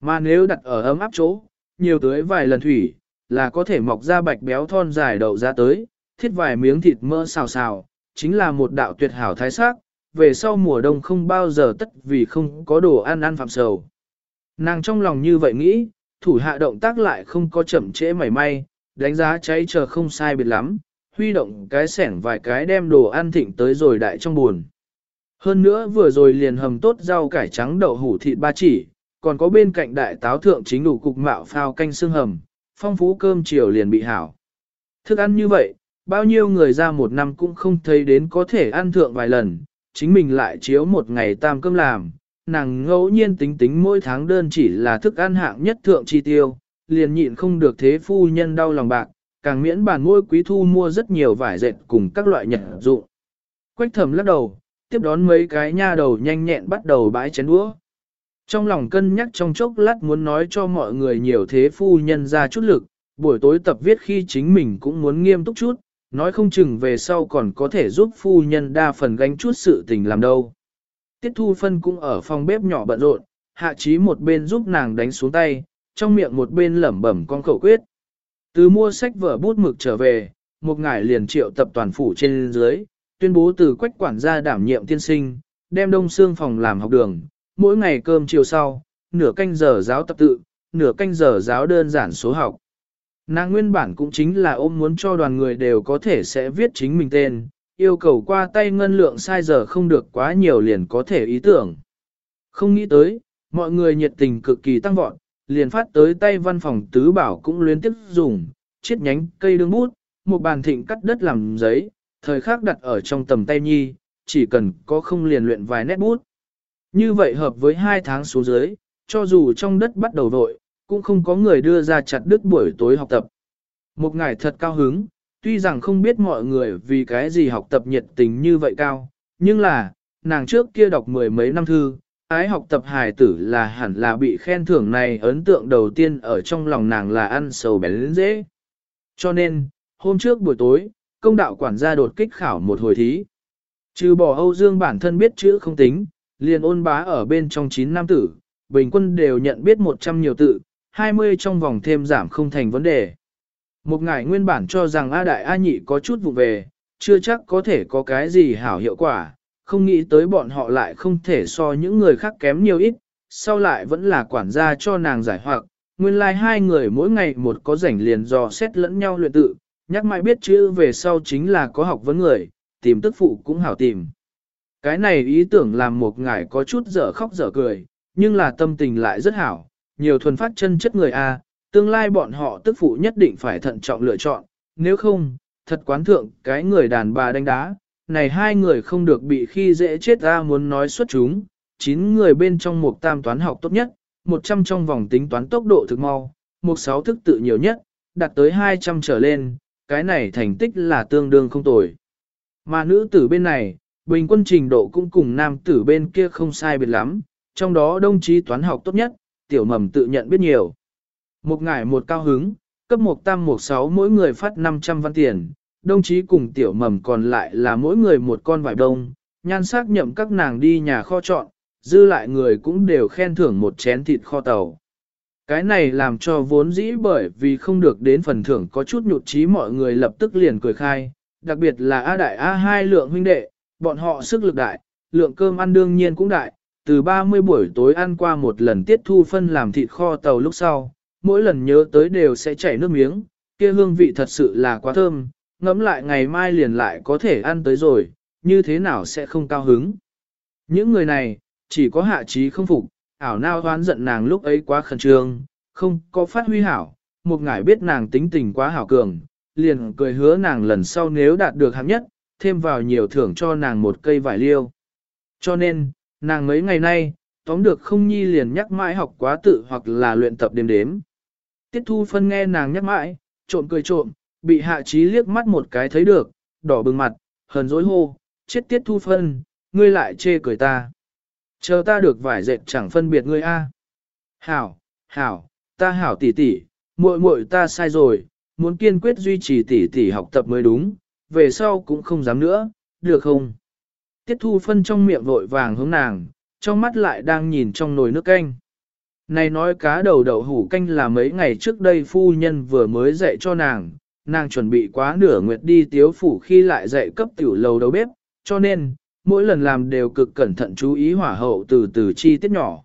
Mà nếu đặt ở ấm áp chỗ, nhiều tới vài lần thủy, là có thể mọc ra bạch béo thon dài đậu ra tới, thiết vài miếng thịt mỡ xào xào, chính là một đạo tuyệt hảo thái sắc, về sau mùa đông không bao giờ tất vì không có đồ ăn ăn phạm sầu. Nàng trong lòng như vậy nghĩ, thủ hạ động tác lại không có chậm trễ mảy may, đánh giá cháy chờ không sai biệt lắm, huy động cái sẻng vài cái đem đồ ăn thịnh tới rồi đại trong buồn. Hơn nữa vừa rồi liền hầm tốt rau cải trắng đậu hủ thịt ba chỉ, còn có bên cạnh đại táo thượng chính đủ cục mạo phao canh xương hầm, phong phú cơm chiều liền bị hảo. Thức ăn như vậy, bao nhiêu người ra một năm cũng không thấy đến có thể ăn thượng vài lần, chính mình lại chiếu một ngày tam cơm làm, nàng ngẫu nhiên tính tính mỗi tháng đơn chỉ là thức ăn hạng nhất thượng chi tiêu, liền nhịn không được thế phu nhân đau lòng bạc, càng miễn bản mỗi quý thu mua rất nhiều vải dệt cùng các loại nhật dụng. Quách thầm lắc đầu, tiếp đón mấy cái nha đầu nhanh nhẹn bắt đầu bãi chén đũa. Trong lòng cân nhắc trong chốc lát muốn nói cho mọi người nhiều thế phu nhân ra chút lực, buổi tối tập viết khi chính mình cũng muốn nghiêm túc chút, nói không chừng về sau còn có thể giúp phu nhân đa phần gánh chút sự tình làm đâu. Tiết Thu Phân cũng ở phòng bếp nhỏ bận rộn, hạ trí một bên giúp nàng đánh xuống tay, trong miệng một bên lẩm bẩm con khẩu quyết. Từ mua sách vở bút mực trở về, một ngải liền triệu tập toàn phủ trên dưới, tuyên bố từ quách quản gia đảm nhiệm tiên sinh, đem đông xương phòng làm học đường, mỗi ngày cơm chiều sau, nửa canh giờ giáo tập tự, nửa canh giờ giáo đơn giản số học. Nàng nguyên bản cũng chính là ôm muốn cho đoàn người đều có thể sẽ viết chính mình tên, yêu cầu qua tay ngân lượng sai giờ không được quá nhiều liền có thể ý tưởng. Không nghĩ tới, mọi người nhiệt tình cực kỳ tăng vọt, liền phát tới tay văn phòng tứ bảo cũng luyến tiếp dùng, chiết nhánh cây đương bút, một bàn thịnh cắt đất làm giấy, thời khắc đặt ở trong tầm tay nhi, chỉ cần có không liền luyện vài nét bút. Như vậy hợp với hai tháng số dưới, cho dù trong đất bắt đầu vội, cũng không có người đưa ra chặt đứt buổi tối học tập. Một ngày thật cao hứng, tuy rằng không biết mọi người vì cái gì học tập nhiệt tình như vậy cao, nhưng là, nàng trước kia đọc mười mấy năm thư, ái học tập hài tử là hẳn là bị khen thưởng này ấn tượng đầu tiên ở trong lòng nàng là ăn sầu bén dễ. Cho nên, hôm trước buổi tối, công đạo quản gia đột kích khảo một hồi thí. Trừ bỏ Âu Dương bản thân biết chữ không tính, liền ôn bá ở bên trong 9 nam tử, bình quân đều nhận biết 100 nhiều tự, 20 trong vòng thêm giảm không thành vấn đề. Một ngài nguyên bản cho rằng A Đại A Nhị có chút vụ về, chưa chắc có thể có cái gì hảo hiệu quả, không nghĩ tới bọn họ lại không thể so những người khác kém nhiều ít, sau lại vẫn là quản gia cho nàng giải hoặc, nguyên lai like hai người mỗi ngày một có rảnh liền dò xét lẫn nhau luyện tự, nhắc mãi biết chữ về sau chính là có học vấn người, tìm tức phụ cũng hảo tìm. Cái này ý tưởng làm một ngài có chút dở khóc dở cười, nhưng là tâm tình lại rất hảo, nhiều thuần phát chân chất người A, tương lai bọn họ tức phụ nhất định phải thận trọng lựa chọn, nếu không, thật quán thượng cái người đàn bà đánh đá, này hai người không được bị khi dễ chết ra muốn nói xuất chúng, chín người bên trong một tam toán học tốt nhất, 100 trong vòng tính toán tốc độ thực mau, một sáu thức tự nhiều nhất, đạt tới 200 trở lên, cái này thành tích là tương đương không tồi. Mà nữ tử bên này, bình quân trình độ cũng cùng nam tử bên kia không sai biệt lắm, trong đó đồng chí toán học tốt nhất, tiểu mầm tự nhận biết nhiều. Một ngải một cao hứng, cấp một tam một sáu mỗi người phát 500 văn tiền, đồng chí cùng tiểu mầm còn lại là mỗi người một con vải đông, nhan sắc nhậm các nàng đi nhà kho chọn, dư lại người cũng đều khen thưởng một chén thịt kho tàu. Cái này làm cho vốn dĩ bởi vì không được đến phần thưởng có chút nhụt chí mọi người lập tức liền cười khai, đặc biệt là A đại A hai lượng huynh đệ, bọn họ sức lực đại, lượng cơm ăn đương nhiên cũng đại, từ 30 buổi tối ăn qua một lần tiết thu phân làm thịt kho tàu lúc sau, mỗi lần nhớ tới đều sẽ chảy nước miếng, kia hương vị thật sự là quá thơm, ngẫm lại ngày mai liền lại có thể ăn tới rồi, như thế nào sẽ không cao hứng. Những người này, chỉ có hạ trí không phục, ảo nao hoán giận nàng lúc ấy quá khẩn trương, không có phát huy hảo, một ngải biết nàng tính tình quá hảo cường, liền cười hứa nàng lần sau nếu đạt được hạng nhất, thêm vào nhiều thưởng cho nàng một cây vải liêu. Cho nên, nàng mấy ngày nay, tóm được không nhi liền nhắc mãi học quá tự hoặc là luyện tập đêm đếm. Tiết thu phân nghe nàng nhắc mãi, trộm cười trộm, bị hạ trí liếc mắt một cái thấy được, đỏ bừng mặt, hờn dối hô, chết tiết thu phân, ngươi lại chê cười ta. Chờ ta được vải dệt chẳng phân biệt ngươi a. Hảo, hảo, ta hảo tỷ tỷ, muội muội ta sai rồi, muốn kiên quyết duy trì tỷ tỷ học tập mới đúng, về sau cũng không dám nữa, được không? Tiết thu phân trong miệng vội vàng hướng nàng, trong mắt lại đang nhìn trong nồi nước canh. Này nói cá đầu đậu hủ canh là mấy ngày trước đây phu nhân vừa mới dạy cho nàng, nàng chuẩn bị quá nửa nguyệt đi tiếu phủ khi lại dạy cấp tiểu lầu đầu bếp, cho nên, mỗi lần làm đều cực cẩn thận chú ý hỏa hậu từ từ chi tiết nhỏ.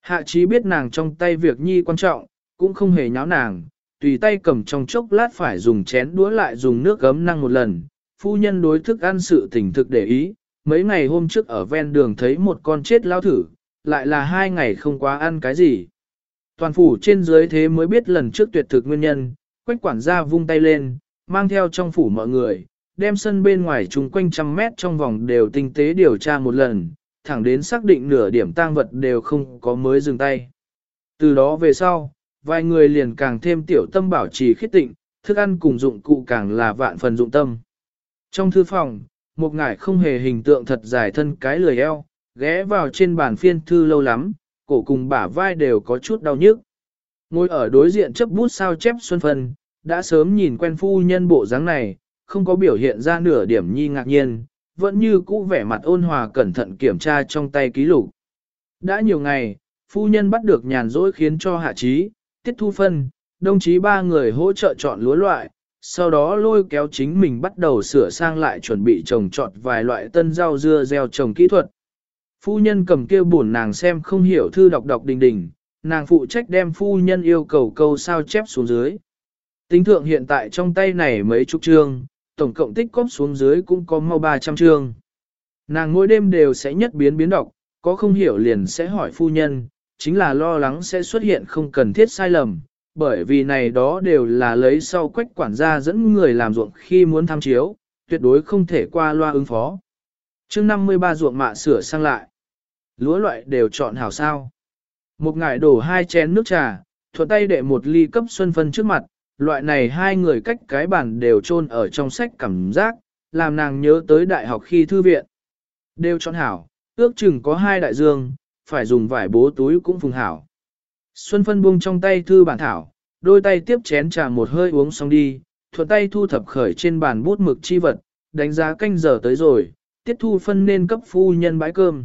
Hạ trí biết nàng trong tay việc nhi quan trọng, cũng không hề nháo nàng, tùy tay cầm trong chốc lát phải dùng chén đũa lại dùng nước gấm năng một lần. Phu nhân đối thức ăn sự tình thực để ý, mấy ngày hôm trước ở ven đường thấy một con chết lao thử, lại là hai ngày không quá ăn cái gì. Toàn phủ trên dưới thế mới biết lần trước tuyệt thực nguyên nhân, quách quản gia vung tay lên, mang theo trong phủ mọi người, đem sân bên ngoài chung quanh trăm mét trong vòng đều tinh tế điều tra một lần, thẳng đến xác định nửa điểm tang vật đều không có mới dừng tay. Từ đó về sau, vài người liền càng thêm tiểu tâm bảo trì khít tịnh, thức ăn cùng dụng cụ càng là vạn phần dụng tâm. Trong thư phòng, một ngải không hề hình tượng thật dài thân cái lười eo, ghé vào trên bàn phiên thư lâu lắm, cổ cùng bả vai đều có chút đau nhức. Ngồi ở đối diện chấp bút sao chép xuân phân, đã sớm nhìn quen phu nhân bộ dáng này, không có biểu hiện ra nửa điểm nhi ngạc nhiên, vẫn như cũ vẻ mặt ôn hòa cẩn thận kiểm tra trong tay ký lục. Đã nhiều ngày, phu nhân bắt được nhàn rỗi khiến cho hạ trí, tiết thu phân, đồng chí ba người hỗ trợ chọn lúa loại, sau đó lôi kéo chính mình bắt đầu sửa sang lại chuẩn bị trồng trọt vài loại tân rau dưa gieo trồng kỹ thuật. Phu nhân cầm kia buồn nàng xem không hiểu thư đọc đọc đình đình, nàng phụ trách đem phu nhân yêu cầu câu sao chép xuống dưới. Tính thượng hiện tại trong tay này mấy chục chương, tổng cộng tích cóp xuống dưới cũng có mau 300 chương. Nàng mỗi đêm đều sẽ nhất biến biến đọc, có không hiểu liền sẽ hỏi phu nhân, chính là lo lắng sẽ xuất hiện không cần thiết sai lầm, bởi vì này đó đều là lấy sau quách quản gia dẫn người làm ruộng khi muốn tham chiếu, tuyệt đối không thể qua loa ứng phó. chương 53 ruộng mạ sửa sang lại. Lúa loại đều chọn hảo sao. Một ngải đổ hai chén nước trà, thuận tay đệ một ly cấp xuân phân trước mặt, loại này hai người cách cái bản đều chôn ở trong sách cảm giác, làm nàng nhớ tới đại học khi thư viện. Đều chọn hảo, ước chừng có hai đại dương, phải dùng vải bố túi cũng phùng hảo. Xuân phân buông trong tay thư bản thảo, đôi tay tiếp chén trà một hơi uống xong đi, thuận tay thu thập khởi trên bàn bút mực chi vật, đánh giá canh giờ tới rồi, tiết thu phân nên cấp phu nhân bãi cơm.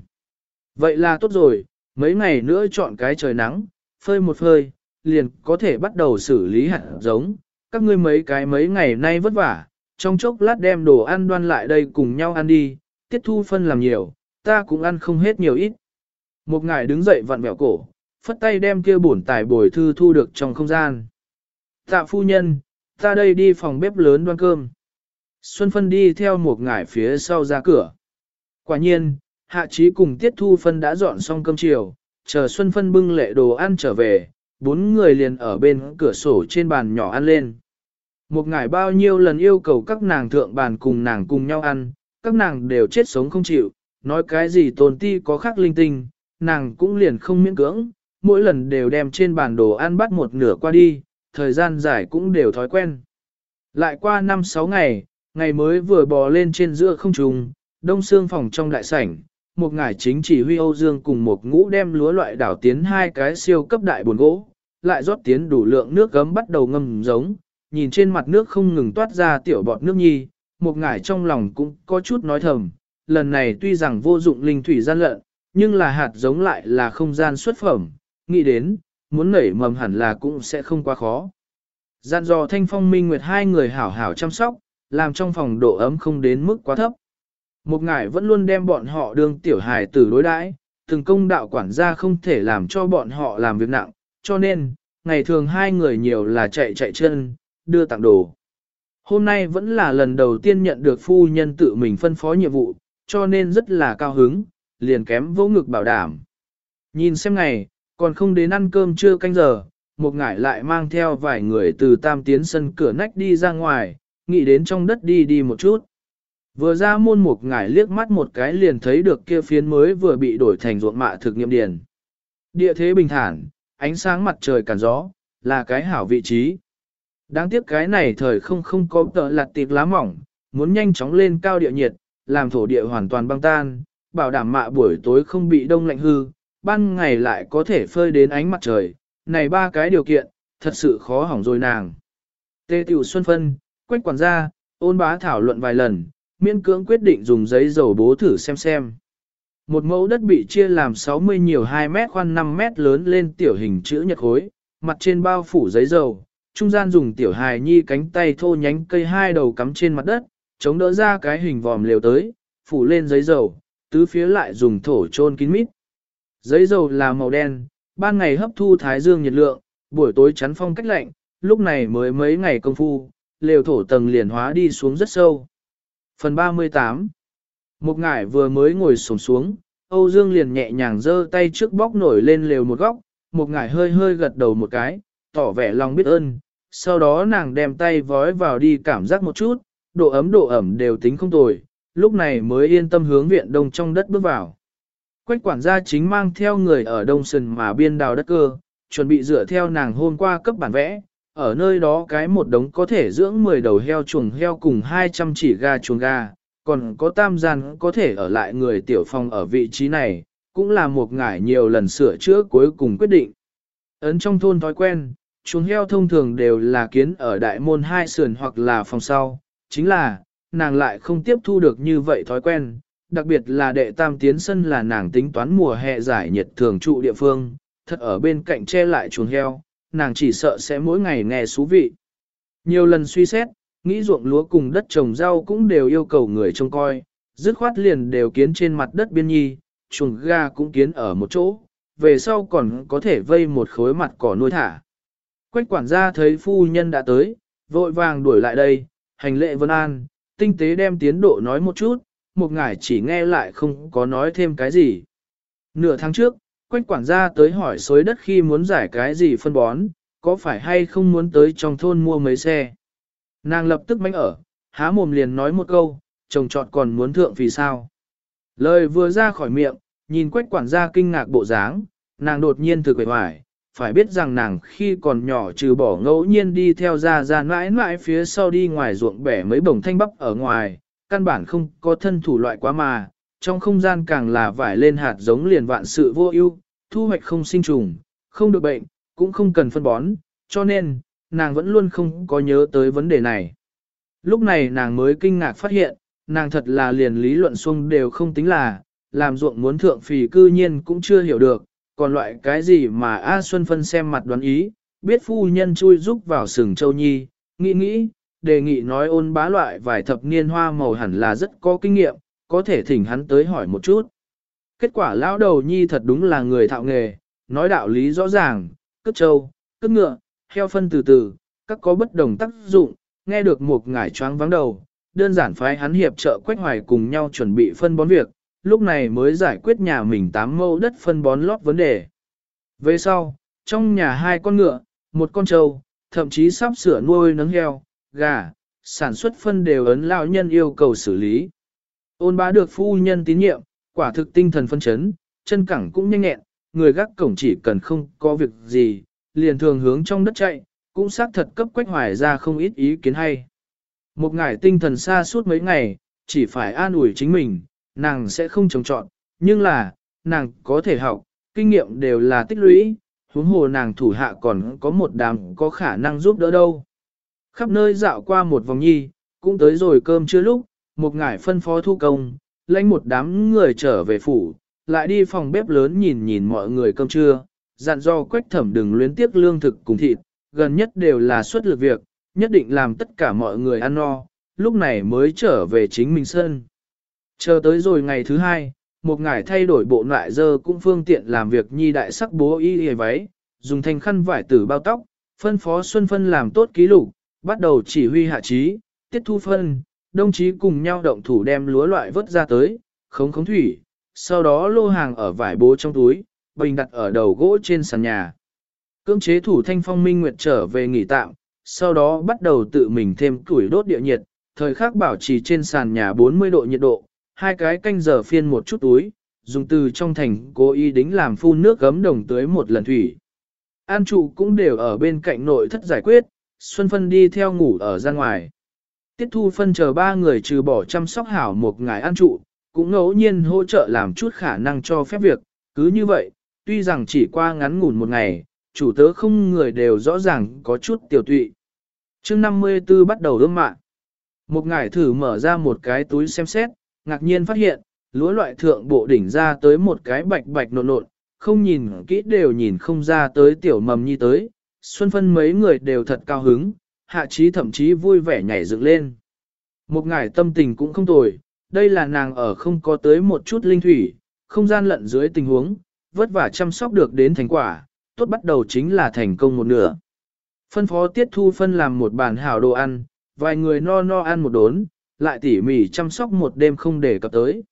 Vậy là tốt rồi, mấy ngày nữa chọn cái trời nắng, phơi một phơi, liền có thể bắt đầu xử lý hạt giống. Các ngươi mấy cái mấy ngày nay vất vả, trong chốc lát đem đồ ăn đoan lại đây cùng nhau ăn đi, tiết thu phân làm nhiều, ta cũng ăn không hết nhiều ít. Một ngài đứng dậy vặn mẹo cổ, phất tay đem kia bổn tài bồi thư thu được trong không gian. Tạ phu nhân, ta đây đi phòng bếp lớn đoan cơm. Xuân phân đi theo một ngải phía sau ra cửa. Quả nhiên, hạ trí cùng tiết thu phân đã dọn xong cơm chiều, chờ Xuân phân bưng lệ đồ ăn trở về, bốn người liền ở bên cửa sổ trên bàn nhỏ ăn lên. Một ngải bao nhiêu lần yêu cầu các nàng thượng bàn cùng nàng cùng nhau ăn, các nàng đều chết sống không chịu, nói cái gì tồn ti có khác linh tinh, nàng cũng liền không miễn cưỡng, mỗi lần đều đem trên bản đồ ăn bắt một nửa qua đi, thời gian dài cũng đều thói quen. Lại qua 5-6 ngày, ngày mới vừa bò lên trên giữa không trùng, đông xương phòng trong đại sảnh, một ngải chính chỉ huy Âu Dương cùng một ngũ đem lúa loại đảo tiến hai cái siêu cấp đại buồn gỗ, lại rót tiến đủ lượng nước gấm bắt đầu ngâm giống, nhìn trên mặt nước không ngừng toát ra tiểu bọt nước nhi, một ngải trong lòng cũng có chút nói thầm, lần này tuy rằng vô dụng linh thủy gian lận, nhưng là hạt giống lại là không gian xuất phẩm, nghĩ đến, muốn nảy mầm hẳn là cũng sẽ không quá khó. Dặn dò thanh phong minh nguyệt hai người hảo hảo chăm sóc, làm trong phòng độ ấm không đến mức quá thấp. Một ngải vẫn luôn đem bọn họ đương tiểu hài tử đối đãi, từng công đạo quản gia không thể làm cho bọn họ làm việc nặng, cho nên, ngày thường hai người nhiều là chạy chạy chân, đưa tặng đồ. Hôm nay vẫn là lần đầu tiên nhận được phu nhân tự mình phân phó nhiệm vụ, cho nên rất là cao hứng, liền kém vô ngực bảo đảm. Nhìn xem ngày, còn không đến ăn cơm trưa canh giờ, một ngải lại mang theo vài người từ tam tiến sân cửa nách đi ra ngoài, nghĩ đến trong đất đi đi một chút. Vừa ra môn một ngải liếc mắt một cái liền thấy được kia phiến mới vừa bị đổi thành ruộng mạ thực nghiệm điền. Địa thế bình thản, ánh sáng mặt trời cản gió, là cái hảo vị trí. Đáng tiếc cái này thời không không có tợ lặt tịt lá mỏng, muốn nhanh chóng lên cao địa nhiệt, làm thổ địa hoàn toàn băng tan, bảo đảm mạ buổi tối không bị đông lạnh hư, ban ngày lại có thể phơi đến ánh mặt trời, này ba cái điều kiện, thật sự khó hỏng rồi nàng. Tê Tiểu Xuân phân, quách quản gia, ôn bá thảo luận vài lần, miễn cưỡng quyết định dùng giấy dầu bố thử xem xem. Một mẫu đất bị chia làm 60 nhiều 2 mét khoan 5 mét lớn lên tiểu hình chữ nhật khối, mặt trên bao phủ giấy dầu, trung gian dùng tiểu hài nhi cánh tay thô nhánh cây hai đầu cắm trên mặt đất, chống đỡ ra cái hình vòm liều tới, phủ lên giấy dầu, tứ phía lại dùng thổ chôn kín mít. Giấy dầu là màu đen, ban ngày hấp thu thái dương nhiệt lượng, buổi tối chắn phong cách lạnh, lúc này mới mấy ngày công phu, lều thổ tầng liền hóa đi xuống rất sâu. Phần 38 Một ngải vừa mới ngồi sổm xuống, Âu Dương liền nhẹ nhàng giơ tay trước bóc nổi lên lều một góc, một ngải hơi hơi gật đầu một cái, tỏ vẻ lòng biết ơn, sau đó nàng đem tay vói vào đi cảm giác một chút, độ ấm độ ẩm đều tính không tồi, lúc này mới yên tâm hướng viện đông trong đất bước vào. Quách quản gia chính mang theo người ở đông Sơn mà biên đào đất cơ, chuẩn bị dựa theo nàng hôm qua cấp bản vẽ, ở nơi đó cái một đống có thể dưỡng 10 đầu heo chuồng heo cùng 200 chỉ gà chuồng gà, còn có tam gian có thể ở lại người tiểu phong ở vị trí này, cũng là một ngải nhiều lần sửa chữa cuối cùng quyết định. Ấn trong thôn thói quen, chuồng heo thông thường đều là kiến ở đại môn hai sườn hoặc là phòng sau, chính là, nàng lại không tiếp thu được như vậy thói quen, đặc biệt là đệ tam tiến sân là nàng tính toán mùa hè giải nhiệt thường trụ địa phương, thật ở bên cạnh che lại chuồng heo, nàng chỉ sợ sẽ mỗi ngày nghe xú vị. Nhiều lần suy xét, nghĩ ruộng lúa cùng đất trồng rau cũng đều yêu cầu người trông coi, dứt khoát liền đều kiến trên mặt đất biên nhi, chuồng ga cũng kiến ở một chỗ, về sau còn có thể vây một khối mặt cỏ nuôi thả. Quách quản gia thấy phu nhân đã tới, vội vàng đuổi lại đây, hành lệ vân an, tinh tế đem tiến độ nói một chút, một ngải chỉ nghe lại không có nói thêm cái gì. Nửa tháng trước, quách quản gia tới hỏi xối đất khi muốn giải cái gì phân bón, có phải hay không muốn tới trong thôn mua mấy xe. Nàng lập tức mánh ở, há mồm liền nói một câu, chồng trọt còn muốn thượng vì sao. Lời vừa ra khỏi miệng, nhìn quách quản gia kinh ngạc bộ dáng, nàng đột nhiên thực quệ hoài, phải biết rằng nàng khi còn nhỏ trừ bỏ ngẫu nhiên đi theo ra ra mãi mãi phía sau đi ngoài ruộng bẻ mấy bồng thanh bắp ở ngoài, căn bản không có thân thủ loại quá mà, trong không gian càng là vải lên hạt giống liền vạn sự vô ưu, thu hoạch không sinh trùng, không được bệnh, cũng không cần phân bón, cho nên, nàng vẫn luôn không có nhớ tới vấn đề này. Lúc này nàng mới kinh ngạc phát hiện, nàng thật là liền lý luận xuông đều không tính là, làm ruộng muốn thượng phì cư nhiên cũng chưa hiểu được, còn loại cái gì mà A Xuân phân xem mặt đoán ý, biết phu nhân chui rúc vào sừng châu nhi, nghĩ nghĩ, đề nghị nói ôn bá loại vài thập niên hoa màu hẳn là rất có kinh nghiệm, có thể thỉnh hắn tới hỏi một chút. Kết quả lão đầu nhi thật đúng là người thạo nghề, nói đạo lý rõ ràng, cất châu, cất ngựa, heo phân từ từ, các có bất đồng tác dụng, nghe được một ngải choáng vắng đầu, đơn giản phái hắn hiệp trợ quách hoài cùng nhau chuẩn bị phân bón việc, lúc này mới giải quyết nhà mình tám mẫu đất phân bón lót vấn đề. Về sau, trong nhà hai con ngựa, một con trâu, thậm chí sắp sửa nuôi nấng heo, gà, sản xuất phân đều ấn lão nhân yêu cầu xử lý. Ôn bá được phu nhân tín nhiệm, quả thực tinh thần phân chấn, chân cẳng cũng nhanh nhẹn, người gác cổng chỉ cần không có việc gì, liền thường hướng trong đất chạy, cũng xác thật cấp quách hoài ra không ít ý kiến hay. Một ngày tinh thần xa suốt mấy ngày, chỉ phải an ủi chính mình, nàng sẽ không trồng trọn, nhưng là, nàng có thể học, kinh nghiệm đều là tích lũy, huống hồ nàng thủ hạ còn có một đám có khả năng giúp đỡ đâu. Khắp nơi dạo qua một vòng nhi, cũng tới rồi cơm chưa lúc, một ngải phân phó thu công, lãnh một đám người trở về phủ, lại đi phòng bếp lớn nhìn nhìn mọi người cơm trưa, dặn do quách thẩm đừng luyến tiếc lương thực cùng thịt, gần nhất đều là suất lực việc, nhất định làm tất cả mọi người ăn no, lúc này mới trở về chính mình sơn Chờ tới rồi ngày thứ hai, một ngải thay đổi bộ loại dơ cũng phương tiện làm việc nhi đại sắc bố y y váy, dùng thanh khăn vải tử bao tóc, phân phó Xuân Phân làm tốt ký lục, bắt đầu chỉ huy hạ trí, tiết thu phân, đồng chí cùng nhau động thủ đem lúa loại vớt ra tới, khống khống thủy, sau đó lô hàng ở vải bố trong túi, bình đặt ở đầu gỗ trên sàn nhà. Cưỡng chế thủ thanh phong minh nguyệt trở về nghỉ tạm, sau đó bắt đầu tự mình thêm củi đốt địa nhiệt, thời khắc bảo trì trên sàn nhà 40 độ nhiệt độ, hai cái canh giờ phiên một chút túi, dùng từ trong thành cố ý đính làm phun nước gấm đồng tới một lần thủy. An trụ cũng đều ở bên cạnh nội thất giải quyết, Xuân Phân đi theo ngủ ở ra ngoài. Tiết thu phân chờ ba người trừ bỏ chăm sóc hảo một ngày an trụ, cũng ngẫu nhiên hỗ trợ làm chút khả năng cho phép việc, cứ như vậy, tuy rằng chỉ qua ngắn ngủn một ngày, chủ tớ không người đều rõ ràng có chút tiểu tụy. chương 54 bắt đầu ướm mạng. Một ngải thử mở ra một cái túi xem xét, ngạc nhiên phát hiện, lúa loại thượng bộ đỉnh ra tới một cái bạch bạch nộn nộn, không nhìn kỹ đều nhìn không ra tới tiểu mầm nhi tới. Xuân phân mấy người đều thật cao hứng, hạ trí thậm chí vui vẻ nhảy dựng lên. Một ngải tâm tình cũng không tồi, đây là nàng ở không có tới một chút linh thủy, không gian lận dưới tình huống, vất vả chăm sóc được đến thành quả, tốt bắt đầu chính là thành công một nửa. Phân phó tiết thu phân làm một bàn hảo đồ ăn, vài người no no ăn một đốn, lại tỉ mỉ chăm sóc một đêm không để cập tới.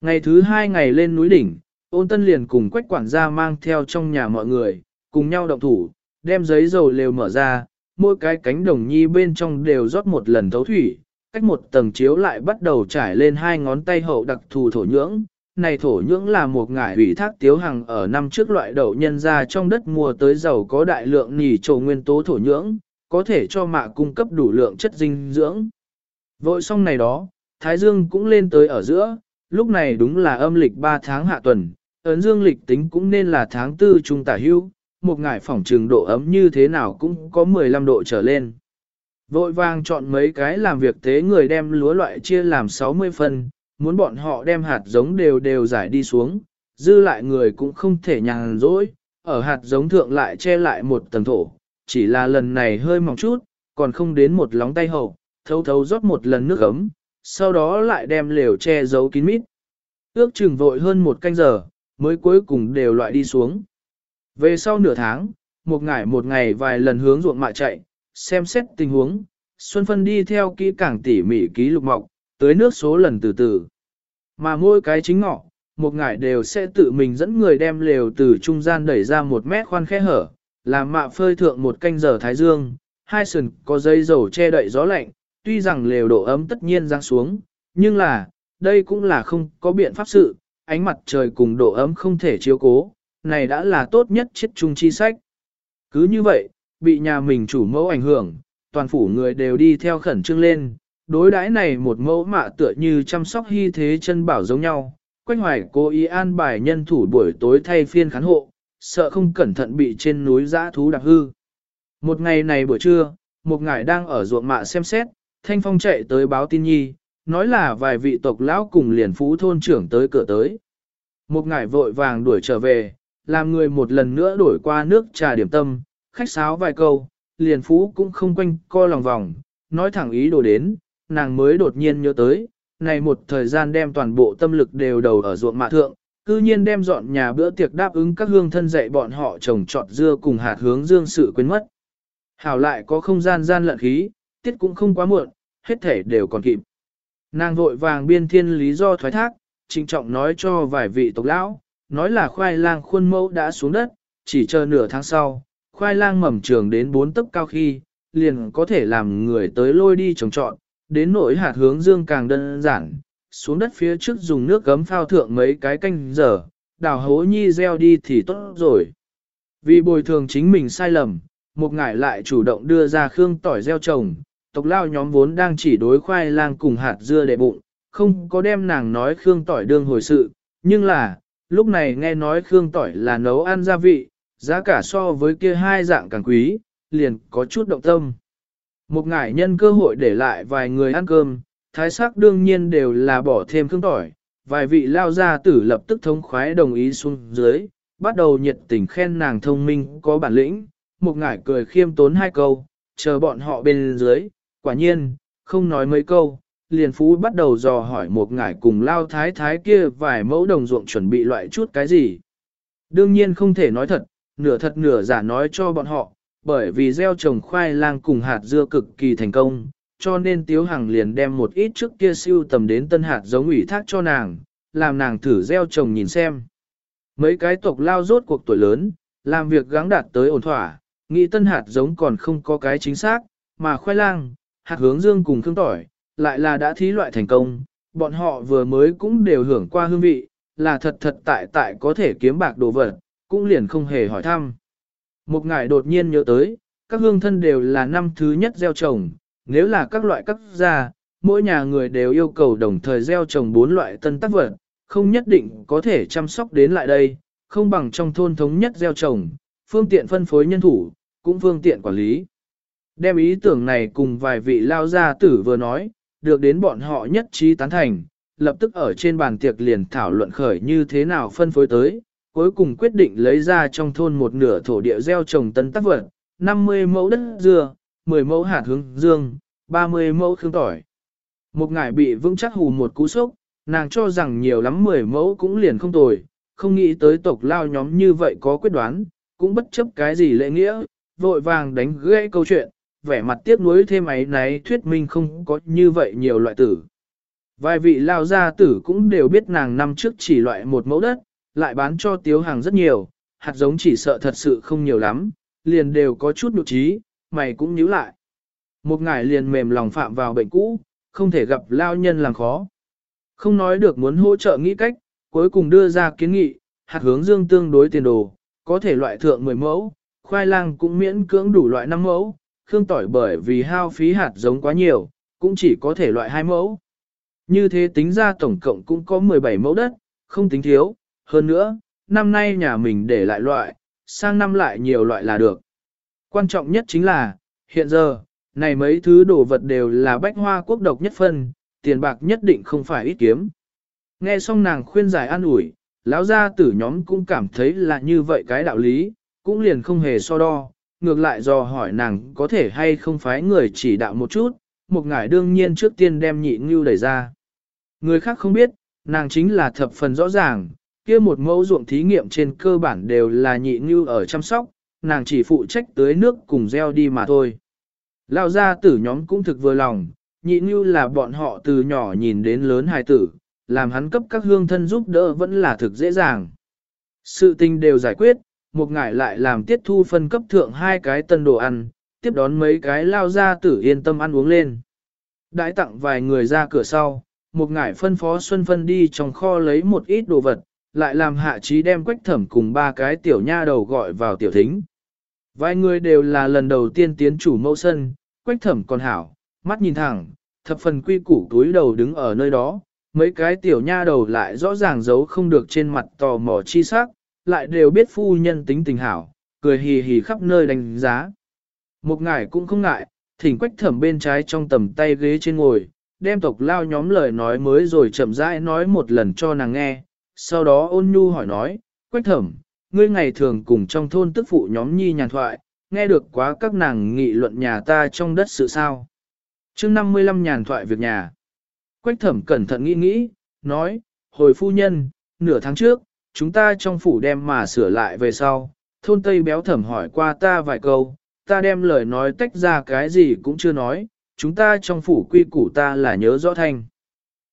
Ngày thứ hai ngày lên núi đỉnh, ôn tân liền cùng quách quản gia mang theo trong nhà mọi người, cùng nhau động thủ, đem giấy dầu lều mở ra, mỗi cái cánh đồng nhi bên trong đều rót một lần thấu thủy, cách một tầng chiếu lại bắt đầu trải lên hai ngón tay hậu đặc thù thổ nhưỡng. Này thổ nhưỡng là một ngải ủy thác tiếu hằng ở năm trước loại đậu nhân ra trong đất mùa tới dầu có đại lượng nỉ trầu nguyên tố thổ nhưỡng, có thể cho mạ cung cấp đủ lượng chất dinh dưỡng. Vội xong này đó, Thái Dương cũng lên tới ở giữa, lúc này đúng là âm lịch 3 tháng hạ tuần, ấn dương lịch tính cũng nên là tháng 4 trung tả hưu, một ngải phỏng trường độ ấm như thế nào cũng có 15 độ trở lên. Vội vàng chọn mấy cái làm việc tế người đem lúa loại chia làm 60 phần, muốn bọn họ đem hạt giống đều đều giải đi xuống, dư lại người cũng không thể nhàn rỗi, ở hạt giống thượng lại che lại một tầng thổ, chỉ là lần này hơi mỏng chút, còn không đến một lóng tay hậu, thấu thấu rót một lần nước ấm, sau đó lại đem lều che giấu kín mít. Ước chừng vội hơn một canh giờ, mới cuối cùng đều loại đi xuống. Về sau nửa tháng, một ngày một ngày vài lần hướng ruộng mạ chạy, xem xét tình huống, Xuân Phân đi theo kỹ càng tỉ mỉ ký lục mọc, tới nước số lần từ từ. Mà mỗi cái chính ngọ, một ngày đều sẽ tự mình dẫn người đem lều từ trung gian đẩy ra một mét khoan khe hở, làm mạ phơi thượng một canh giờ thái dương, hai sườn có dây dầu che đậy gió lạnh, tuy rằng lều độ ấm tất nhiên giáng xuống, nhưng là, đây cũng là không có biện pháp sự, ánh mặt trời cùng độ ấm không thể chiếu cố, này đã là tốt nhất chiết chung chi sách. Cứ như vậy, bị nhà mình chủ mẫu ảnh hưởng, toàn phủ người đều đi theo khẩn trương lên, đối đãi này một mẫu mạ tựa như chăm sóc hy thế chân bảo giống nhau. Quách hoài cố ý an bài nhân thủ buổi tối thay phiên khán hộ, sợ không cẩn thận bị trên núi giã thú đạp hư. Một ngày này buổi trưa, một ngài đang ở ruộng mạ xem xét, thanh phong chạy tới báo tin nhi, nói là vài vị tộc lão cùng liền phú thôn trưởng tới cửa tới. Một ngài vội vàng đuổi trở về, làm người một lần nữa đổi qua nước trà điểm tâm, khách sáo vài câu, liền phú cũng không quanh co lòng vòng, nói thẳng ý đồ đến, nàng mới đột nhiên nhớ tới, này một thời gian đem toàn bộ tâm lực đều đầu ở ruộng mạ thượng, cư nhiên đem dọn nhà bữa tiệc đáp ứng các hương thân dạy bọn họ trồng trọt dưa cùng hạt hướng dương sự quên mất. Hảo lại có không gian gian lận khí, tiết cũng không quá muộn, hết thể đều còn kịp. Nàng vội vàng biên thiên lý do thoái thác, trịnh trọng nói cho vài vị tộc lão, nói là khoai lang khuôn mẫu đã xuống đất, chỉ chờ nửa tháng sau, khoai lang mầm trường đến bốn tấc cao khi, liền có thể làm người tới lôi đi trồng trọn, đến nỗi hạt hướng dương càng đơn giản, xuống đất phía trước dùng nước gấm phao thượng mấy cái canh giờ, đào hố nhi gieo đi thì tốt rồi. Vì bồi thường chính mình sai lầm, một ngải lại chủ động đưa ra khương tỏi gieo trồng, tộc lao nhóm vốn đang chỉ đối khoai lang cùng hạt dưa để bụng, không có đem nàng nói khương tỏi đương hồi sự, nhưng là, lúc này nghe nói khương tỏi là nấu ăn gia vị, giá cả so với kia hai dạng càng quý, liền có chút động tâm. Một ngải nhân cơ hội để lại vài người ăn cơm, thái sắc đương nhiên đều là bỏ thêm khương tỏi, vài vị lao gia tử lập tức thống khoái đồng ý xuống dưới, bắt đầu nhiệt tình khen nàng thông minh có bản lĩnh, một ngải cười khiêm tốn hai câu, chờ bọn họ bên dưới, quả nhiên, không nói mấy câu, liền phú bắt đầu dò hỏi một ngải cùng lao thái thái kia vài mẫu đồng ruộng chuẩn bị loại chút cái gì. Đương nhiên không thể nói thật, nửa thật nửa giả nói cho bọn họ, bởi vì gieo trồng khoai lang cùng hạt dưa cực kỳ thành công, cho nên Tiếu Hằng liền đem một ít trước kia siêu tầm đến tân hạt giống ủy thác cho nàng, làm nàng thử gieo trồng nhìn xem. Mấy cái tộc lao rốt cuộc tuổi lớn, làm việc gắng đạt tới ổn thỏa, nghĩ tân hạt giống còn không có cái chính xác, mà khoai lang, hạt hướng dương cùng khương tỏi, lại là đã thí loại thành công, bọn họ vừa mới cũng đều hưởng qua hương vị, là thật thật tại tại có thể kiếm bạc đồ vật, cũng liền không hề hỏi thăm. Một ngày đột nhiên nhớ tới, các hương thân đều là năm thứ nhất gieo trồng, nếu là các loại các gia, mỗi nhà người đều yêu cầu đồng thời gieo trồng bốn loại tân tác vật, không nhất định có thể chăm sóc đến lại đây, không bằng trong thôn thống nhất gieo trồng, phương tiện phân phối nhân thủ, cũng phương tiện quản lý. Đem ý tưởng này cùng vài vị lao gia tử vừa nói, được đến bọn họ nhất trí tán thành, lập tức ở trên bàn tiệc liền thảo luận khởi như thế nào phân phối tới, cuối cùng quyết định lấy ra trong thôn một nửa thổ địa gieo trồng tân tác vật, 50 mẫu đất dưa, 10 mẫu hạt hướng dương, 30 mẫu khương tỏi. Một ngải bị vững chắc hù một cú sốc, nàng cho rằng nhiều lắm 10 mẫu cũng liền không tồi, không nghĩ tới tộc lao nhóm như vậy có quyết đoán, cũng bất chấp cái gì lễ nghĩa, vội vàng đánh gãy câu chuyện, vẻ mặt tiếc nuối thêm ấy náy thuyết minh không có như vậy nhiều loại tử. Vài vị lao gia tử cũng đều biết nàng năm trước chỉ loại một mẫu đất, lại bán cho tiếu hàng rất nhiều, hạt giống chỉ sợ thật sự không nhiều lắm, liền đều có chút nụ trí, mày cũng nhíu lại. Một ngải liền mềm lòng phạm vào bệnh cũ, không thể gặp lao nhân làm khó. Không nói được muốn hỗ trợ nghĩ cách, cuối cùng đưa ra kiến nghị, hạt hướng dương tương đối tiền đồ, có thể loại thượng 10 mẫu, khoai lang cũng miễn cưỡng đủ loại 5 mẫu, khương tỏi bởi vì hao phí hạt giống quá nhiều, cũng chỉ có thể loại 2 mẫu. Như thế tính ra tổng cộng cũng có 17 mẫu đất, không tính thiếu, hơn nữa, năm nay nhà mình để lại loại, sang năm lại nhiều loại là được. Quan trọng nhất chính là, hiện giờ, này mấy thứ đồ vật đều là bách hoa quốc độc nhất phân, tiền bạc nhất định không phải ít kiếm. Nghe xong nàng khuyên giải an ủi, lão gia tử nhóm cũng cảm thấy là như vậy cái đạo lý, cũng liền không hề so đo, ngược lại do hỏi nàng có thể hay không phái người chỉ đạo một chút, một ngải đương nhiên trước tiên đem nhị ngưu đẩy ra. Người khác không biết, nàng chính là thập phần rõ ràng, kia một mẫu ruộng thí nghiệm trên cơ bản đều là nhị ngưu ở chăm sóc, nàng chỉ phụ trách tưới nước cùng gieo đi mà thôi. Lão gia tử nhóm cũng thực vừa lòng, nhị ngưu là bọn họ từ nhỏ nhìn đến lớn hài tử, làm hắn cấp các hương thân giúp đỡ vẫn là thực dễ dàng. Sự tình đều giải quyết, một ngải lại làm tiết thu phân cấp thượng hai cái tân đồ ăn, tiếp đón mấy cái lao gia tử yên tâm ăn uống lên. Đãi tặng vài người ra cửa sau, một ngải phân phó Xuân Phân đi trong kho lấy một ít đồ vật, lại làm hạ trí đem quách thẩm cùng ba cái tiểu nha đầu gọi vào tiểu thính. Vài người đều là lần đầu tiên tiến chủ mẫu sân, quách thẩm còn hảo, mắt nhìn thẳng, thập phần quy củ túi đầu đứng ở nơi đó, mấy cái tiểu nha đầu lại rõ ràng giấu không được trên mặt tò mò chi sắc, lại đều biết phu nhân tính tình hảo, cười hì hì khắp nơi đánh giá. Một ngải cũng không ngại, thỉnh quách thẩm bên trái trong tầm tay ghế trên ngồi, đem tộc lao nhóm lời nói mới rồi chậm rãi nói một lần cho nàng nghe, sau đó ôn nhu hỏi nói, quách thẩm, ngươi ngày thường cùng trong thôn tức phụ nhóm nhi nhàn thoại, nghe được quá các nàng nghị luận nhà ta trong đất sự sao. chương 55 nhàn thoại việc nhà. Quách thẩm cẩn thận nghĩ nghĩ, nói, hồi phu nhân, nửa tháng trước, chúng ta trong phủ đem mà sửa lại về sau, thôn Tây béo thẩm hỏi qua ta vài câu, ta đem lời nói tách ra cái gì cũng chưa nói, chúng ta trong phủ quy củ ta là nhớ rõ thanh.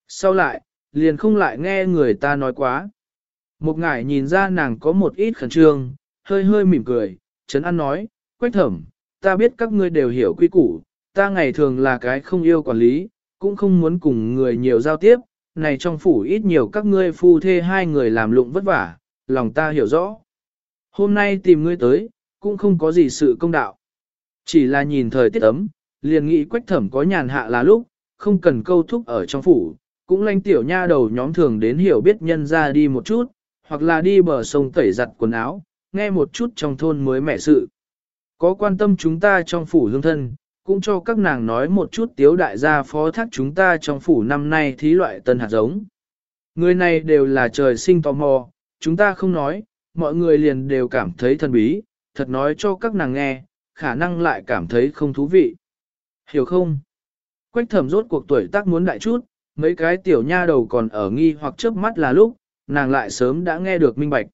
Sau lại, liền không lại nghe người ta nói quá. Một ngải nhìn ra nàng có một ít khẩn trương, hơi hơi mỉm cười, trấn an nói, quách thẩm, ta biết các ngươi đều hiểu quy củ, ta ngày thường là cái không yêu quản lý, cũng không muốn cùng người nhiều giao tiếp, này trong phủ ít nhiều các ngươi phu thê hai người làm lụng vất vả, lòng ta hiểu rõ. Hôm nay tìm ngươi tới, cũng không có gì sự công đạo. Chỉ là nhìn thời tiết ấm, liền nghĩ quách thẩm có nhàn hạ là lúc, không cần câu thúc ở trong phủ, cũng lanh tiểu nha đầu nhóm thường đến hiểu biết nhân ra đi một chút, hoặc là đi bờ sông tẩy giặt quần áo, nghe một chút trong thôn mới mẻ sự. Có quan tâm chúng ta trong phủ hương thân, cũng cho các nàng nói một chút tiếu đại gia phó thác chúng ta trong phủ năm nay thí loại tân hạt giống. Người này đều là trời sinh tò mò, chúng ta không nói, mọi người liền đều cảm thấy thần bí, thật nói cho các nàng nghe, khả năng lại cảm thấy không thú vị. Hiểu không? Quách thẩm rốt cuộc tuổi tác muốn đại chút, mấy cái tiểu nha đầu còn ở nghi hoặc chớp mắt là lúc, nàng lại sớm đã nghe được minh bạch.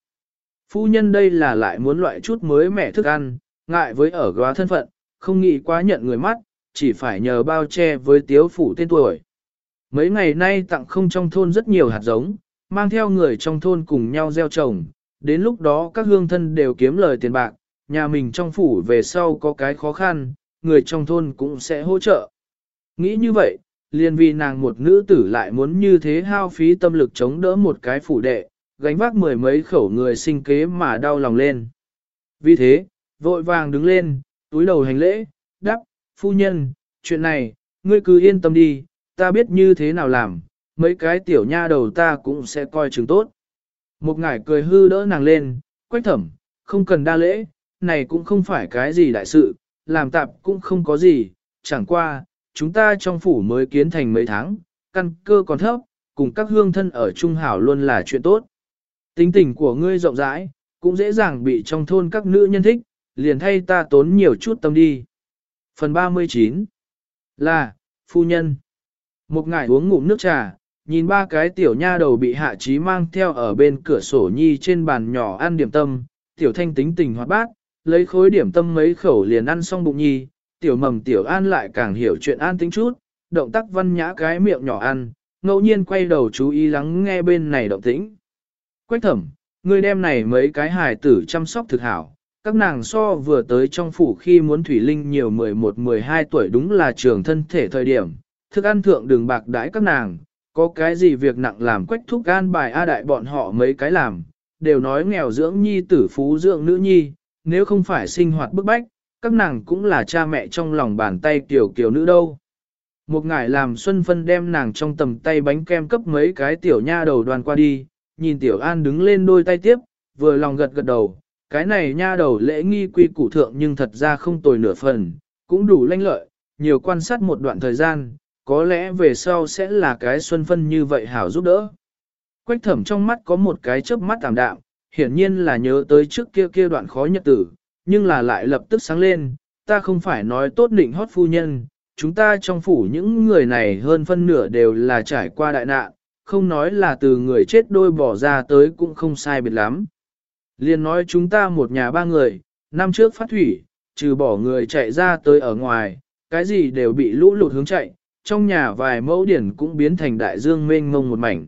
Phu nhân đây là lại muốn loại chút mới mẻ thức ăn, ngại với ở góa thân phận, không nghĩ quá nhận người mắt, chỉ phải nhờ bao che với tiếu phủ tên tuổi. Mấy ngày nay tặng không trong thôn rất nhiều hạt giống, mang theo người trong thôn cùng nhau gieo trồng, đến lúc đó các hương thân đều kiếm lời tiền bạc, nhà mình trong phủ về sau có cái khó khăn, người trong thôn cũng sẽ hỗ trợ. Nghĩ như vậy, liền vì nàng một nữ tử lại muốn như thế hao phí tâm lực chống đỡ một cái phủ đệ, gánh vác mười mấy khẩu người sinh kế mà đau lòng lên. Vì thế, vội vàng đứng lên, túi đầu hành lễ, đáp, phu nhân, chuyện này, ngươi cứ yên tâm đi, ta biết như thế nào làm, mấy cái tiểu nha đầu ta cũng sẽ coi chừng tốt. Một ngải cười hư đỡ nàng lên, quách thẩm, không cần đa lễ, này cũng không phải cái gì đại sự, làm tạp cũng không có gì, chẳng qua, chúng ta trong phủ mới kiến thành mấy tháng, căn cơ còn thấp, cùng các hương thân ở Trung Hảo luôn là chuyện tốt. Tính tình của ngươi rộng rãi, cũng dễ dàng bị trong thôn các nữ nhân thích, liền thay ta tốn nhiều chút tâm đi. Phần 39 Là, phu nhân. Một ngải uống ngụm nước trà, nhìn ba cái tiểu nha đầu bị hạ trí mang theo ở bên cửa sổ nhi trên bàn nhỏ ăn điểm tâm, tiểu thanh tính tình hoạt bát, lấy khối điểm tâm mấy khẩu liền ăn xong bụng nhi, tiểu mầm tiểu an lại càng hiểu chuyện an tính chút, động tác văn nhã cái miệng nhỏ ăn, ngẫu nhiên quay đầu chú ý lắng nghe bên này động tĩnh. Quách thẩm, người đem này mấy cái hài tử chăm sóc thực hảo, các nàng so vừa tới trong phủ khi muốn Thủy Linh nhiều 11-12 tuổi đúng là trường thân thể thời điểm, thức ăn thượng đường bạc đãi các nàng, có cái gì việc nặng làm quách thúc gan bài A đại bọn họ mấy cái làm, đều nói nghèo dưỡng nhi tử phú dưỡng nữ nhi, nếu không phải sinh hoạt bức bách, các nàng cũng là cha mẹ trong lòng bàn tay tiểu kiều nữ đâu. Một ngải làm Xuân Phân đem nàng trong tầm tay bánh kem cấp mấy cái tiểu nha đầu đoàn qua đi, nhìn tiểu an đứng lên đôi tay tiếp, vừa lòng gật gật đầu, cái này nha đầu lễ nghi quy củ thượng nhưng thật ra không tồi nửa phần, cũng đủ lanh lợi, nhiều quan sát một đoạn thời gian, có lẽ về sau sẽ là cái Xuân Phân như vậy hảo giúp đỡ. Quách thẩm trong mắt có một cái chớp mắt tạm đạm, hiển nhiên là nhớ tới trước kia kia đoạn khó nhật tử, nhưng là lại lập tức sáng lên, ta không phải nói tốt định hót phu nhân, chúng ta trong phủ những người này hơn phân nửa đều là trải qua đại nạn, không nói là từ người chết đôi bỏ ra tới cũng không sai biệt lắm. Liên nói chúng ta một nhà ba người, năm trước phát thủy, trừ bỏ người chạy ra tới ở ngoài, cái gì đều bị lũ lụt hướng chạy, trong nhà vài mẫu điển cũng biến thành đại dương mênh mông một mảnh.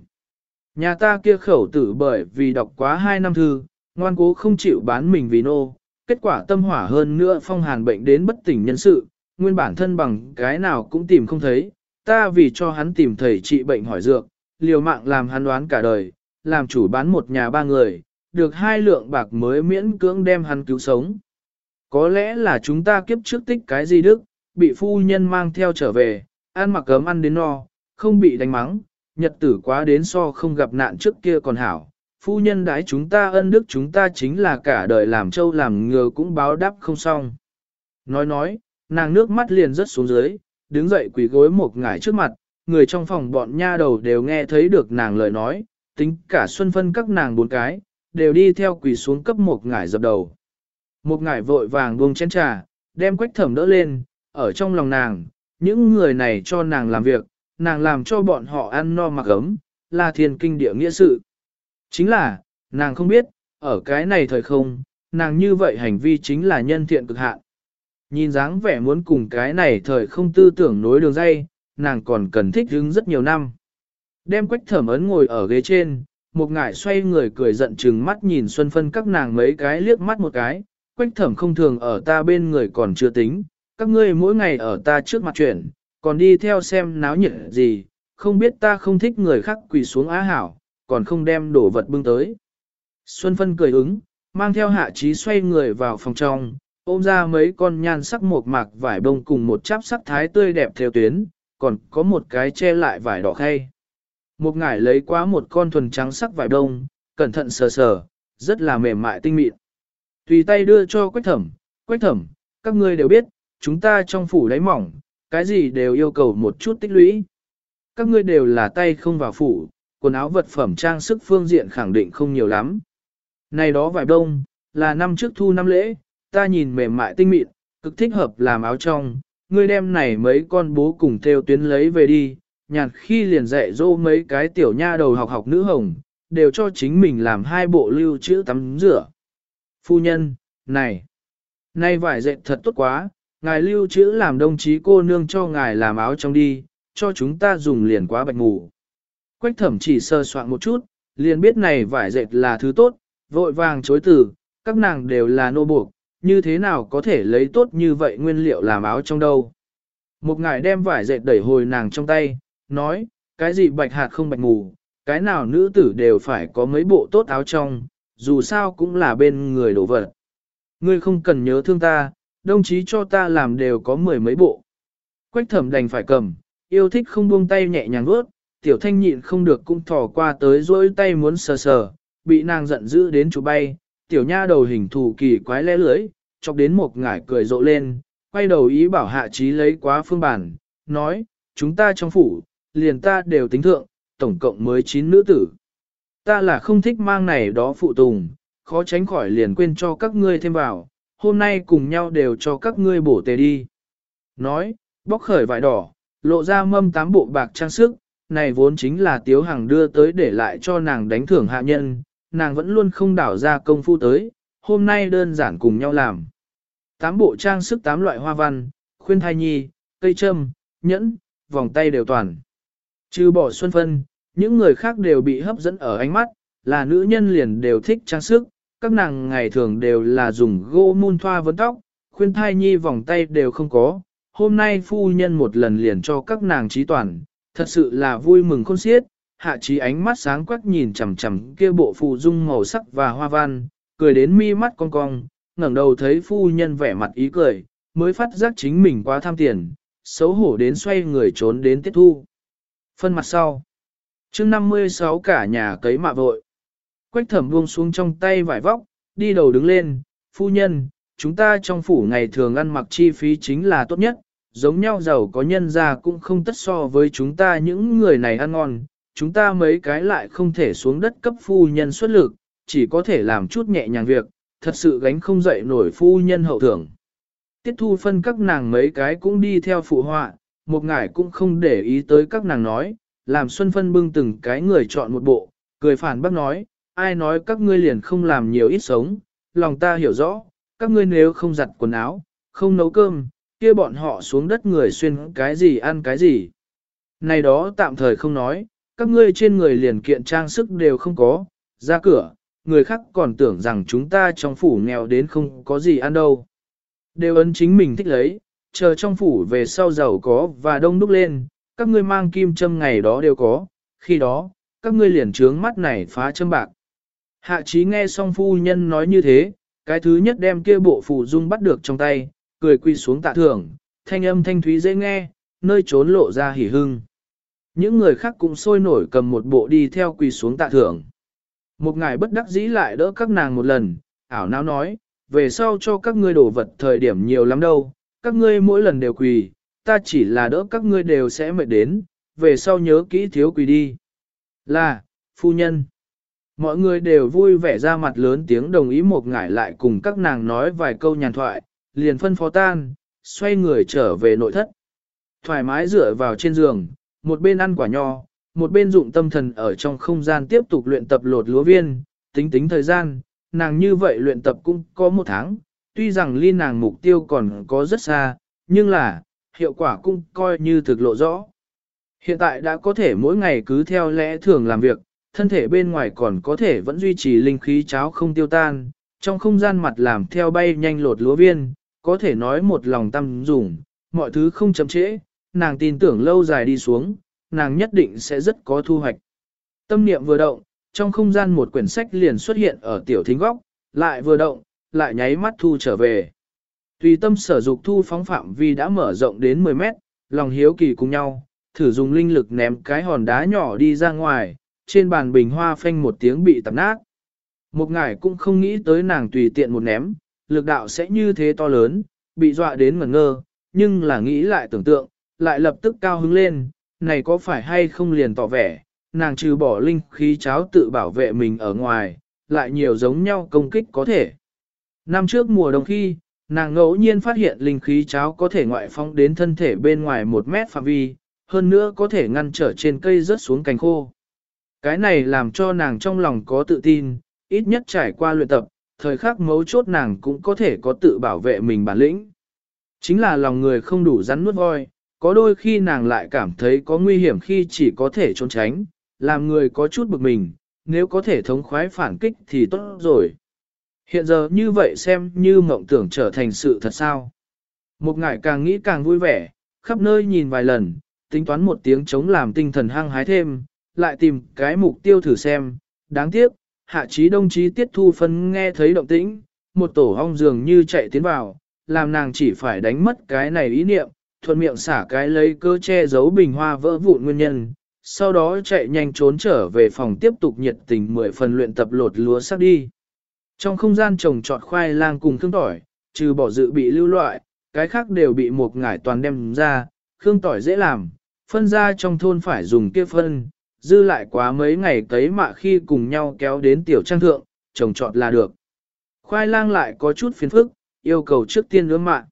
Nhà ta kia khẩu tử bởi vì đọc quá hai năm thư, ngoan cố không chịu bán mình vì nô, kết quả tâm hỏa hơn nữa phong hàn bệnh đến bất tỉnh nhân sự, nguyên bản thân bằng cái nào cũng tìm không thấy, ta vì cho hắn tìm thầy trị bệnh hỏi dược, liều mạng làm hắn đoán cả đời, làm chủ bán một nhà ba người, được hai lượng bạc mới miễn cưỡng đem hắn cứu sống. Có lẽ là chúng ta kiếp trước tích cái gì đức, bị phu nhân mang theo trở về, ăn mặc cấm ăn đến no, không bị đánh mắng, nhật tử quá đến so không gặp nạn trước kia còn hảo. Phu nhân đái chúng ta ân đức chúng ta chính là cả đời làm trâu làm ngừa cũng báo đáp không xong. Nói nói, nàng nước mắt liền rớt xuống dưới, đứng dậy quỳ gối một ngải trước mặt, người trong phòng bọn nha đầu đều nghe thấy được nàng lời nói, tính cả xuân phân các nàng bốn cái, đều đi theo quỳ xuống cấp một ngải dập đầu. Một ngải vội vàng buông chén trà, đem quách thẩm đỡ lên, ở trong lòng nàng, những người này cho nàng làm việc, nàng làm cho bọn họ ăn no mặc ấm, là thiên kinh địa nghĩa sự. Chính là, nàng không biết, ở cái này thời không, nàng như vậy hành vi chính là nhân thiện cực hạn. Nhìn dáng vẻ muốn cùng cái này thời không tư tưởng nối đường dây, nàng còn cần thích hứng rất nhiều năm. Đem quách thẩm ấn ngồi ở ghế trên, một ngải xoay người cười giận chừng mắt nhìn Xuân Phân các nàng mấy cái liếc mắt một cái, quách thẩm không thường ở ta bên người còn chưa tính, các ngươi mỗi ngày ở ta trước mặt chuyển, còn đi theo xem náo nhiệt gì, không biết ta không thích người khác quỳ xuống á hảo, còn không đem đổ vật bưng tới. Xuân Phân cười ứng, mang theo hạ trí xoay người vào phòng trong, ôm ra mấy con nhan sắc một mạc vải bông cùng một cháp sắc thái tươi đẹp theo tuyến, còn có một cái che lại vải đỏ khay. Một ngải lấy quá một con thuần trắng sắc vải đông, cẩn thận sờ sờ, rất là mềm mại tinh mịn. Tùy tay đưa cho quách thẩm, quách thẩm, các ngươi đều biết, chúng ta trong phủ đáy mỏng, cái gì đều yêu cầu một chút tích lũy. Các ngươi đều là tay không vào phủ, quần áo vật phẩm trang sức phương diện khẳng định không nhiều lắm. Này đó vải đông, là năm trước thu năm lễ, ta nhìn mềm mại tinh mịn, cực thích hợp làm áo trong, ngươi đem này mấy con bố cùng theo tuyến lấy về đi, nhàn khi liền dạy dỗ mấy cái tiểu nha đầu học học nữ hồng, đều cho chính mình làm hai bộ lưu chữ tắm rửa. Phu nhân, này, nay vải dệt thật tốt quá, ngài lưu chữ làm đồng chí cô nương cho ngài làm áo trong đi, cho chúng ta dùng liền quá bạch ngủ Quách thẩm chỉ sơ soạn một chút, liền biết này vải dệt là thứ tốt, vội vàng chối từ, các nàng đều là nô buộc, như thế nào có thể lấy tốt như vậy nguyên liệu làm áo trong đâu. Một ngài đem vải dệt đẩy hồi nàng trong tay, nói, cái gì bạch hạt không bạch mù, cái nào nữ tử đều phải có mấy bộ tốt áo trong, dù sao cũng là bên người đổ vật. Ngươi không cần nhớ thương ta, đồng chí cho ta làm đều có mười mấy bộ. Quách thẩm đành phải cầm, yêu thích không buông tay nhẹ nhàng vớt, tiểu thanh nhịn không được cũng thò qua tới dỗi tay muốn sờ sờ, bị nàng giận dữ đến chú bay, tiểu nha đầu hình thù kỳ quái lẽ lưới, chọc đến một ngải cười rộ lên, quay đầu ý bảo hạ trí lấy quá phương bản, nói, chúng ta trong phủ, liền ta đều tính thượng, tổng cộng mới 9 nữ tử. Ta là không thích mang này đó phụ tùng, khó tránh khỏi liền quên cho các ngươi thêm vào, hôm nay cùng nhau đều cho các ngươi bổ tề đi. Nói, bóc khởi vải đỏ, lộ ra mâm tám bộ bạc trang sức, này vốn chính là tiếu hàng đưa tới để lại cho nàng đánh thưởng hạ nhân, nàng vẫn luôn không đảo ra công phu tới, hôm nay đơn giản cùng nhau làm. Tám bộ trang sức tám loại hoa văn, khuyên thai nhi, cây châm, nhẫn, vòng tay đều toàn. Trừ bỏ xuân phân, những người khác đều bị hấp dẫn ở ánh mắt, là nữ nhân liền đều thích trang sức, các nàng ngày thường đều là dùng gỗ mun thoa vấn tóc, khuyên thai nhi vòng tay đều không có. Hôm nay phu nhân một lần liền cho các nàng trí toàn, thật sự là vui mừng khôn xiết, hạ trí ánh mắt sáng quắc nhìn chằm chằm kia bộ phù dung màu sắc và hoa văn, cười đến mi mắt cong cong, ngẩng đầu thấy phu nhân vẻ mặt ý cười, mới phát giác chính mình quá tham tiền, xấu hổ đến xoay người trốn đến tiết thu. Phân mặt sau. chương 56 cả nhà cấy mạ vội. Quách thẩm buông xuống trong tay vải vóc, đi đầu đứng lên, phu nhân, chúng ta trong phủ ngày thường ăn mặc chi phí chính là tốt nhất, giống nhau giàu có nhân ra cũng không tất so với chúng ta những người này ăn ngon, chúng ta mấy cái lại không thể xuống đất cấp phu nhân xuất lực, chỉ có thể làm chút nhẹ nhàng việc, thật sự gánh không dậy nổi phu nhân hậu thưởng. Tiết thu phân các nàng mấy cái cũng đi theo phụ họa, một ngải cũng không để ý tới các nàng nói, làm Xuân Phân bưng từng cái người chọn một bộ, cười phản bác nói, ai nói các ngươi liền không làm nhiều ít sống, lòng ta hiểu rõ, các ngươi nếu không giặt quần áo, không nấu cơm, kia bọn họ xuống đất người xuyên cái gì ăn cái gì. Này đó tạm thời không nói, các ngươi trên người liền kiện trang sức đều không có, ra cửa, người khác còn tưởng rằng chúng ta trong phủ nghèo đến không có gì ăn đâu. Đều ấn chính mình thích lấy, chờ trong phủ về sau giàu có và đông đúc lên, các ngươi mang kim châm ngày đó đều có, khi đó, các ngươi liền trướng mắt này phá châm bạc. Hạ trí nghe xong phu nhân nói như thế, cái thứ nhất đem kia bộ phù dung bắt được trong tay, cười quy xuống tạ thưởng, thanh âm thanh thúy dễ nghe, nơi trốn lộ ra hỉ hưng. Những người khác cũng sôi nổi cầm một bộ đi theo quỳ xuống tạ thưởng. Một ngài bất đắc dĩ lại đỡ các nàng một lần, ảo não nói, về sau cho các ngươi đổ vật thời điểm nhiều lắm đâu, các ngươi mỗi lần đều quỳ, ta chỉ là đỡ các ngươi đều sẽ mệt đến, về sau nhớ kỹ thiếu quỳ đi. Là, phu nhân. Mọi người đều vui vẻ ra mặt lớn tiếng đồng ý một ngải lại cùng các nàng nói vài câu nhàn thoại, liền phân phó tan, xoay người trở về nội thất. Thoải mái dựa vào trên giường, một bên ăn quả nho, một bên dụng tâm thần ở trong không gian tiếp tục luyện tập lột lúa viên, tính tính thời gian, nàng như vậy luyện tập cũng có một tháng, tuy rằng ly nàng mục tiêu còn có rất xa, nhưng là, hiệu quả cũng coi như thực lộ rõ. Hiện tại đã có thể mỗi ngày cứ theo lẽ thường làm việc, thân thể bên ngoài còn có thể vẫn duy trì linh khí cháo không tiêu tan, trong không gian mặt làm theo bay nhanh lột lúa viên, có thể nói một lòng tâm dùng, mọi thứ không chậm trễ, nàng tin tưởng lâu dài đi xuống, nàng nhất định sẽ rất có thu hoạch. Tâm niệm vừa động, trong không gian một quyển sách liền xuất hiện ở tiểu thính góc, lại vừa động, lại nháy mắt thu trở về. Tùy tâm sở dục thu phóng phạm vi đã mở rộng đến 10 mét, lòng hiếu kỳ cùng nhau, thử dùng linh lực ném cái hòn đá nhỏ đi ra ngoài, trên bàn bình hoa phanh một tiếng bị tạp nát. Một ngải cũng không nghĩ tới nàng tùy tiện một ném, lực đạo sẽ như thế to lớn, bị dọa đến ngẩn ngơ, nhưng là nghĩ lại tưởng tượng, lại lập tức cao hứng lên, này có phải hay không liền tỏ vẻ, nàng trừ bỏ linh khí cháo tự bảo vệ mình ở ngoài, lại nhiều giống nhau công kích có thể. Năm trước mùa đông khi, nàng ngẫu nhiên phát hiện linh khí cháo có thể ngoại phong đến thân thể bên ngoài một mét phạm vi, hơn nữa có thể ngăn trở trên cây rớt xuống cành khô. Cái này làm cho nàng trong lòng có tự tin, ít nhất trải qua luyện tập, thời khắc mấu chốt nàng cũng có thể có tự bảo vệ mình bản lĩnh. Chính là lòng người không đủ rắn nuốt voi, có đôi khi nàng lại cảm thấy có nguy hiểm khi chỉ có thể trốn tránh, làm người có chút bực mình, nếu có thể thống khoái phản kích thì tốt rồi. Hiện giờ như vậy xem như mộng tưởng trở thành sự thật sao. Một ngải càng nghĩ càng vui vẻ, khắp nơi nhìn vài lần, tính toán một tiếng chống làm tinh thần hăng hái thêm, lại tìm cái mục tiêu thử xem. Đáng tiếc, hạ trí đồng chí tiết thu phân nghe thấy động tĩnh, một tổ hong dường như chạy tiến vào, làm nàng chỉ phải đánh mất cái này ý niệm, thuận miệng xả cái lấy cơ che giấu bình hoa vỡ vụn nguyên nhân, sau đó chạy nhanh trốn trở về phòng tiếp tục nhiệt tình mười phần luyện tập lột lúa sắc đi. Trong không gian trồng trọt khoai lang cùng thương tỏi, trừ bỏ dự bị lưu loại, cái khác đều bị một ngải toàn đem ra, khương tỏi dễ làm, phân ra trong thôn phải dùng kia phân, dư lại quá mấy ngày cấy mạ khi cùng nhau kéo đến tiểu trang thượng, trồng trọt là được. Khoai lang lại có chút phiền phức, yêu cầu trước tiên ướm mạ.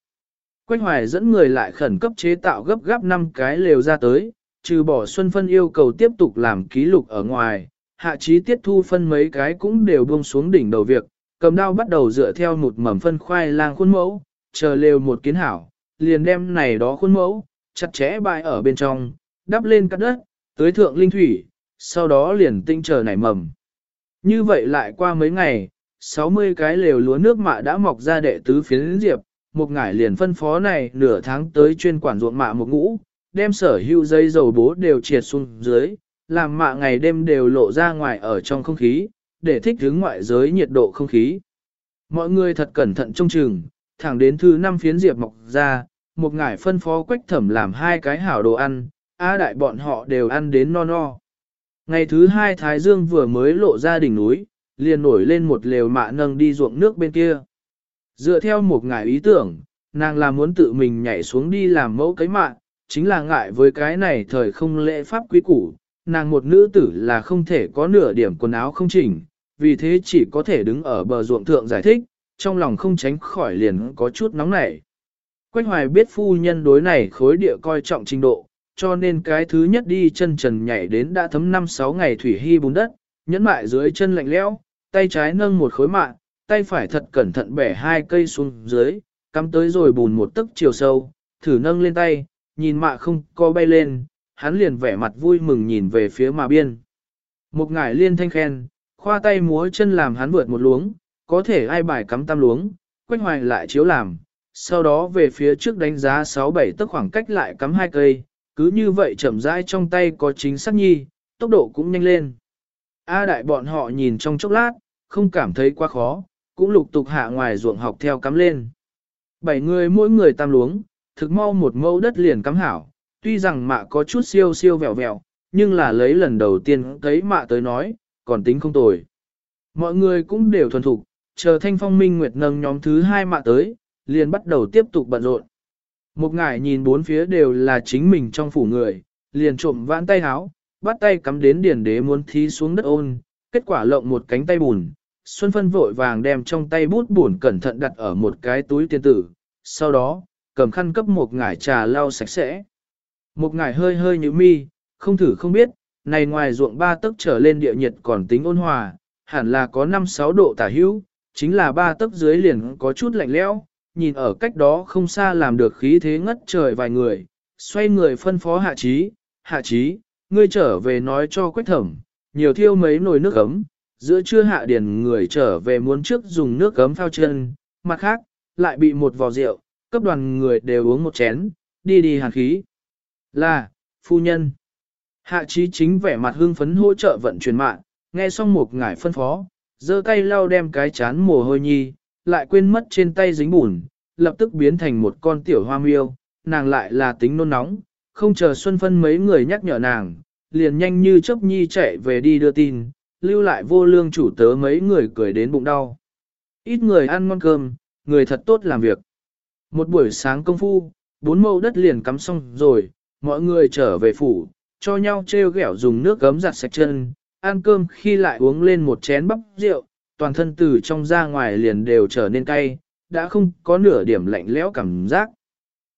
Quách hoài dẫn người lại khẩn cấp chế tạo gấp gáp 5 cái lều ra tới, trừ bỏ Xuân Phân yêu cầu tiếp tục làm ký lục ở ngoài, hạ trí tiết thu phân mấy cái cũng đều buông xuống đỉnh đầu việc, cầm đao bắt đầu dựa theo một mầm phân khoai lang khuôn mẫu, chờ lều một kiến hảo, liền đem này đó khuôn mẫu, chặt chẽ bại ở bên trong, đắp lên cắt đất, tới thượng linh thủy, sau đó liền tinh chờ nảy mầm. Như vậy lại qua mấy ngày, 60 cái lều lúa nước mạ đã mọc ra đệ tứ phiến diệp, một ngải liền phân phó này nửa tháng tới chuyên quản ruộng mạ một ngũ, đem sở hữu dây dầu bố đều triệt xuống dưới, làm mạ ngày đêm đều lộ ra ngoài ở trong không khí, để thích ứng ngoại giới nhiệt độ không khí. Mọi người thật cẩn thận trông chừng, thẳng đến thứ năm phiến diệp mọc ra, một ngải phân phó quách thẩm làm hai cái hảo đồ ăn, á đại bọn họ đều ăn đến no no. Ngày thứ hai Thái Dương vừa mới lộ ra đỉnh núi, liền nổi lên một lều mạ nâng đi ruộng nước bên kia. Dựa theo một ngải ý tưởng, nàng là muốn tự mình nhảy xuống đi làm mẫu cái mạ, chính là ngại với cái này thời không lễ pháp quý củ, nàng một nữ tử là không thể có nửa điểm quần áo không chỉnh, vì thế chỉ có thể đứng ở bờ ruộng thượng giải thích, trong lòng không tránh khỏi liền có chút nóng nảy. Quách hoài biết phu nhân đối này khối địa coi trọng trình độ, cho nên cái thứ nhất đi chân trần nhảy đến đã thấm 5-6 ngày thủy hy bùn đất, nhẫn mại dưới chân lạnh lẽo, tay trái nâng một khối mạng, tay phải thật cẩn thận bẻ hai cây xuống dưới, cắm tới rồi bùn một tấc chiều sâu, thử nâng lên tay, nhìn mạ không co bay lên, hắn liền vẻ mặt vui mừng nhìn về phía mà biên. Một ngải liên thanh khen, khoa tay múa chân làm hắn vượt một luống, có thể ai bài cắm tam luống, quanh hoài lại chiếu làm, sau đó về phía trước đánh giá 6-7 tức khoảng cách lại cắm hai cây, cứ như vậy chậm rãi trong tay có chính xác nhi, tốc độ cũng nhanh lên. A đại bọn họ nhìn trong chốc lát, không cảm thấy quá khó, cũng lục tục hạ ngoài ruộng học theo cắm lên. Bảy người mỗi người tam luống, thực mau một mẫu đất liền cắm hảo, tuy rằng mạ có chút siêu siêu vẹo vẹo, nhưng là lấy lần đầu tiên thấy mạ tới nói, còn tính không tồi. Mọi người cũng đều thuần thục, chờ thanh phong minh nguyệt nâng nhóm thứ hai mạ tới, liền bắt đầu tiếp tục bận rộn. Một ngải nhìn bốn phía đều là chính mình trong phủ người, liền trộm vãn tay háo, bắt tay cắm đến điển đế muốn thí xuống đất ôn, kết quả lộng một cánh tay bùn. Xuân Phân vội vàng đem trong tay bút buồn cẩn thận đặt ở một cái túi tiền tử, sau đó, cầm khăn cấp một ngải trà lau sạch sẽ. Một ngải hơi hơi như mi, không thử không biết, này ngoài ruộng ba tấc trở lên địa nhiệt còn tính ôn hòa, hẳn là có 5-6 độ tả hữu, chính là ba tấc dưới liền có chút lạnh lẽo, nhìn ở cách đó không xa làm được khí thế ngất trời vài người, xoay người phân phó hạ trí, hạ trí, ngươi trở về nói cho quách thẩm, nhiều thiêu mấy nồi nước ấm, giữa trưa hạ điền người trở về muốn trước dùng nước ấm phao chân, mặt khác, lại bị một vò rượu, cấp đoàn người đều uống một chén, đi đi hàn khí. Là, phu nhân. Hạ trí chính vẻ mặt hưng phấn hỗ trợ vận chuyển mạng, nghe xong một ngải phân phó, giơ tay lau đem cái chán mồ hôi nhi, lại quên mất trên tay dính bùn, lập tức biến thành một con tiểu hoa miêu, nàng lại là tính nôn nóng, không chờ Xuân Phân mấy người nhắc nhở nàng, liền nhanh như chớp nhi chạy về đi đưa tin, lưu lại vô lương chủ tớ mấy người cười đến bụng đau. Ít người ăn ngon cơm, người thật tốt làm việc. Một buổi sáng công phu, bốn mẫu đất liền cắm xong rồi, mọi người trở về phủ, cho nhau treo gẻo dùng nước gấm giặt sạch chân, ăn cơm khi lại uống lên một chén bắp rượu, toàn thân từ trong ra ngoài liền đều trở nên cay, đã không có nửa điểm lạnh lẽo cảm giác.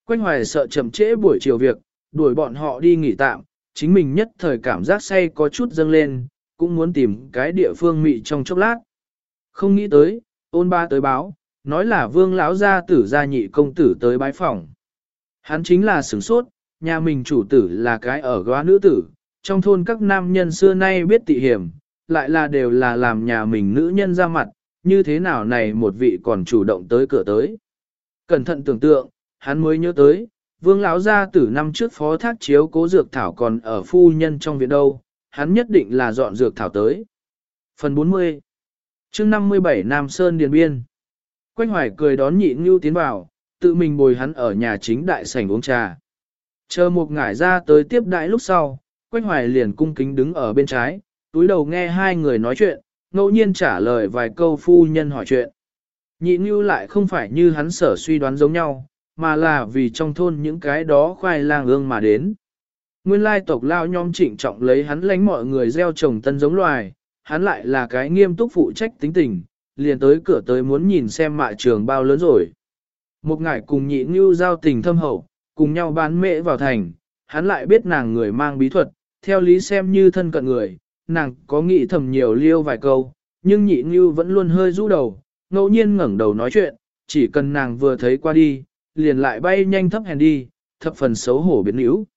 Quanh hoài sợ chậm trễ buổi chiều việc, đuổi bọn họ đi nghỉ tạm, chính mình nhất thời cảm giác say có chút dâng lên, cũng muốn tìm cái địa phương mị trong chốc lát. Không nghĩ tới, ôn ba tới báo, nói là vương lão gia tử gia nhị công tử tới bái phòng. Hắn chính là sửng sốt, nhà mình chủ tử là cái ở góa nữ tử, trong thôn các nam nhân xưa nay biết tị hiểm, lại là đều là làm nhà mình nữ nhân ra mặt, như thế nào này một vị còn chủ động tới cửa tới. Cẩn thận tưởng tượng, hắn mới nhớ tới, vương lão gia tử năm trước phó thác chiếu cố dược thảo còn ở phu nhân trong viện đâu, hắn nhất định là dọn dược thảo tới. Phần 40 chương 57 Nam Sơn Điền Biên Quanh hoài cười đón nhị ngưu tiến vào, tự mình bồi hắn ở nhà chính đại sảnh uống trà. Chờ một ngải ra tới tiếp đại lúc sau, Quách Hoài liền cung kính đứng ở bên trái, túi đầu nghe hai người nói chuyện, ngẫu nhiên trả lời vài câu phu nhân hỏi chuyện. Nhị Nhu lại không phải như hắn sở suy đoán giống nhau, mà là vì trong thôn những cái đó khoai lang ương mà đến. Nguyên lai tộc lao nhom trịnh trọng lấy hắn lánh mọi người gieo trồng tân giống loài, hắn lại là cái nghiêm túc phụ trách tính tình, liền tới cửa tới muốn nhìn xem mạ trường bao lớn rồi. Một ngải cùng nhị Nhu giao tình thâm hậu, cùng nhau bán mễ vào thành, hắn lại biết nàng người mang bí thuật, theo lý xem như thân cận người, nàng có nghĩ thầm nhiều liêu vài câu, nhưng nhị như vẫn luôn hơi rũ đầu, ngẫu nhiên ngẩng đầu nói chuyện, chỉ cần nàng vừa thấy qua đi, liền lại bay nhanh thấp hèn đi, thập phần xấu hổ biến yếu.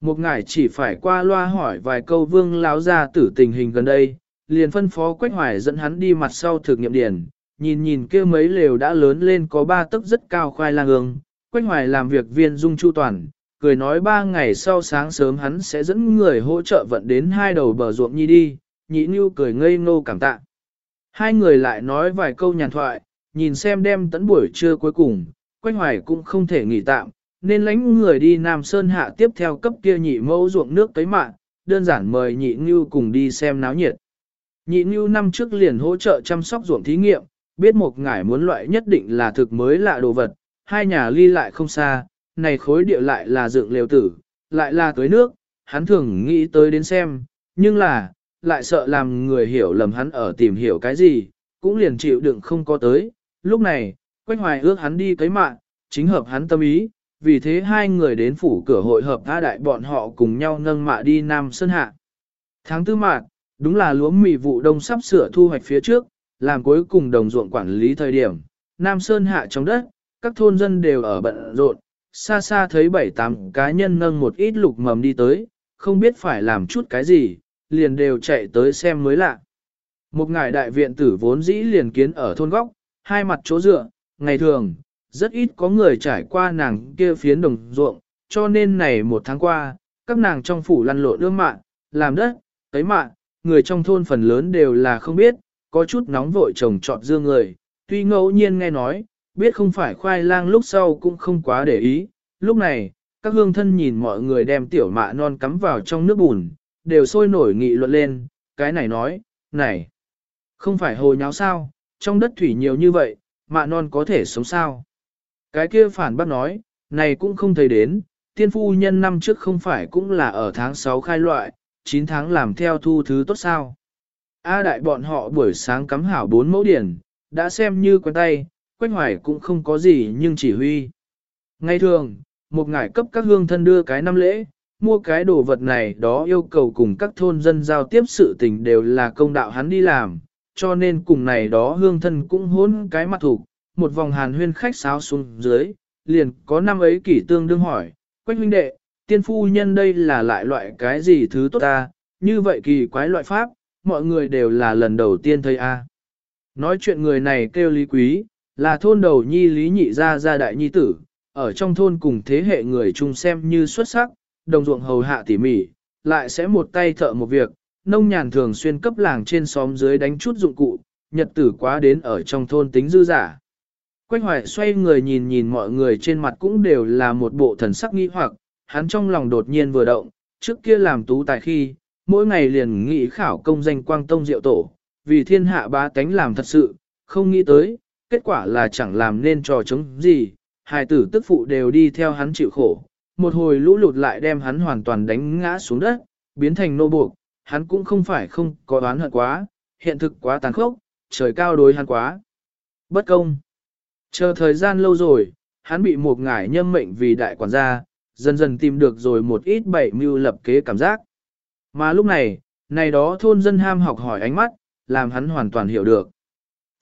Một ngải chỉ phải qua loa hỏi vài câu vương láo ra tử tình hình gần đây, liền phân phó Quách Hoài dẫn hắn đi mặt sau thực nghiệm điển, nhìn nhìn kia mấy lều đã lớn lên có ba tấc rất cao khoai lang ương. Quách Hoài làm việc viên dung chu toàn, cười nói ba ngày sau sáng sớm hắn sẽ dẫn người hỗ trợ vận đến hai đầu bờ ruộng nhi đi, nhị như cười ngây ngô cảm tạ. Hai người lại nói vài câu nhàn thoại, nhìn xem đem tấn buổi trưa cuối cùng, Quách Hoài cũng không thể nghỉ tạm, nên lãnh người đi Nam Sơn hạ tiếp theo cấp kia nhị mẫu ruộng nước tới mạng, đơn giản mời nhị Ngưu cùng đi xem náo nhiệt. Nhị Ngưu năm trước liền hỗ trợ chăm sóc ruộng thí nghiệm, biết một ngải muốn loại nhất định là thực mới lạ đồ vật, hai nhà ly lại không xa, này khối địa lại là dựng liều tử, lại là tưới nước, hắn thường nghĩ tới đến xem, nhưng là, lại sợ làm người hiểu lầm hắn ở tìm hiểu cái gì, cũng liền chịu đựng không có tới. Lúc này, Quách Hoài ước hắn đi cấy mạng, chính hợp hắn tâm ý, vì thế hai người đến phủ cửa hội hợp tha đại bọn họ cùng nhau nâng mạ đi Nam Sơn Hạ. Tháng tư mạt, đúng là lúa mì vụ đông sắp sửa thu hoạch phía trước, làm cuối cùng đồng ruộng quản lý thời điểm, Nam Sơn Hạ trong đất, các thôn dân đều ở bận rộn, xa xa thấy bảy tám cá nhân nâng một ít lục mầm đi tới, không biết phải làm chút cái gì, liền đều chạy tới xem mới lạ. Một ngài đại viện tử vốn dĩ liền kiến ở thôn góc, hai mặt chỗ dựa, ngày thường, rất ít có người trải qua nàng kia phiến đồng ruộng, cho nên này một tháng qua, các nàng trong phủ lăn lộn ương mạng, làm đất, tới mạng, người trong thôn phần lớn đều là không biết, có chút nóng vội trồng trọt dương người, tuy ngẫu nhiên nghe nói, biết không phải khoai lang lúc sau cũng không quá để ý, lúc này, các hương thân nhìn mọi người đem tiểu mạ non cắm vào trong nước bùn, đều sôi nổi nghị luận lên, cái này nói, này, không phải hồ nháo sao, trong đất thủy nhiều như vậy, mạ non có thể sống sao. Cái kia phản bác nói, này cũng không thấy đến, tiên phu nhân năm trước không phải cũng là ở tháng 6 khai loại, 9 tháng làm theo thu thứ tốt sao. A đại bọn họ buổi sáng cắm hảo bốn mẫu điển, đã xem như quen tay, quanh hoài cũng không có gì nhưng chỉ huy. Ngay thường, một ngải cấp các hương thân đưa cái năm lễ, mua cái đồ vật này đó yêu cầu cùng các thôn dân giao tiếp sự tình đều là công đạo hắn đi làm, cho nên cùng này đó hương thân cũng hôn cái mặt thủ, một vòng hàn huyên khách sáo xuống dưới, liền có năm ấy kỷ tương đương hỏi, quách huynh đệ, tiên phu nhân đây là lại loại cái gì thứ tốt ta, như vậy kỳ quái loại pháp, mọi người đều là lần đầu tiên thấy a. Nói chuyện người này kêu lý quý, là thôn đầu nhi lý nhị gia gia đại nhi tử, ở trong thôn cùng thế hệ người chung xem như xuất sắc, đồng ruộng hầu hạ tỉ mỉ, lại sẽ một tay thợ một việc, nông nhàn thường xuyên cấp làng trên xóm dưới đánh chút dụng cụ, nhật tử quá đến ở trong thôn tính dư giả. Quách hoài xoay người nhìn nhìn mọi người trên mặt cũng đều là một bộ thần sắc nghi hoặc, hắn trong lòng đột nhiên vừa động, trước kia làm tú tài khi, mỗi ngày liền nghĩ khảo công danh quang tông diệu tổ, vì thiên hạ bá tánh làm thật sự, không nghĩ tới, kết quả là chẳng làm nên trò chống gì, hai tử tức phụ đều đi theo hắn chịu khổ, một hồi lũ lụt lại đem hắn hoàn toàn đánh ngã xuống đất, biến thành nô buộc, hắn cũng không phải không có oán hận quá, hiện thực quá tàn khốc, trời cao đối hắn quá. Bất công. Chờ thời gian lâu rồi, hắn bị một ngải nhâm mệnh vì đại quản gia, dần dần tìm được rồi một ít bảy mưu lập kế cảm giác. Mà lúc này, này đó thôn dân ham học hỏi ánh mắt, làm hắn hoàn toàn hiểu được.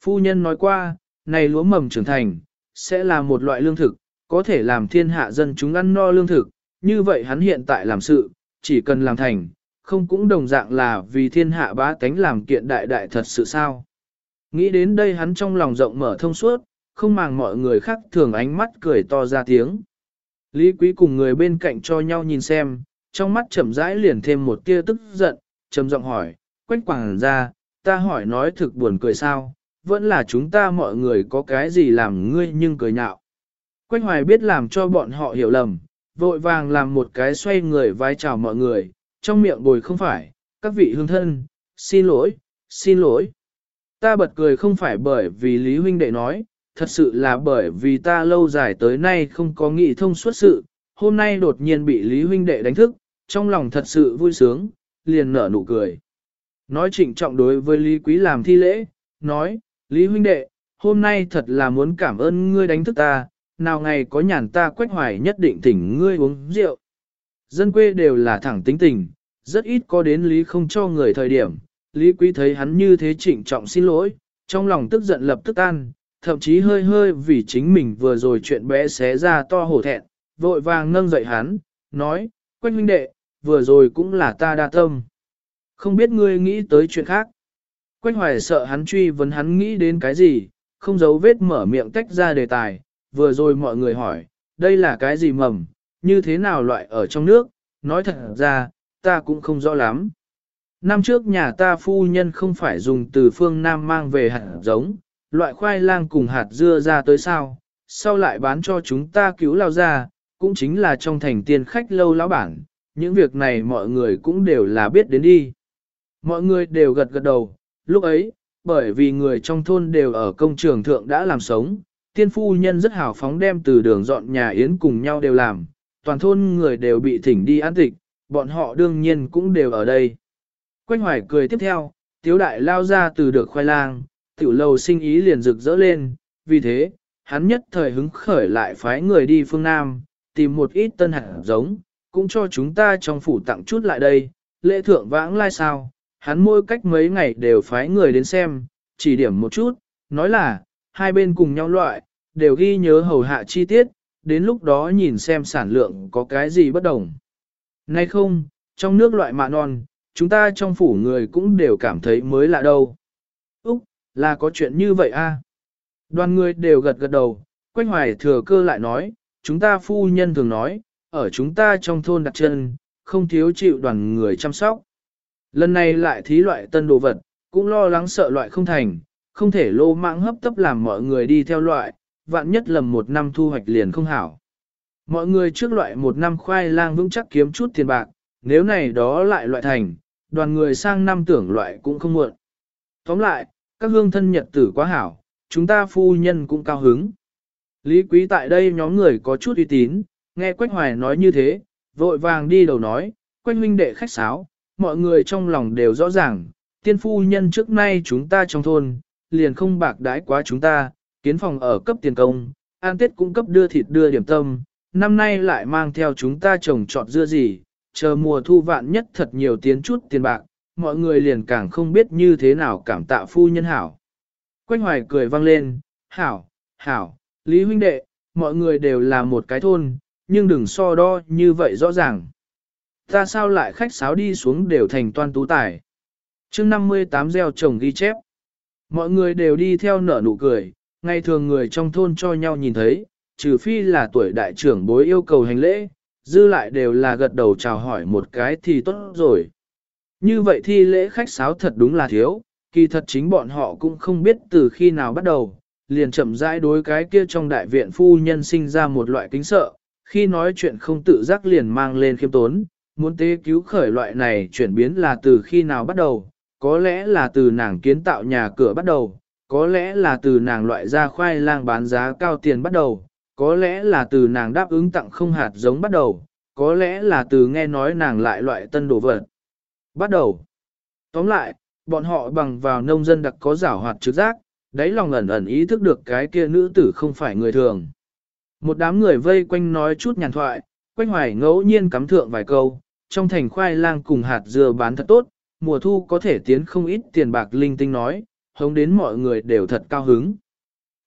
Phu nhân nói qua, này lúa mầm trưởng thành, sẽ là một loại lương thực, có thể làm thiên hạ dân chúng ăn no lương thực, như vậy hắn hiện tại làm sự, chỉ cần làm thành, không cũng đồng dạng là vì thiên hạ bá tánh làm kiện đại đại thật sự sao. Nghĩ đến đây hắn trong lòng rộng mở thông suốt, không màng mọi người khác thường ánh mắt cười to ra tiếng. Lý quý cùng người bên cạnh cho nhau nhìn xem, trong mắt chậm rãi liền thêm một tia tức giận, trầm giọng hỏi, quách quảng ra, ta hỏi nói thực buồn cười sao, vẫn là chúng ta mọi người có cái gì làm ngươi nhưng cười nhạo. Quách hoài biết làm cho bọn họ hiểu lầm, vội vàng làm một cái xoay người vai chào mọi người, trong miệng bồi không phải, các vị hương thân, xin lỗi, xin lỗi. Ta bật cười không phải bởi vì Lý Huynh đệ nói, thật sự là bởi vì ta lâu dài tới nay không có nghị thông suốt sự, hôm nay đột nhiên bị Lý huynh đệ đánh thức, trong lòng thật sự vui sướng, liền nở nụ cười. Nói trịnh trọng đối với Lý Quý làm thi lễ, nói, Lý huynh đệ, hôm nay thật là muốn cảm ơn ngươi đánh thức ta, nào ngày có nhàn ta quách hoài nhất định thỉnh ngươi uống rượu. Dân quê đều là thẳng tính tình, rất ít có đến Lý không cho người thời điểm, Lý Quý thấy hắn như thế trịnh trọng xin lỗi, trong lòng tức giận lập tức tan, thậm chí hơi hơi vì chính mình vừa rồi chuyện bé xé ra to hổ thẹn, vội vàng nâng dậy hắn, nói, quách huynh đệ, vừa rồi cũng là ta đa tâm. Không biết ngươi nghĩ tới chuyện khác. Quách hoài sợ hắn truy vấn hắn nghĩ đến cái gì, không giấu vết mở miệng tách ra đề tài, vừa rồi mọi người hỏi, đây là cái gì mầm, như thế nào loại ở trong nước, nói thật ra, ta cũng không rõ lắm. Năm trước nhà ta phu nhân không phải dùng từ phương Nam mang về hạt giống, loại khoai lang cùng hạt dưa ra tới sao, sau lại bán cho chúng ta cứu lao ra, cũng chính là trong thành tiền khách lâu lão bản, những việc này mọi người cũng đều là biết đến đi. Mọi người đều gật gật đầu, lúc ấy, bởi vì người trong thôn đều ở công trường thượng đã làm sống, tiên phu nhân rất hào phóng đem từ đường dọn nhà yến cùng nhau đều làm, toàn thôn người đều bị thỉnh đi an tịch, bọn họ đương nhiên cũng đều ở đây. Quanh hoài cười tiếp theo, tiếu đại lao ra từ được khoai lang, tiểu lầu sinh ý liền rực rỡ lên, vì thế, hắn nhất thời hứng khởi lại phái người đi phương Nam, tìm một ít tân hạt giống, cũng cho chúng ta trong phủ tặng chút lại đây, lễ thượng vãng lai sao, hắn mỗi cách mấy ngày đều phái người đến xem, chỉ điểm một chút, nói là, hai bên cùng nhau loại, đều ghi nhớ hầu hạ chi tiết, đến lúc đó nhìn xem sản lượng có cái gì bất đồng. Nay không, trong nước loại mạ non, chúng ta trong phủ người cũng đều cảm thấy mới lạ đâu. Úc, là có chuyện như vậy a? À? Đoàn người đều gật gật đầu, quanh hoài thừa cơ lại nói, chúng ta phu nhân thường nói, ở chúng ta trong thôn đặt chân, không thiếu chịu đoàn người chăm sóc. Lần này lại thí loại tân đồ vật, cũng lo lắng sợ loại không thành, không thể lô mạng hấp tấp làm mọi người đi theo loại, vạn nhất lầm một năm thu hoạch liền không hảo. Mọi người trước loại một năm khoai lang vững chắc kiếm chút tiền bạc, nếu này đó lại loại thành, đoàn người sang năm tưởng loại cũng không muộn. Tóm lại, các hương thân nhật tử quá hảo, chúng ta phu nhân cũng cao hứng. Lý quý tại đây nhóm người có chút uy tín, nghe Quách Hoài nói như thế, vội vàng đi đầu nói, Quách huynh đệ khách sáo, mọi người trong lòng đều rõ ràng, tiên phu nhân trước nay chúng ta trong thôn, liền không bạc đái quá chúng ta, kiến phòng ở cấp tiền công, an tết cũng cấp đưa thịt đưa điểm tâm, năm nay lại mang theo chúng ta trồng trọt dưa gì, chờ mùa thu vạn nhất thật nhiều tiến chút tiền bạc, mọi người liền càng không biết như thế nào cảm tạ phu nhân hảo. Quách hoài cười vang lên, hảo, hảo, Lý huynh đệ, mọi người đều là một cái thôn, nhưng đừng so đo như vậy rõ ràng. Ta sao lại khách sáo đi xuống đều thành toan tú tài. chương 58 gieo trồng ghi chép. Mọi người đều đi theo nở nụ cười, ngày thường người trong thôn cho nhau nhìn thấy, trừ phi là tuổi đại trưởng bối yêu cầu hành lễ, dư lại đều là gật đầu chào hỏi một cái thì tốt rồi. Như vậy thi lễ khách sáo thật đúng là thiếu, kỳ thật chính bọn họ cũng không biết từ khi nào bắt đầu, liền chậm rãi đối cái kia trong đại viện phu nhân sinh ra một loại kính sợ, khi nói chuyện không tự giác liền mang lên khiêm tốn, muốn tế cứu khởi loại này chuyển biến là từ khi nào bắt đầu, có lẽ là từ nàng kiến tạo nhà cửa bắt đầu, có lẽ là từ nàng loại ra khoai lang bán giá cao tiền bắt đầu, có lẽ là từ nàng đáp ứng tặng không hạt giống bắt đầu, có lẽ là từ nghe nói nàng lại loại tân đồ vật. Bắt đầu. Tóm lại, bọn họ bằng vào nông dân đặc có giảo hoạt trực giác, đáy lòng ẩn ẩn ý thức được cái kia nữ tử không phải người thường. Một đám người vây quanh nói chút nhàn thoại, quanh hoài ngẫu nhiên cắm thượng vài câu, trong thành khoai lang cùng hạt dưa bán thật tốt, mùa thu có thể tiến không ít tiền bạc linh tinh nói, hống đến mọi người đều thật cao hứng.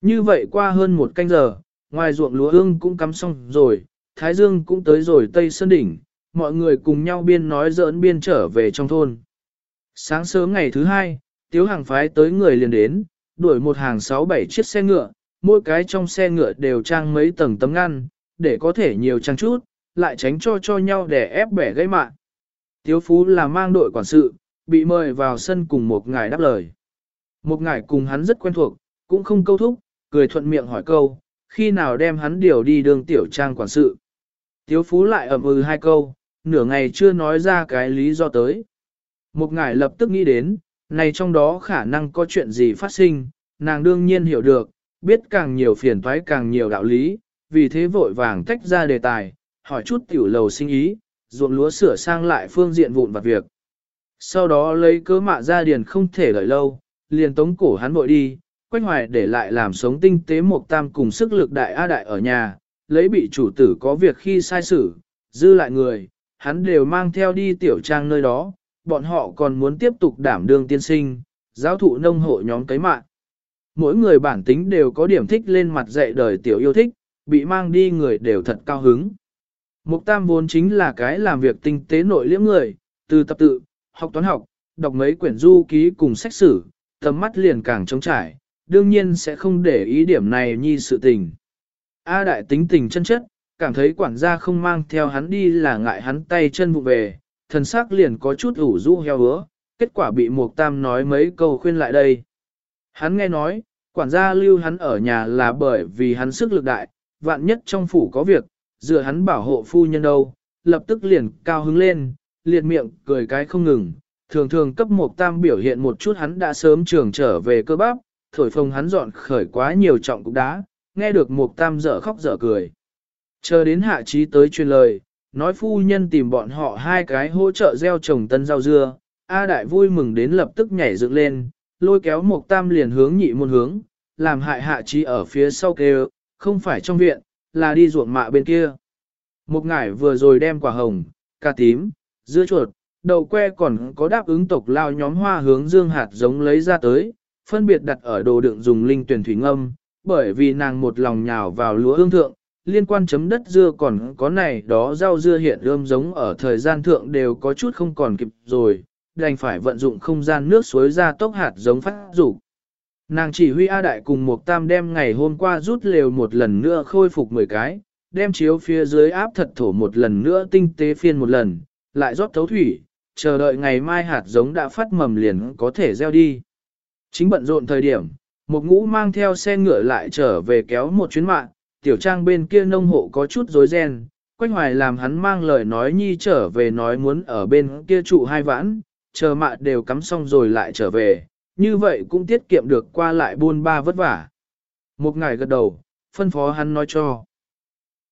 Như vậy qua hơn một canh giờ, ngoài ruộng lúa ương cũng cắm xong rồi, Thái Dương cũng tới rồi Tây Sơn Đỉnh, mọi người cùng nhau biên nói giỡn biên trở về trong thôn. Sáng sớm ngày thứ hai, Tiếu Hàng phái tới người liền đến, đuổi một hàng sáu bảy chiếc xe ngựa, mỗi cái trong xe ngựa đều trang mấy tầng tấm ngăn, để có thể nhiều trang chút, lại tránh cho cho nhau để ép bẻ gây mạng. Tiếu Phú là mang đội quản sự, bị mời vào sân cùng một ngài đáp lời. Một ngài cùng hắn rất quen thuộc, cũng không câu thúc, cười thuận miệng hỏi câu, khi nào đem hắn điều đi đường tiểu trang quản sự. Tiếu Phú lại ẩm ừ hai câu, nửa ngày chưa nói ra cái lý do tới. Một ngài lập tức nghĩ đến, này trong đó khả năng có chuyện gì phát sinh, nàng đương nhiên hiểu được, biết càng nhiều phiền toái càng nhiều đạo lý, vì thế vội vàng tách ra đề tài, hỏi chút tiểu lầu sinh ý, ruộng lúa sửa sang lại phương diện vụn vặt việc. Sau đó lấy cớ mạ ra điền không thể đợi lâu, liền tống cổ hắn bội đi, quanh hoài để lại làm sống tinh tế một tam cùng sức lực đại A đại ở nhà, lấy bị chủ tử có việc khi sai xử, dư lại người, hắn đều mang theo đi tiểu trang nơi đó, bọn họ còn muốn tiếp tục đảm đương tiên sinh, giáo thụ nông hộ nhóm cấy mạng. Mỗi người bản tính đều có điểm thích lên mặt dạy đời tiểu yêu thích, bị mang đi người đều thật cao hứng. Mục tam vốn chính là cái làm việc tinh tế nội liễm người, từ tập tự, học toán học, đọc mấy quyển du ký cùng sách sử, tầm mắt liền càng trống trải, đương nhiên sẽ không để ý điểm này nhi sự tình. A đại tính tình chân chất, cảm thấy quản gia không mang theo hắn đi là ngại hắn tay chân vụ về, thần sắc liền có chút ủ rũ heo hứa, kết quả bị Mục Tam nói mấy câu khuyên lại đây. Hắn nghe nói, quản gia lưu hắn ở nhà là bởi vì hắn sức lực đại, vạn nhất trong phủ có việc, dựa hắn bảo hộ phu nhân đâu, lập tức liền cao hứng lên, liệt miệng, cười cái không ngừng, thường thường cấp một Tam biểu hiện một chút hắn đã sớm trường trở về cơ bắp, thổi phồng hắn dọn khởi quá nhiều trọng cục đá, nghe được một Tam dở khóc dở cười. Chờ đến hạ trí tới truyền lời, nói phu nhân tìm bọn họ hai cái hỗ trợ gieo trồng tân rau dưa, A Đại vui mừng đến lập tức nhảy dựng lên, lôi kéo một Tam liền hướng nhị môn hướng, làm hại hạ trí ở phía sau kêu, không phải trong viện, là đi ruộng mạ bên kia. Một ngải vừa rồi đem quả hồng, cà tím, dưa chuột, đậu que còn có đáp ứng tộc lao nhóm hoa hướng dương hạt giống lấy ra tới, phân biệt đặt ở đồ đựng dùng linh tuyển thủy ngâm, bởi vì nàng một lòng nhào vào lúa hương thượng, liên quan chấm đất dưa còn có này đó rau dưa hiện ươm giống ở thời gian thượng đều có chút không còn kịp rồi, đành phải vận dụng không gian nước suối ra tốc hạt giống phát rủ. Nàng chỉ huy A Đại cùng một tam đem ngày hôm qua rút lều một lần nữa khôi phục 10 cái, đem chiếu phía dưới áp thật thổ một lần nữa tinh tế phiên một lần, lại rót thấu thủy, chờ đợi ngày mai hạt giống đã phát mầm liền có thể gieo đi. Chính bận rộn thời điểm, một ngũ mang theo xe ngựa lại trở về kéo một chuyến mạng, tiểu trang bên kia nông hộ có chút rối ren, quanh hoài làm hắn mang lời nói nhi trở về nói muốn ở bên kia trụ hai vãn, chờ mạ đều cắm xong rồi lại trở về, như vậy cũng tiết kiệm được qua lại buôn ba vất vả. Một ngày gật đầu, phân phó hắn nói cho.